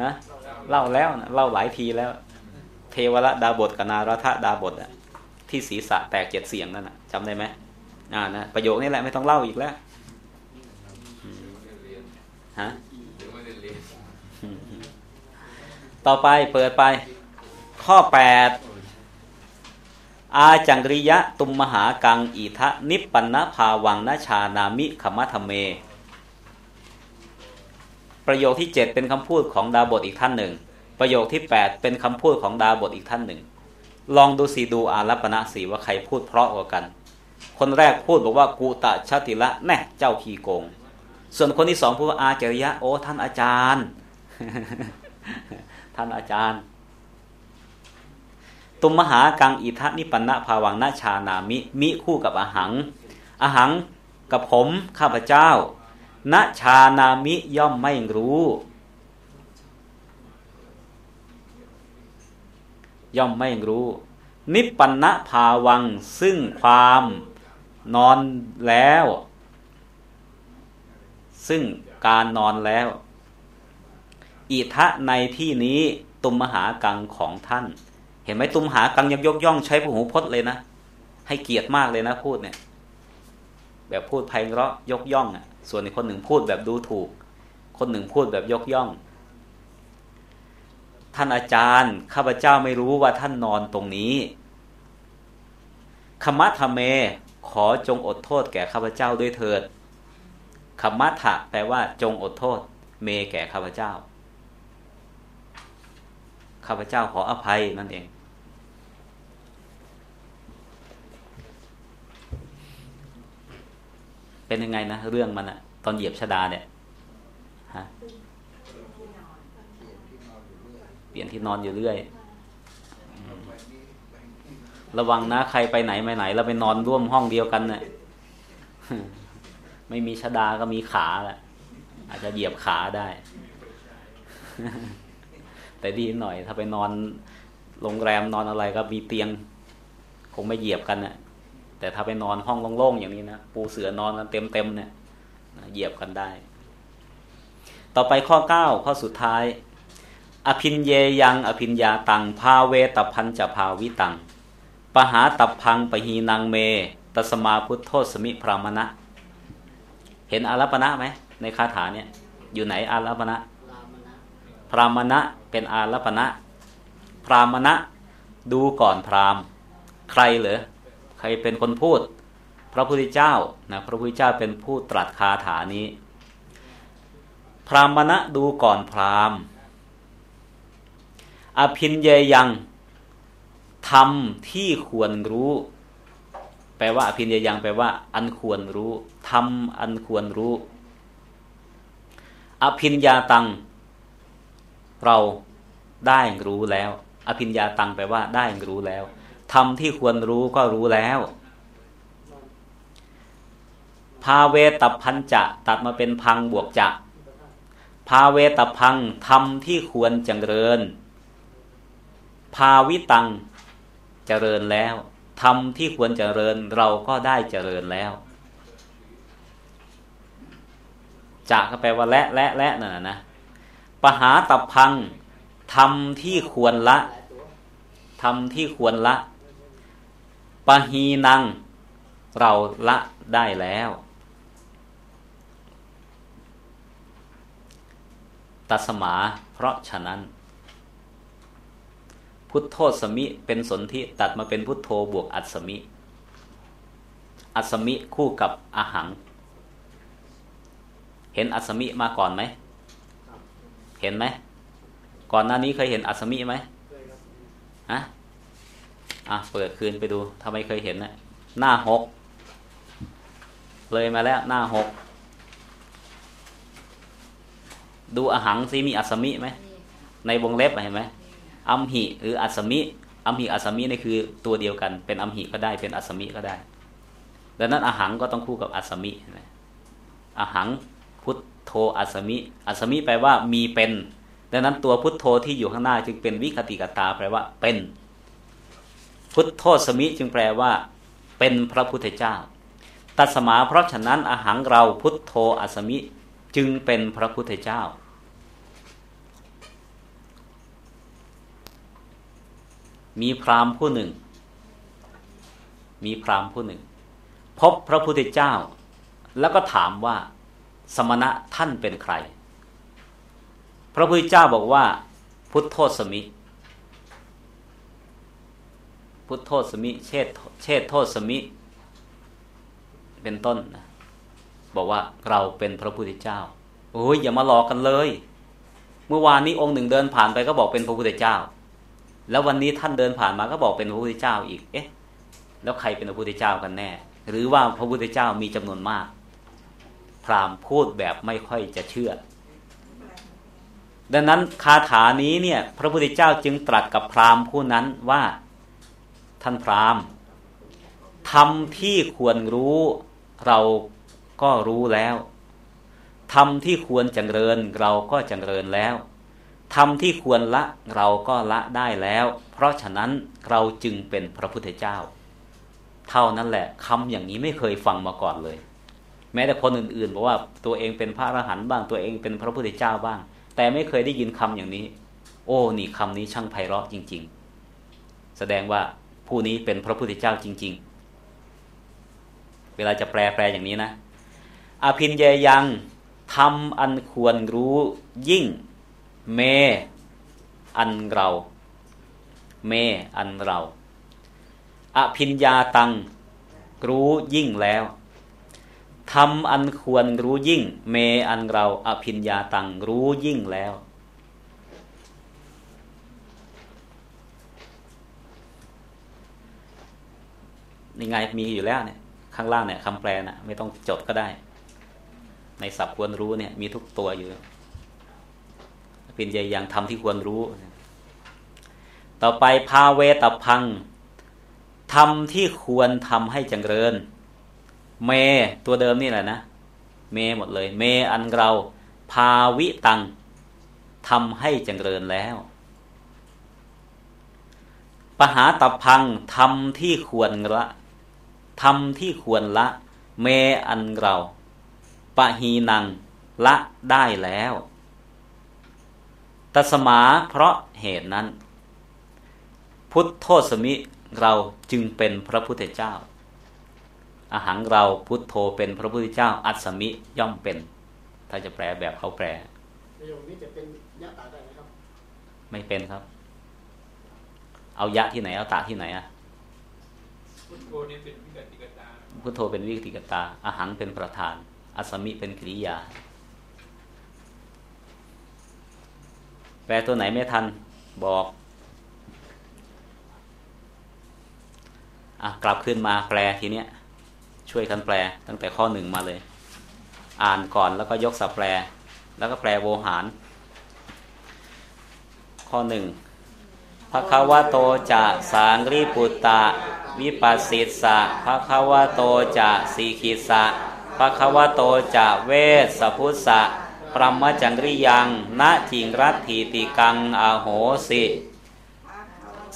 [SPEAKER 1] ฮะเล่าแล้วนะเล่าหลายทีแล้ว เทวระดาบทกับนารัฐดาบทอะที่ศีรษะแตกเจ็ดเสียงนั่นนะจำได้ไหมอ่านะประโยคนี้แหละไม่ต้องเล่าอีกแล้วฮะต่อไปเปิดไป ข้อ8อาจังริยะตุมมหากังอิทะนิปปันนภาวังนาชานามิขมัทเม ประโยคที่ 7 เป็นคำพูดของดาบทอีกท่านหนึ่ง ประโยคที่ 8 เป็นคำพูดของดาบทอีกท่านหนึ่ง ลองดูสีดูอารัปณะสีว่าใครพูดเพราะกว่ากัน คนแรกพูดบอกว่ากูตะชาติละแน่เจ้าขีโกง ส่วนคนที่สองพูดว่าอาจริยะโอ้ท่านอาจารย์ ท่านอาจารย์ ตุมมหากังอิทะนิปันนะภาวังนาชานามิมิคู่กับอาหังอาหังกับผมข้าพเจ้า นาชานามิย่อมไม่รู้ ย่อมไม่รู้ นิปันะภาวังซึ่งความนอนแล้ว ซึ่งการนอนแล้ว อิทะในที่นี้ตุมมหากังของท่าน เห็นไหมตุมหากังยังยกย่องใช้พหูพจน์เลยนะ ให้เกียรติมากเลยนะพูดเนี่ย แบบพูดไพเราะยกย่องอะ ส่วนอีกคนหนึ่งพูดแบบดูถูก คนหนึ่งพูดแบบยกย่อง ท่านอาจารย์ ข้าพเจ้าไม่รู้ว่าท่านนอนตรงนี้คมัทเม ขอจงอดโทษแก่ข้าพเจ้าด้วยเถิดคมัทะแปลว่า จงอดโทษ เมแก่ข้าพเจ้า ข้าพเจ้าขออภัยนั่นเอง เป็นยังไงนะเรื่องมันอะตอนเหยียบชดาเนี่ยฮะเปลี่ยนที่นอนอยู่เรื่อย ระวังนะใครไปไหนมาไหน แล้วไปนอนร่วมห้องเดียวกันเนะ่ยไม่มีชดาก็มีขาแหละอาจจะเหยียบขาได้ แต่ดีหน่อย ถ้าไปนอนโรงแรมนอนอะไรก็มีเตียง คงไม่เหยียบกันนะ แต่ถ้าไปนอนห้องโล่งๆอย่างนี้นะปูเสือนอนกันเต็มๆเนี่ยเหยียบกันได้ ต่อไปข้อเก้าข้อสุดท้าย อภินเยยังอภินยาตังภาเวตพันจะภาวิตังปหาตับพังปหีนางเม ตสมาพุทโธสมิพรามณะ เห็นอารัปณะไหมในคาถาเนี่ย อยู่ไหนอารัปณะพรามณะเป็นอารัปณะพรามณะดูก่อนพรามใครเหรอ รเป็นคนพูด พระพุทธเจ้านะพระพุทธเจ้าเป็นผู้ตรัสคาถานี้ พรามณะดูก่อนพรามอภินเยยังทำที่ควรรู้ แปลว่าอภินยยังแปลว่า อันควรรู้ทำอันควรรู้ อภินยาตัง เราได้รู้แล้ว อภินยาตังแปลว่าได้รู้แล้ว ทำที่ควรรู้ก็รู้แล้ว พาเวตพันจะตัดมาเป็นพังบวกจะพาเวตพังทำที่ควรจเจริญภาวิตังเจริญแล้วทำที่ควรเจริญเราก็ได้เจริญแล้วจะก็แปลว่าและและและนั่นนะนะปหาตับพังทำที่ควรละทำที่ควรละ ปหีนัง เราละได้แล้ว ตัสมา เพราะฉะนั้น พุทโธสมิเป็นสนธิตัดมาเป็นพุทโธบวกอัศมิ อัศมิคู่กับอาหัง เห็นอัศมิมาก่อนไหม เห็นไหม ก่อนหน้านี้เคยเห็นอัศมิไหมฮะ อะเปิดคืนไปดูทำไมเคยเห็นนะหน้าหกเลยมาแล้วหน้าหกดูอาหังซิมีอัศมิไหมในวงเล็บเห็นไหมอัมหิหรืออัสมิอัมหิอัสมินี่คือตัวเดียวกัน เป็นอัมหิก็ได้เป็นอัสมิก็ได้ ดังนั้นอาหังก็ต้องคู่กับอัสมิอาหังพุทโธอัสมิอัสมิแปลว่ามีเป็น ดังนั้นตัวพุทโธที่อยู่ข้างหน้าจึงเป็นวิคติกตาแปลว่าเป็น พุทโธสมิจึงแปลว่า เป็นพระพุทธเจ้า ตัสมาเพราะฉะนั้นอาหังเราพุทโธอสมิจึงเป็นพระพุทธเจ้า มีพราหมณ์ผู้หนึ่ง มีพราหมณ์ผู้หนึ่ง พบพระพุทธเจ้า แล้วก็ถามว่า สมณะท่านเป็นใคร พระพุทธเจ้าบอกว่า พุทโธสมิ พุทโธสมิ เชษเชษโทสมิ เป็นต้นนะบอกว่าเราเป็นพระพุทธเจ้าโอ้ยอย่ามาหลอกกันเลย เมื่อวานนี้องค์หนึ่งเดินผ่านไปก็บอกเป็นพระพุทธเจ้า แล้ววันนี้ท่านเดินผ่านมาก็บอกเป็นพระพุทธเจ้าอีก เอ๊ะ แล้วใครเป็นพระพุทธเจ้ากันแน่ หรือว่าพระพุทธเจ้ามีจำนวนมาก พราหมณ์พูดแบบไม่ค่อยจะเชื่อ ดังนั้นคาถานี้เนี่ย พระพุทธเจ้าจึงตรัสกับพราหมณ์ผู้นั้นว่า ท่านพราหมณ์ทำที่ควรรู้เราก็รู้แล้วทำที่ควรจงเริญเราก็จงเริญแล้วทำที่ควรละเราก็ละได้แล้ว เพราะฉะนั้นเราจึงเป็นพระพุทธเจ้า เท่านั้นแหละคำอย่างนี้ไม่เคยฟังมาก่อนเลย แม้แต่คนอื่นๆบอกว่าตัวเองเป็นพระอรหันต์บ้างตัวเองเป็นพระพุทธเจ้าบ้าง แต่ไม่เคยได้ยินคำอย่างนี้ โอ้นี่คำนี้ช่างไพเราะจริง ๆ แสดงว่า ผู้นี้เป็นพระพุทธเจ้าจริง ๆ เวลาจะแปลแปลอย่างนี้นะ อภินเยยังทำอันควรรู้ยิ่ง เม อันเรา เม อันเรา อภินยาตัง รู้ยิ่งแล้วทำอันควรรู้ยิ่ง เมอันเรา อภินยาตังรู้ยิ่งแล้ว นี่ไงมีอยู่แล้วเนี่ย ข้างล่างเนี่ยคำแปลนะไม่ต้องจดก็ได้ ในศัพท์ควรรู้เนี่ย มีทุกตัวอยู่เป็นใหญ่ยังทำที่ควรรู้ ต่อไปพาเวตพังทำที่ควรทำให้จังเริญ เมตัวเดิมนี่แหละนะ เมหมดเลย เมอันเราพาวิตังทำให้จังเริญแล้ว ปหาตพังทำที่ควรละ ทำที่ควรละ เมอันเราปะหีนัง ละได้แล้วตัสมาเพราะเหตุนั้น พุทธโทสมิเราจึงเป็นพระพุทธเจ้าอาหารเราพุทโธเป็นพระพุทธเจ้า อัศมิย่อมเป็น ถ้าจะแปลแบบเขาแปล
[SPEAKER 2] ประโยคนี้จะเป็นยะตาได้ไหมครับ
[SPEAKER 1] ไม่เป็นครับ เอายะที่ไหนเอาตาที่ไหนอะ
[SPEAKER 3] พุทโธนี่เป็นวิกติกตา
[SPEAKER 1] พุทโธเป็นวิกติกตาอาหารเป็นประธานอัศมิเป็นกริยา แปลตัวไหนไม่ทันบอกอกลับขึ้นมาแปลทีเนี้ยช่วยกันแปลตั้งแต่ข้อหนึ่งมาเลย อ่านก่อนแล้วก็ยกสับแปล แล้วก็แปลโวหาร ข้อหนึ่งพระควะโตจะสางรีปุตตะ วิปัสสิสะพระควะโตจะสีขีสะพระควะโตจะเวสสพุทธะปรมจังริยังณจิงรัตถีติกังอาโหสิ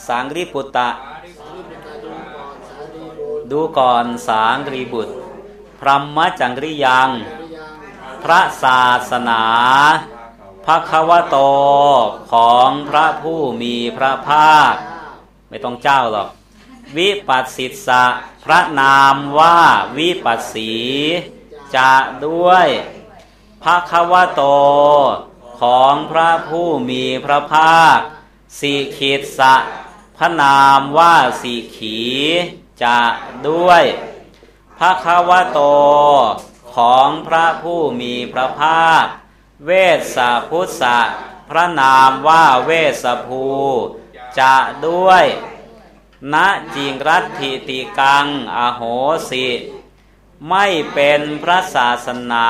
[SPEAKER 1] สังริปุตตะดูก่อนสางรีบุตร พรหมจังริยัง พระศาสนาพระควโตของพระผู้มีพระภาค ไม่ต้องเจ้าหรอก วิปัสสิสะพระนามว่าวิปัสสีจะด้วยพระควโตของพระผู้มีพระภาคสีขีดสะพระนามว่าสีขีจะด้วยพระควโตของพระผู้มีพระภาค เวสสพุทธะพระนามว่าเวสภูจะด้วย ณจิงรัตถิติกัง อโหสิ ไม่เป็นพระศาสนา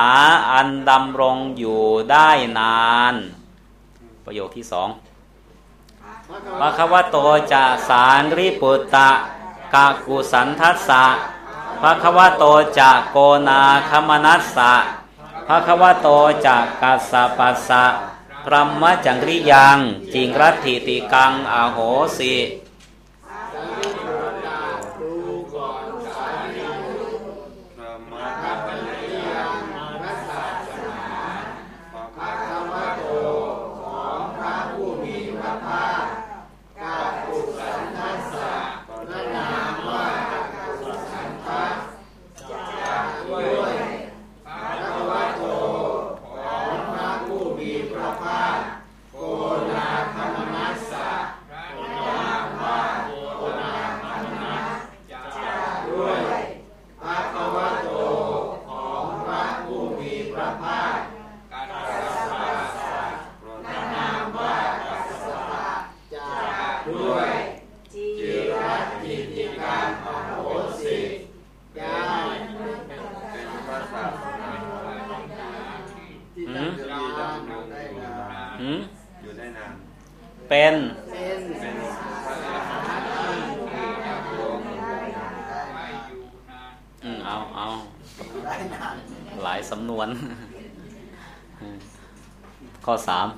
[SPEAKER 1] อันดำรงอยู่ได้นาน ประโยคที่สองพระควโตจะสารริปุตตะกากุสันทัสสะพระควโตจะโกนาคมนัสสะพระควโตจะกัสสะปัสสะพรหมจังริยังจิงรัตถิติกัง อโหสิ เป็นอืมเอาเอาหลายสำนวน ข้อสาม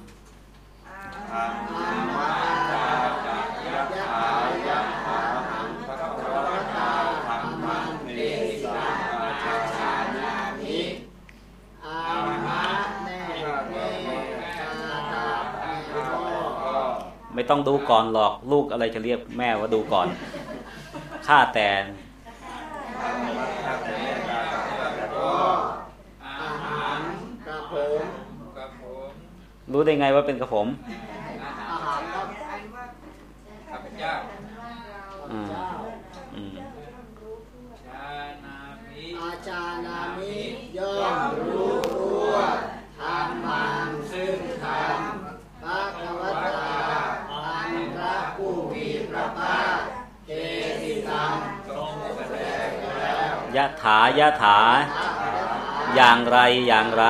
[SPEAKER 1] ต้องดูก่อนหรอกลูกอะไรจะเรียกแม่ว่าดูก่อนข้าแต่
[SPEAKER 2] รู้
[SPEAKER 1] ได้ไงว่าเป็นกระผม
[SPEAKER 2] อา
[SPEAKER 3] จานามิ
[SPEAKER 2] ย่อมรู้ะ
[SPEAKER 1] ถายะถา อย่างไรอย่างไร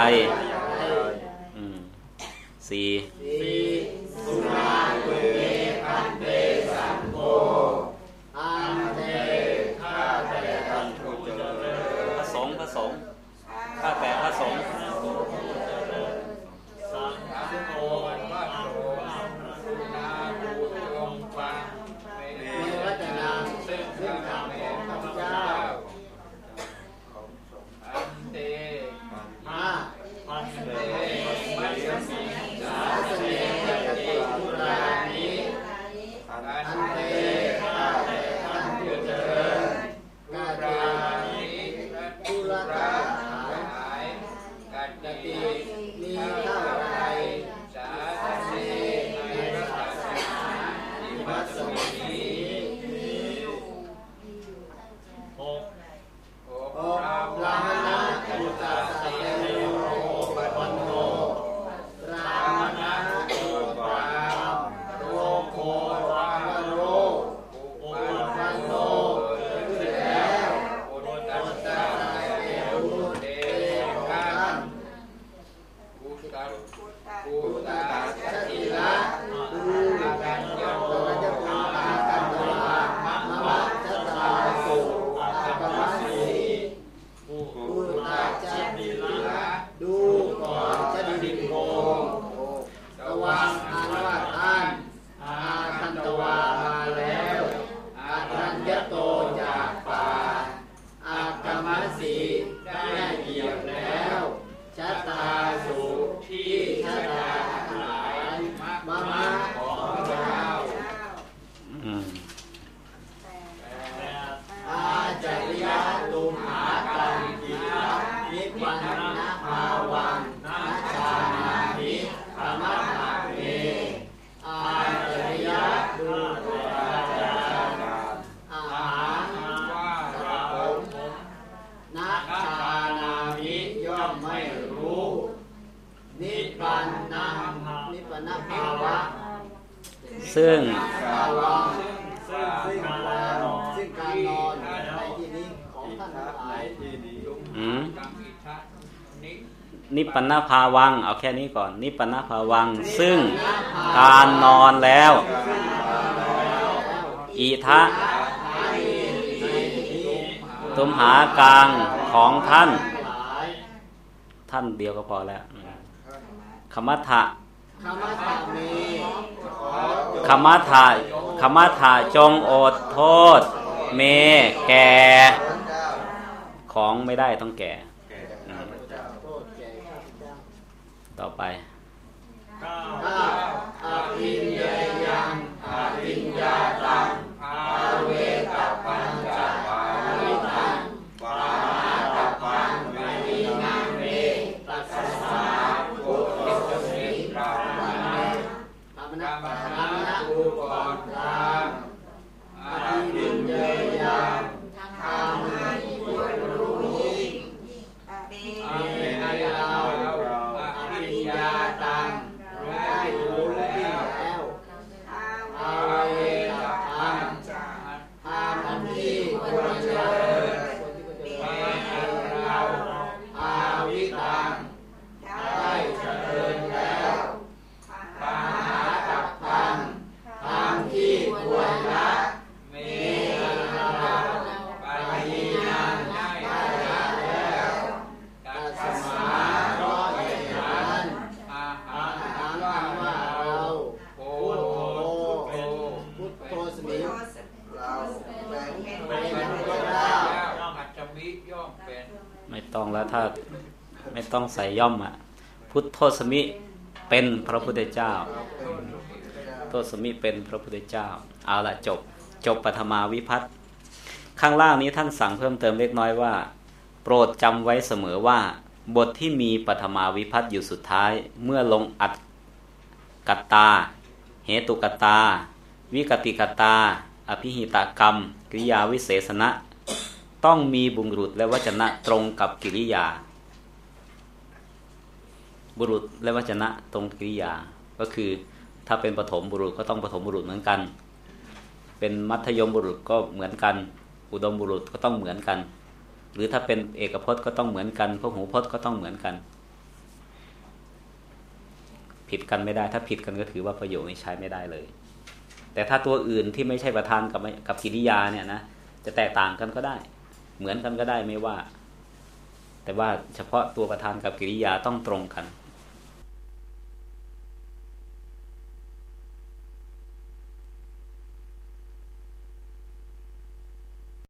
[SPEAKER 1] สี่
[SPEAKER 3] ซึ่ง
[SPEAKER 2] การ
[SPEAKER 3] นอนในที่นี้
[SPEAKER 2] ข
[SPEAKER 3] อ
[SPEAKER 2] งท่านหลาย
[SPEAKER 3] นิ
[SPEAKER 1] ปนภาวัง เอาแค่นี้ก่อน นิปนาภาวัง ซึ่งการนอนแล้ว อิทะตุมหากลางของท่าน ท่านเดียวก็พอแล้วคมาทะ
[SPEAKER 2] ขมาธาข
[SPEAKER 1] มาธาจงอดโทษ เม แก่ ของไม่ได้ต้องแก่ ต่อไป
[SPEAKER 2] อภิญญยัง
[SPEAKER 3] อ
[SPEAKER 2] ภิญ
[SPEAKER 3] ญ
[SPEAKER 2] ตัง ต้อง
[SPEAKER 1] ใส่ย่อมอะพุทธโทสมิเป็นพระพุทธเจ้า โทสมิเป็นพระพุทธเจ้า เอาละจบ จบปฐมาวิพัฒน์ข้างล่างนี้ท่านสั่งเพิ่มเติมเล็กน้อยว่า โปรดจำไว้เสมอว่า บทที่มีปฐมาวิพัฒน์อยู่สุดท้าย เมื่อลงอัดกัตตา เหตุกตา วิกติกตา อภิหิตกรรม กิริยาวิเศษณะ ต้องมีบุงรุษและวัจนะตรงกับกิริยา บุรุษและวจนะตรงกิริยา ก็คือถ้าเป็นปฐมบุรุษก็ต้องปฐมบุรุษเหมือนกัน เป็นมัธยมบุรุษก็เหมือนกัน อุดมบุรุษก็ต้องเหมือนกัน หรือถ้าเป็นเอกพจน์ก็ต้องเหมือนกันพหูพจน์ก็ต้องเหมือนกัน ผิดกันไม่ได้ ถ้าผิดกันก็ถือว่าประโยคนี้ใช้ไม่ได้เลย แต่ถ้าตัวอื่นที่ไม่ใช่ประธานกับกับกิริยาเนี่ยนะจะแตกต่างกันก็ได้ เหมือนกันก็ได้ไม่ว่า แต่ว่าเฉพาะตัวประธานกับกิริยาต้องตรงกัน